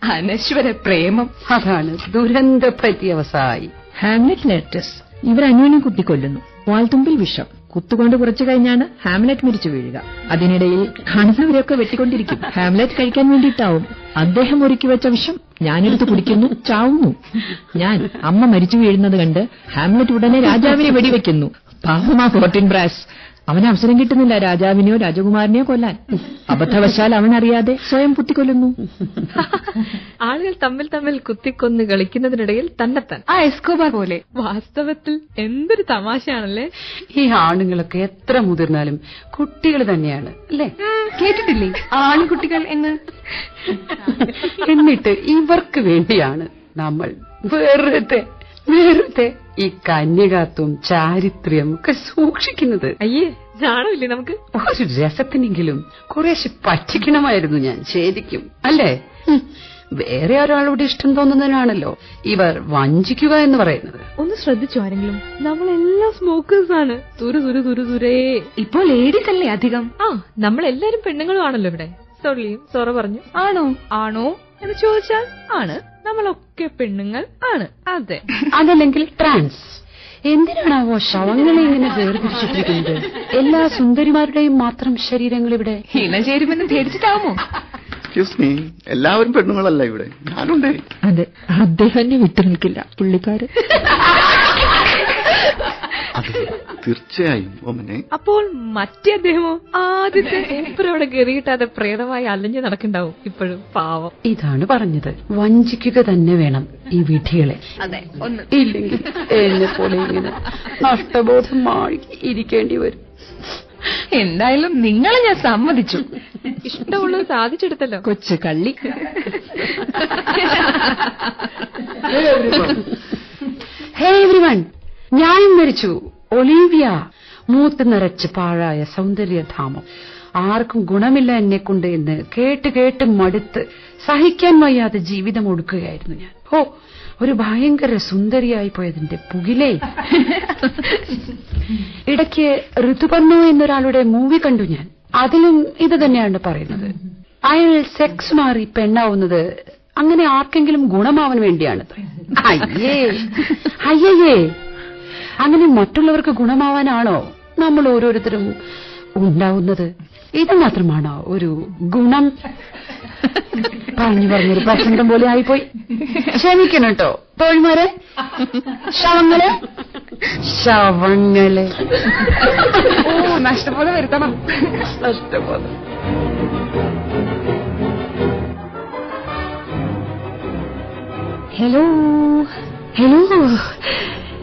അനശ്വര പ്രേമം. അതാണ് ദുരന്ത പ്രത്യവസായി ഹാംലെറ്റ് ലെറ്റസ് ഇവർ അന്യോന്യം കുത്തിക്കൊല്ലുന്നു. വാൽത്തുമ്പിൽ വിഷം. കുത്തുകൊണ്ട് കുറച്ചു കഴിഞ്ഞാണ് ഹാംലെറ്റ് മരിച്ചു വീഴുക. അതിനിടയിൽ കാണുന്നവരെയൊക്കെ വെട്ടിക്കൊണ്ടിരിക്കും. ഹാംലെറ്റ് കഴിക്കാൻ വേണ്ടിയിട്ടാവും. അദ്ദേഹം ഒരുക്കി വെച്ച വിഷം ഞാനെടുത്ത് കുടിക്കുന്നു ചാവുന്നു. ഞാൻ അമ്മ മരിച്ചു വീഴുന്നത് കണ്ട് ഹാംലെറ്റ് ഉടനെ രാജാവിനെ വെടിവെക്കുന്നു. പാവമാ ഫോർട്ടിൻ ബ്രാസ് അവന് അവസരം കിട്ടുന്നില്ല. രാജാവിനെയോ രാജകുമാരനെയോ കൊല്ലാൻ. അബദ്ധവശാൽ അവനറിയാതെ സ്വയം കുത്തിക്കൊല്ലുന്നു ആളുകൾ തമ്മിൽ തമ്മിൽ കുത്തിക്കൊന്ന് കളിക്കുന്നതിനിടയിൽ തന്നെത്താൻ. ആ എസ്കോബാർ പോലെ. വാസ്തവത്തിൽ എന്തൊരു തമാശയാണല്ലേ? ഈ ആണുങ്ങളൊക്കെ എത്ര മുതിർന്നാലും കുട്ടികൾ തന്നെയാണ് അല്ലേ? കേട്ടിട്ടില്ലേ? ആൺകുട്ടികൾ എന്ന്? എന്നിട്ട് ഇവർക്ക് വേണ്ടിയാണ് നമ്മൾ വെറുതെ വെറുതെ ഈ കന്യകാത്വം ചാരിത്ര്യം ഒക്കെ സൂക്ഷിക്കുന്നത്. അയ്യേ നാണമില്ലേ നമുക്ക്? ഒരു രസത്തിനെങ്കിലും കുറേശ്ശെ പറ്റിക്കണമായിരുന്നു ഞാൻ ശരിക്കും. അല്ലേ? വേറെ ഒരാളോട് ഇഷ്ടം തോന്നുന്നതിനാണല്ലോ ഇവർ വഞ്ചിക്കുക എന്ന് പറയുന്നത്. ഒന്ന് ശ്രദ്ധിച്ചു ആരെങ്കിലും? നമ്മളെല്ലാം സ്മോക്കേഴ്സ് ആണ്. തുരു തുരു തുരു തുരേ. ഇപ്പോൾ ലേഡീസ് അല്ലേ അധികം? ആ നമ്മളെല്ലാരും പെണ്ണുങ്ങളും ആണല്ലോ ഇവിടെ. സൊള്ളിയും സൊറ പറഞ്ഞു. ആണോ? ആണോ എന്ന് ചോദിച്ചാൽ ആണ്. നമ്മളൊക്കെ പെണ്ണുങ്ങൾ ആണ്. അതെ. അതല്ലെങ്കിൽ ട്രാൻസ് എന്തിനാണാവോ ശവങ്ങളെ ഇങ്ങനെ വേർതിരിച്ചിട്ടിരിക്കുന്നത്? എല്ലാ സുന്ദരിമാരുടെയും മാത്രം ശരീരങ്ങൾ ഇവിടെ ഇണചേരുമെന്ന് ധരിച്ചിട്ടാവുമോ? എല്ലാവരും പെണ്ണുങ്ങളല്ല ഇവിടെ. ഞാനുണ്ടേ. അതെ. അദ്ദേഹം വിട്ടു നിൽക്കില്ല. പുള്ളിക്കാര് അതെ. തീർച്ചയായും ഓമനെ. അപ്പോൾ മറ്റേ അദ്ദേഹമോ ആദ്യത്തെ അവിടെ ഗതികിട്ടാതെ പ്രേതമായി അലഞ്ഞു നടക്കണ്ടാവും ഇപ്പോഴും പാവം. ഇതാണ് പറഞ്ഞത്. വഞ്ചിക്കുക തന്നെ വേണം ഈ വിധികളെ. അതെ ഒന്ന്. ഇല്ലെങ്കിൽ എന്നെ പോലെ ഇങ്ങനെ നഷ്ടബോധം മാറി ഇരിക്കേണ്ടി വരും. എന്തായാലും നിങ്ങളെ ഞാൻ സമ്മതിച്ചു. ഇഷ്ടമുള്ളത് സാധിച്ചെടുത്തല്ലോ. കൊച്ചു കള്ളി. ഹേ എവ്രിവൺ ഞാനും മരിച്ചു. ഒലീവിയ മൂത്ത് നിറച്ച് പാഴായ സൗന്ദര്യധാമം. ആർക്കും ഗുണമില്ല എന്നെ കൊണ്ട് എന്ന് കേട്ട് കേട്ട് മടുത്ത് സഹിക്കാൻ വയ്യാതെ ജീവിതം ഒടുക്കുകയായിരുന്നു ഞാൻ. ഓ ഒരു ഭയങ്കര സുന്ദരിയായി പോയതിന്റെ പുകിലേ. ഇടയ്ക്ക് ഋതുപർണോ എന്നൊരാളുടെ മൂവി കണ്ടു ഞാൻ. അതിലും ഇത് തന്നെയാണ് പറയുന്നത്. അയാൾ സെക്സ് മാറി പെണ്ണാവുന്നത് അങ്ങനെ ആർക്കെങ്കിലും ഗുണമാവാൻ വേണ്ടിയാണ്. അയ്യേ. അയ്യേ അങ്ങനെ മറ്റുള്ളവർക്ക് ഗുണമാവാനാണോ നമ്മൾ ഓരോരുത്തരും ഉണ്ടാവുന്നത്? ഇത് മാത്രമാണോ ഒരു ഗുണം? പറഞ്ഞു പറഞ്ഞൊരു പ്രസംഗം പോലെ ആയിപ്പോയി. ക്ഷമിക്കണം കേട്ടോ തോഴിമാരെ. ശവങ്ങൾ? ശവങ്ങൾ. ഓ നഷ്ടപോലെ വരുത്തണം. നഷ്ടപോലെ ഹലോ. ഹലോ.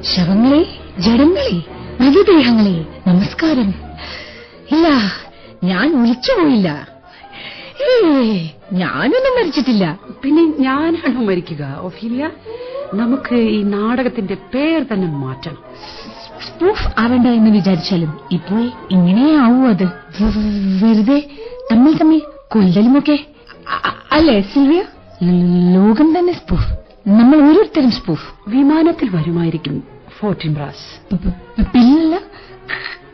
ശവങ്ങളെ? ജഡങ്ങളെ മൃതദേഹങ്ങളെ നമസ്കാരം. ഇല്ല ഞാൻ ഒളിച്ചുപോയില്ല ഏ ഞാനൊന്നും മരിച്ചിട്ടില്ല. പിന്നെ ഞാനാണ് മരിക്കുക ഒഫീലിയ? നമുക്ക് ഈ നാടകത്തിന്റെ പേർ തന്നെ മാറ്റണം. സ്പൂഫ് ആവണ്ട എന്ന് വിചാരിച്ചാലും ഇപ്പോൾ ഇങ്ങനെ ആവൂ അത്. വെറുതെ തമ്മിൽ തമ്മിൽ കൊല്ലലുമൊക്കെ. അല്ലേ സിൽവിയ? ലോകം തന്നെ സ്പൂഫ്. നമ്മൾ ഓരോരുത്തരും സ്പൂഫ്. വിമാനത്തിൽ വരുമായിരിക്കും. Fortinbras. പിന്നല്ല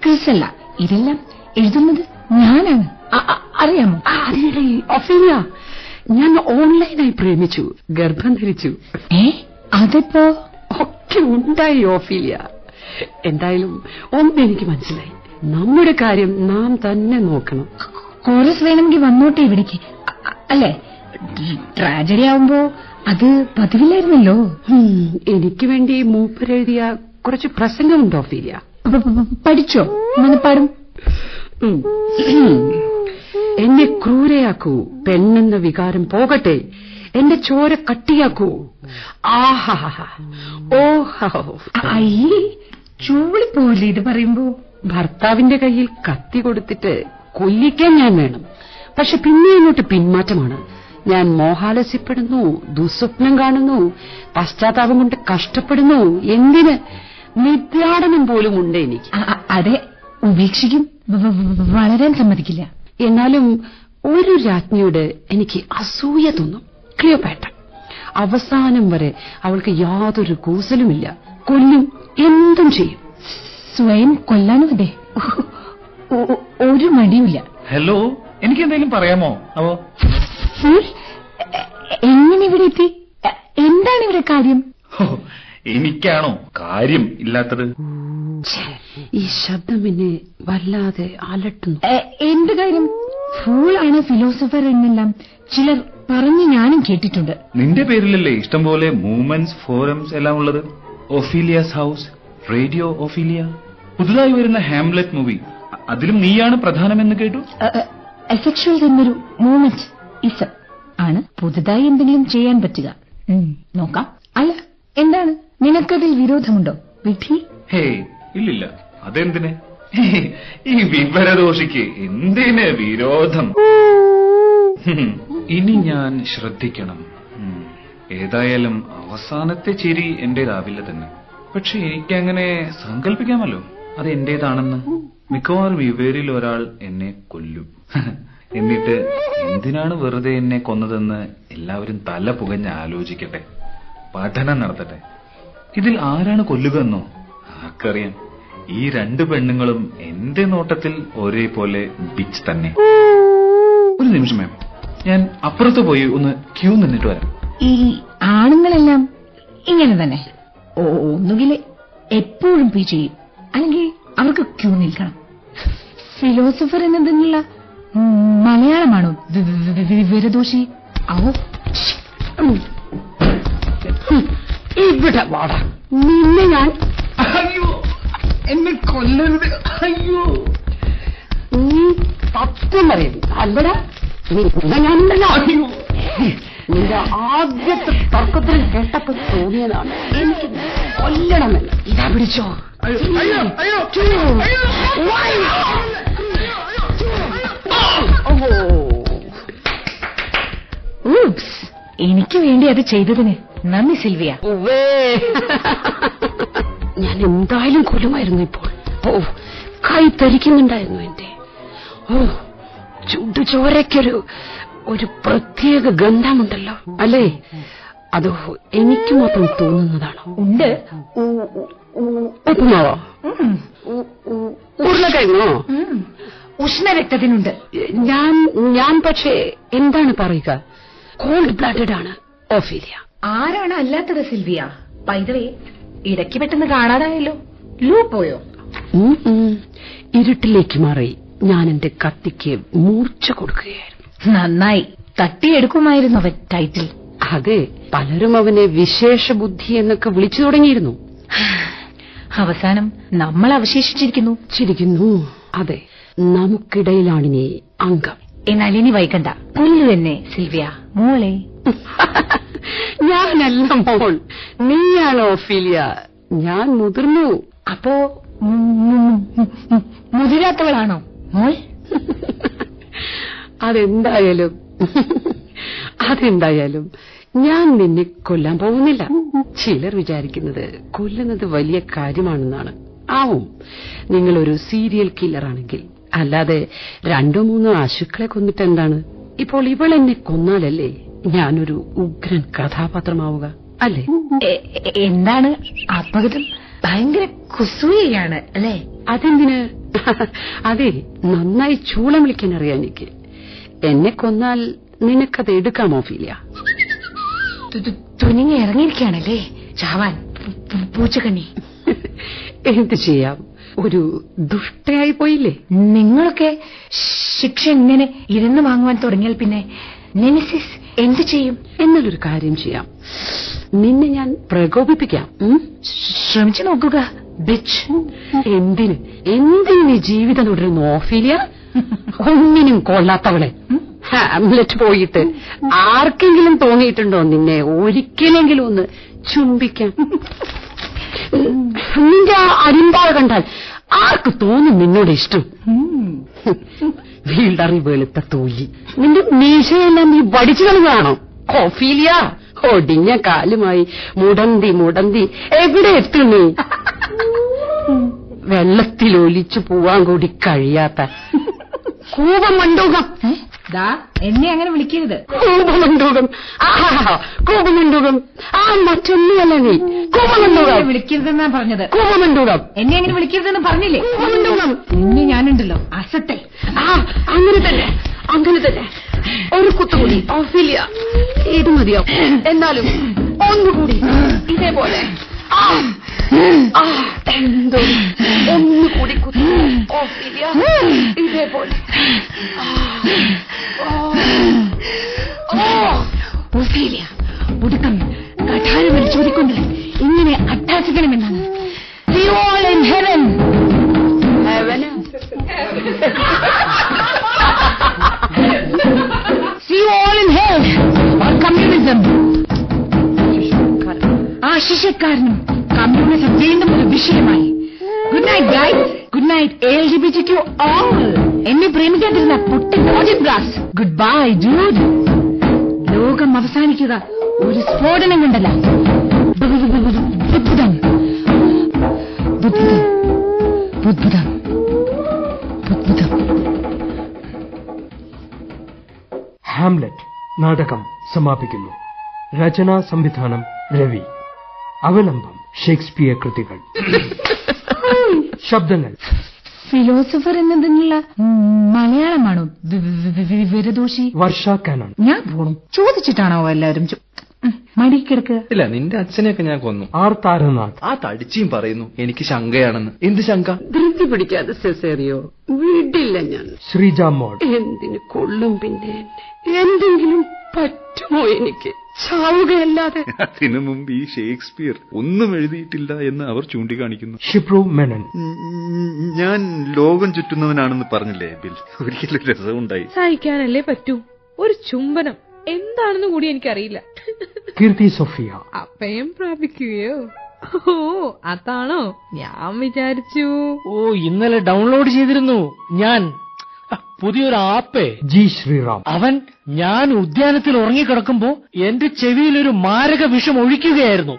ക്രിസല്ല ഇതെല്ലാം എഴുതുന്നത് ഞാനാണ്. അറിയാമോ? ഒഫീലിയ ഞാൻ ഓൺലൈനായി പ്രേമിച്ചു ഗർഭം ധരിച്ചു. ഏ? അതിപ്പോ ഒക്കെ ഉണ്ടായി ഓഫീലിയ എന്തായാലും ഒന്ന് എനിക്ക് മനസ്സിലായി. നമ്മുടെ കാര്യം നാം തന്നെ നോക്കണം. കോറസ് വേണമെങ്കിൽ വന്നോട്ടെ ഇവിടേക്ക്. അല്ലേ? ട്രാജഡി ആവുമ്പോ അത് പതിവില്ലായിരുന്നല്ലോ. എനിക്ക് വേണ്ടി മൂപ്പരെഴുതിയ കുറച്ച് പ്രസംഗമുണ്ട് ഓഫീലിയ പ- പഠിച്ചോ? മനപ്പാടും. എന്നെ ക്രൂരയാക്കൂ പെണ്ണെന്ന വികാരം പോകട്ടെ എന്റെ ചോര കട്ടിയാക്കൂ. ആഹാ ഓഹോ. അയ്യേ ഇത് പറയുമ്പോ. ഭർത്താവിന്റെ കയ്യിൽ കത്തി കൊടുത്തിട്ട് കൊല്ലിക്കാൻ ഞാൻ വേണം. പക്ഷെ പിന്നെ ഇങ്ങോട്ട് പിന്മാറ്റമാണ്. ഞാൻ മോഹാലസ്യപ്പെടുന്നു ദുസ്വപ്നം കാണുന്നു പശ്ചാത്താപം കൊണ്ട് കഷ്ടപ്പെടുന്നു. എന്തിന്? നിദ്രാടനം പോലും ഉണ്ട് എനിക്ക്. അതെ ഉപേക്ഷിക്കും. വളരാൻ സമ്മതിക്കില്ല. എന്നാലും ഒരു രാജ്ഞിയോട് എനിക്ക് അസൂയ തോന്നും. ക്ലിയോപാട്ട അവസാനം വരെ അവൾക്ക് യാതൊരു കൂസലുമില്ല. കൊല്ലും എന്തും ചെയ്യും. സ്വയം കൊല്ലാനും അതെ? ഒരു മടിയുമില്ല. ഹലോ എനിക്ക് എന്തെങ്കിലും പറയാമോ? അവോ എങ്ങനെ ഇവിടെ എത്തി? എന്താണ് ഇവിടെ കാര്യം? എനിക്കാണോ കാര്യം ഇല്ലാത്തത്? ഈ ശബ്ദം എന്നെ വല്ലാതെ അലട്ടുന്നു. എന്ത് കാര്യം? ഫൂൾ ആണ് ഫിലോസഫർ എന്നെല്ലാം. ചിലർ പറഞ്ഞു ഞാനും കേട്ടിട്ടുണ്ട്. നിന്റെ പേരിലല്ലേ ഇഷ്ടം പോലെ മൂവ്മെന്റ്സ് ഫോറംസ് എല്ലാം ഉള്ളത്? ഒഫീലിയസ് ഹൗസ് റേഡിയോ ഒഫീലിയ പുതുതായി വരുന്ന ഹാംലെറ്റ് മൂവി. അതിലും നീയാണ് പ്രധാനമെന്ന് കേട്ടു? അസെക്ഷൽ എന്നൊരു മൂവ്മെന്റ്. ഇസം ആണ് പുതുതായി എന്തെങ്കിലും ചെയ്യാൻ പറ്റുക. നോക്കാം. അല്ല എന്താണ്? നിനക്കതിൽ വിരോധമുണ്ടോ? വിധി? ഹേ ഇല്ലില്ല. അതെന്തിന്? ഈ വിവരദോഷിക്ക് എന്തിന് വിരോധം? ഇനി ഞാൻ ശ്രദ്ധിക്കണം. ഏതായാലും അവസാനത്തെ ചിരി എന്റേതാവില്ല തന്നെ. പക്ഷെ എനിക്കങ്ങനെ സങ്കല്പിക്കാമല്ലോ അത് എന്റേതാണെന്ന്. മിക്കവാറും ഇവരിൽ ഒരാൾ എന്നെ കൊല്ലും. എന്നിട്ട് എന്തിനാണ് വെറുതെ എന്നെ കൊന്നതെന്ന് എല്ലാവരും തല പുകഞ്ഞ് ആലോചിക്കട്ടെ. പഠനം നടത്തട്ടെ. ഇതിൽ ആരാണ് കൊല്ലുക എന്നോ ആർക്കറിയാം ഈ രണ്ട് പെണ്ണുങ്ങളും എന്റെ നോട്ടത്തിൽ ഒരേപോലെ ബിച്ച് തന്നെ. ഒരു നിമിഷം മാം. ഞാൻ അപ്പുറത്ത് പോയി ഒന്ന് ക്യൂ നിന്നിട്ട് വരാം. ഈ ആണുങ്ങളെല്ലാം ഇങ്ങനെ തന്നെ. ഒന്നുകിൽ എപ്പോഴും പി ചെയ്യും അല്ലെങ്കിൽ അവർക്ക് ക്യൂ നിൽക്കണം. ഫിലോസഫർ എന്നതിനുള്ള മലയാളമാണോ? വിവരദോഷി അവോ ഇവിടെ വാടാ. നിന്നെ ഞാൻ അയ്യോ എന്നെ കൊല്ലരുത്. അയ്യോ. നീ സത്യം പറയരുത്. അല്ലടാ നിന്നെ അയ്യോ. നിന്റെ ആദ്യത്തെ തർക്കത്തിൽ കേട്ടപ്പോ തോന്നിയതാണ്. എനിക്ക് കൊല്ലണമെന്ന്. ഇതാ പിടിച്ചോ ഊപ്സ് എനിക്ക് വേണ്ടി അത് ചെയ്തതിന് നന്ദി സിൽവിയ. ഞാൻ എന്തായാലും കൊല്ലുമായിരുന്നു ഇപ്പോൾ. ഓ കൈ തരിക്കുന്നുണ്ടായിരുന്നു എന്റെ ഓ ചുടുചോരയ്ക്കൊരു ഒരു പ്രത്യേക ഗന്ധമുണ്ടല്ലോ. അല്ലേ? അതോ എനിക്ക് മാത്രം തോന്നുന്നതാണോ? ഉണ്ട്. ഉപ്പുമാവോ? ഉരുളക്കിഴങ്ങോ? ഉഷ്ണരക്തത്തിനുണ്ട്. ഞാൻ ഞാൻ പക്ഷേ എന്താണ് പറയുക? കോൾഡ് ബ്ലഡഡ് ആണ് ഓഫീലിയ. ആരാണ് അല്ലാത്തത് സിൽവിയ? പൈതവേ ഇടയ്ക്ക് പെട്ടെന്ന് കാണാതായല്ലോ. ലൂ പോയോ. ഇരുട്ടിലേക്ക് മാറി ഞാൻ എന്റെ കത്തിക്ക് മൂർച്ച കൊടുക്കുകയായിരുന്നു. നന്നായി. തട്ടിയെടുക്കുമായിരുന്നു അവൻ ടൈറ്റിൽ. അതെ പലരും അവനെ വിശേഷ ബുദ്ധി എന്നൊക്കെ വിളിച്ചു തുടങ്ങിയിരുന്നു. അവസാനം നമ്മൾ അവശേഷിച്ചിരിക്കുന്നു. ചിരിക്കുന്നു. അതെ. നമുക്കിടയിലാണിനി അംഗം. എന്നാൽ ഇനി വൈകണ്ട. കൊല്ലു തന്നെ സിൽവിയ. മോളെ. ഞാനല്ല മോൾ. നീയാണോ ഓഫീലിയ ഞാൻ മുതിർന്നു. അപ്പോ മുതിരാത്തവളാണോ? മോൾ? അതെന്തായാലും. അതെന്തായാലും. ഞാൻ നിന്നെ കൊല്ലാൻ പോകുന്നില്ല. ചിലർ വിചാരിക്കുന്നത് കൊല്ലുന്നത് വലിയ കാര്യമാണെന്നാണ്. ആവും. നിങ്ങളൊരു സീരിയൽ കില്ലറാണെങ്കിൽ അല്ലാതെ രണ്ടോ മൂന്നോ ആശുക്കളെ കൊന്നിട്ട് എന്താണ്? ഇപ്പോൾ ഇവൾ എന്നെ കൊന്നാലല്ലേ ഞാനൊരു ഉഗ്രൻ കഥാപാത്രമാവുക അല്ലേ? എന്താണ്? ആത്മകഥം ഭയങ്കര കുസൂയാണ് അല്ലേ? അതെന്തിന്? അതെ നന്നായി ചൂളം വിളിക്കാൻ അറിയാം എനിക്ക്. എന്നെ കൊന്നാൽ നിനക്കത് എടുക്കാമോ ഫീലിയ? തുനിങ്ങി ഇറങ്ങിയിരിക്കുകയാണല്ലേ? ചാവാൻ പൂച്ചക്കണ്ണി. എന്ത് ചെയ്യാം? ഒരു ദുഷ്ടയായി പോയില്ലേ? നിങ്ങളൊക്കെ ശിക്ഷ എങ്ങനെ ഇരുന്ന് വാങ്ങുവാൻ തുടങ്ങിയാൽ പിന്നെ നെമിസിസ് എന്ത് ചെയ്യും? എന്നാലൊരു കാര്യം ചെയ്യാം. നിന്നെ ഞാൻ പ്രകോപിപ്പിക്കാം. ശ്രമിച്ചു നോക്കുക ബിച്ച്. എന്തിന്? എന്തിന് ജീവിതം തുടരുന്നു ഓഫീലിയ? ഒന്നിനും കൊള്ളാത്തവളെ. ഹാംലെറ്റ് പോയിട്ട് ആർക്കെങ്കിലും തോന്നിയിട്ടുണ്ടോ നിന്നെ? ഒരിക്കലെങ്കിലും ഒന്ന് ചുംബിക്കാൻ. നിന്റെ ആ കണ്ടാൽ ആർക്ക് തോന്നും നിന്നോട് ഇഷ്ടം? വീണ്ടറി വെളുത്ത തൊലി നിന്റെ മീശയെല്ലാം നീ വടിച്ചു കളിയാണോ കോഫീലിയ ഒടിഞ്ഞ കാലുമായി മുടന്തി മുടന്തി എവിടെ എത്തുന്നു ഒലിച്ചു പോവാൻ കൂടി കഴിയാത്ത കൂപമണ്ടൂകം ദാ എന്നെ അങ്ങനെ വിളിക്കരുത്. കൂപമണ്ടൂകം കൂപമണ്ടൂകം ആ മറ്റൊന്നുമല്ല നീ? കൂപമണ്ടൂകം വിളിക്കരുതെന്നാ പറഞ്ഞത്. കൂപമണ്ടൂകം എന്നെ അങ്ങനെ വിളിക്കരുതെന്ന് പറഞ്ഞില്ലേ? കൂപമണ്ടൂകം ഇന്ന് ഞാനുണ്ടല്ലോ അസത്തെ ആ അങ്ങനെ തന്നെ അങ്ങനെ തന്നെ. ഒരു കുത്തുകൂടി ഓഫീലിയ ഇത് മതിയോ? എന്നാലും ഒന്നുകൂടി ഇതേപോലെ. ആ, ആ, എന്തോ. ഒന്നുകൂടി കുത്തു ഓഫീലിയ ഇതേപോലെ. ഒഫീലിയ ഒടുക്കം കഠാര വലിച്ചോടിക്കൊണ്ട് ഇങ്ങനെ അട്ടാസിക്കണമെന്നാണ് We all in heaven. heaven. See you all in hell. Or communism. ആ ശിഷ്യക്കാരനും. കമ്മ്യൂണിസം വീണ്ടും ഒരു വിഷയമായി. Good night guys good night L G B you all എന്നെ പ്രേമിക്കാതിരുന്ന പൊട്ടൻ ലോജിക് ബ്ലാസ് ഗുഡ് ബൈ ജൂഡ് ലോകം അവസാനിക്കുക ഒരു സ്ഫോടനം കൊണ്ടല്ല. ബുദ്ധിതം ബുദ്ധിതം ബുദ്ധിതം ബുദ്ധിതം ഹാംലെറ്റ് നാടകം സമാപിക്കുന്നു. രചനാ സംവിധാനം രവി. അവലംബം ഷേക്സ്പിയർ കൃതികൾ. ശബ്ദങ്ങൾ. ഫിലോസഫർ എന്നതിനുള്ള മലയാളമാണോ? വിവരദോഷി വി- വി- വി- വിരദോഷി വർഷ കാനൺ. ഞാൻ പോണു. ചോദിച്ചിട്ടാണോ എല്ലാവരും കിടക്കുക ഇല്ല നിന്റെ അച്ഛനെയൊക്കെ ഞാൻ കൊന്നു. ആർ താരനാഥ്. ആ തടിച്ചും പറയുന്നു. എനിക്ക് ശങ്കയാണെന്ന്. എന്ത് ശങ്ക? ധൃതി പിടിക്കാതെ സെസേറിയോ വിടില്ല ഞാൻ. ശ്രീജാമോൾ എന്തിന് കൊള്ളും പിന്നെ എന്തെങ്കിലും പറ്റുമോ എനിക്ക്? ചാവുകയല്ലാതെ. അതിനു മുമ്പ് ഈ ഷേക്സ്പിയർ ഒന്നും എഴുതിയിട്ടില്ല എന്ന് അവർ ചൂണ്ടിക്കാണിക്കുന്നു. ഷിപ്രു മെനൻ. ഞാൻ ലോകം ചുറ്റുന്നവനാണെന്ന് പറഞ്ഞില്ലേ ബിൽ? ഒരിക്കലും രസമുണ്ടായി. സഹിക്കാനല്ലേ പറ്റൂ? ഒരു ചുംബനം. എന്താണെന്ന് കൂടി എനിക്കറിയില്ല. കീർത്തി സൊഫിയ. അപ്പയം പ്രാപിക്കുകയോ? ഓ അതാണോ? ഞാൻ വിചാരിച്ചു. ഓ ഇന്നലെ ഡൗൺലോഡ് ചെയ്തിരുന്നു. ഞാൻ പുതിയൊരു ആപ്പേ. ജി ശ്രീറാം. അവൻ ഞാൻ ഉദ്യാനത്തിൽ ഉറങ്ങിക്കിടക്കുമ്പോ എന്റെ ചെവിയിൽ ഒരു മാരക വിഷം ഒഴിക്കുകയായിരുന്നു.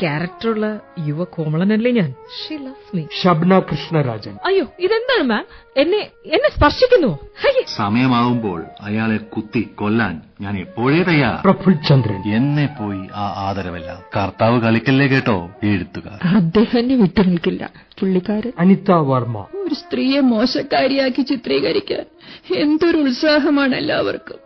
ക്യാരക്ടറുള്ള യുവ കോമളനല്ലേ ഞാൻ? She loves me Shabna Krishnarajan അയ്യോ ഇതെന്താണ് മാം എന്നെ എന്നെ സ്പർശിക്കുന്നു. സമയമാവുമ്പോൾ അയാളെ കുത്തി കൊല്ലാൻ ഞാൻ എപ്പോഴേ തയ്യാ പ്രഫുൽ ചന്ദ്രൻ. എന്നെ പോയി ആ ആദരവല്ല. കർത്താവ് കളിക്കല്ലേ കേട്ടോ എഴുത്തുകാർ. അദ്ദേഹം എന്നെ വിട്ടു നിൽക്കില്ല. പുള്ളിക്കാരൻ അനിത വർമ്മ. ഒരു സ്ത്രീയെ മോശക്കാരിയാക്കി ചിത്രീകരിക്കാൻ എന്തൊരു ഉത്സാഹമാണ് എല്ലാവർക്കും.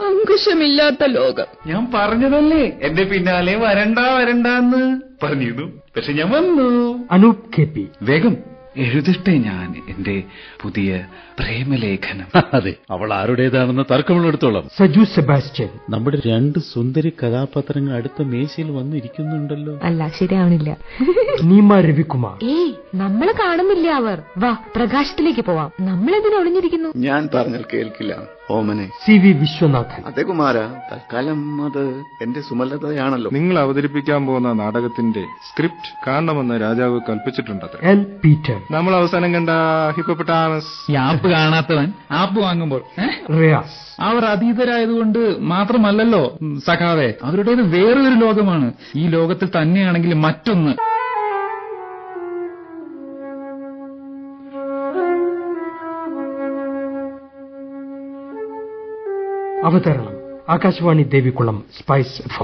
അങ്കുശമില്ലാത്ത ലോകം. ഞാൻ പറഞ്ഞതല്ലേ? എന്റെ പിന്നാലെ വരണ്ട വരണ്ടെന്ന് പറഞ്ഞിരുന്നു. പക്ഷെ ഞാൻ വന്നു. Anoop K P. വേഗം എഴുതട്ടെ ഞാൻ എന്റെ പുതിയ പ്രേമലേഖനം. അതെ അവൾ ആരുടേതാണെന്ന് തർക്കമുള്ളിടത്തോളം. സജു സെബാസ്റ്റ്യൻ. നമ്മുടെ രണ്ട് സുന്ദരി കഥാപാത്രങ്ങൾ അടുത്ത മേശയിൽ വന്നിരിക്കുന്നുണ്ടല്ലോ. അല്ല ശരിയാവണില്ല. നീമ രവികുമാർ. ഏയ് നമ്മൾ കാണുന്നില്ല അവർ. വാ പ്രകാശത്തിലേക്ക് പോവാം. നമ്മളെന്തിനു ഒളിഞ്ഞിരിക്കുന്നു? ഞാൻ പറഞ്ഞാൽ കേൾക്കില്ല. ഓമനെ. C V Viswanathan. അതെ കുമാര തൽക്കാലം അത് എന്റെ സുമലതയാണല്ലോ. നിങ്ങൾ അവതരിപ്പിക്കാൻ പോകുന്ന നാടകത്തിന്റെ സ്ക്രിപ്റ്റ് കാണണമെന്ന് രാജാവ് കൽപ്പിച്ചിട്ടുണ്ട് എൽ പീറ്റർ. നമ്മൾ അവസാനം കണ്ട ഹിപ്പോപ്പട്ടാമസ്. ഈ ആപ്പ് കാണാത്തവൻ ആപ്പ് വാങ്ങുമ്പോൾ? റിയാസ്. അവർ അതീതരായതുകൊണ്ട് മാത്രമല്ലല്ലോ സഖാവെ. അവരുടേത് വേറൊരു ലോകമാണ്. ഈ ലോകത്തിൽ തന്നെയാണെങ്കിൽ മറ്റൊന്ന്. അവതരണം. Akashvani Devikulam spice F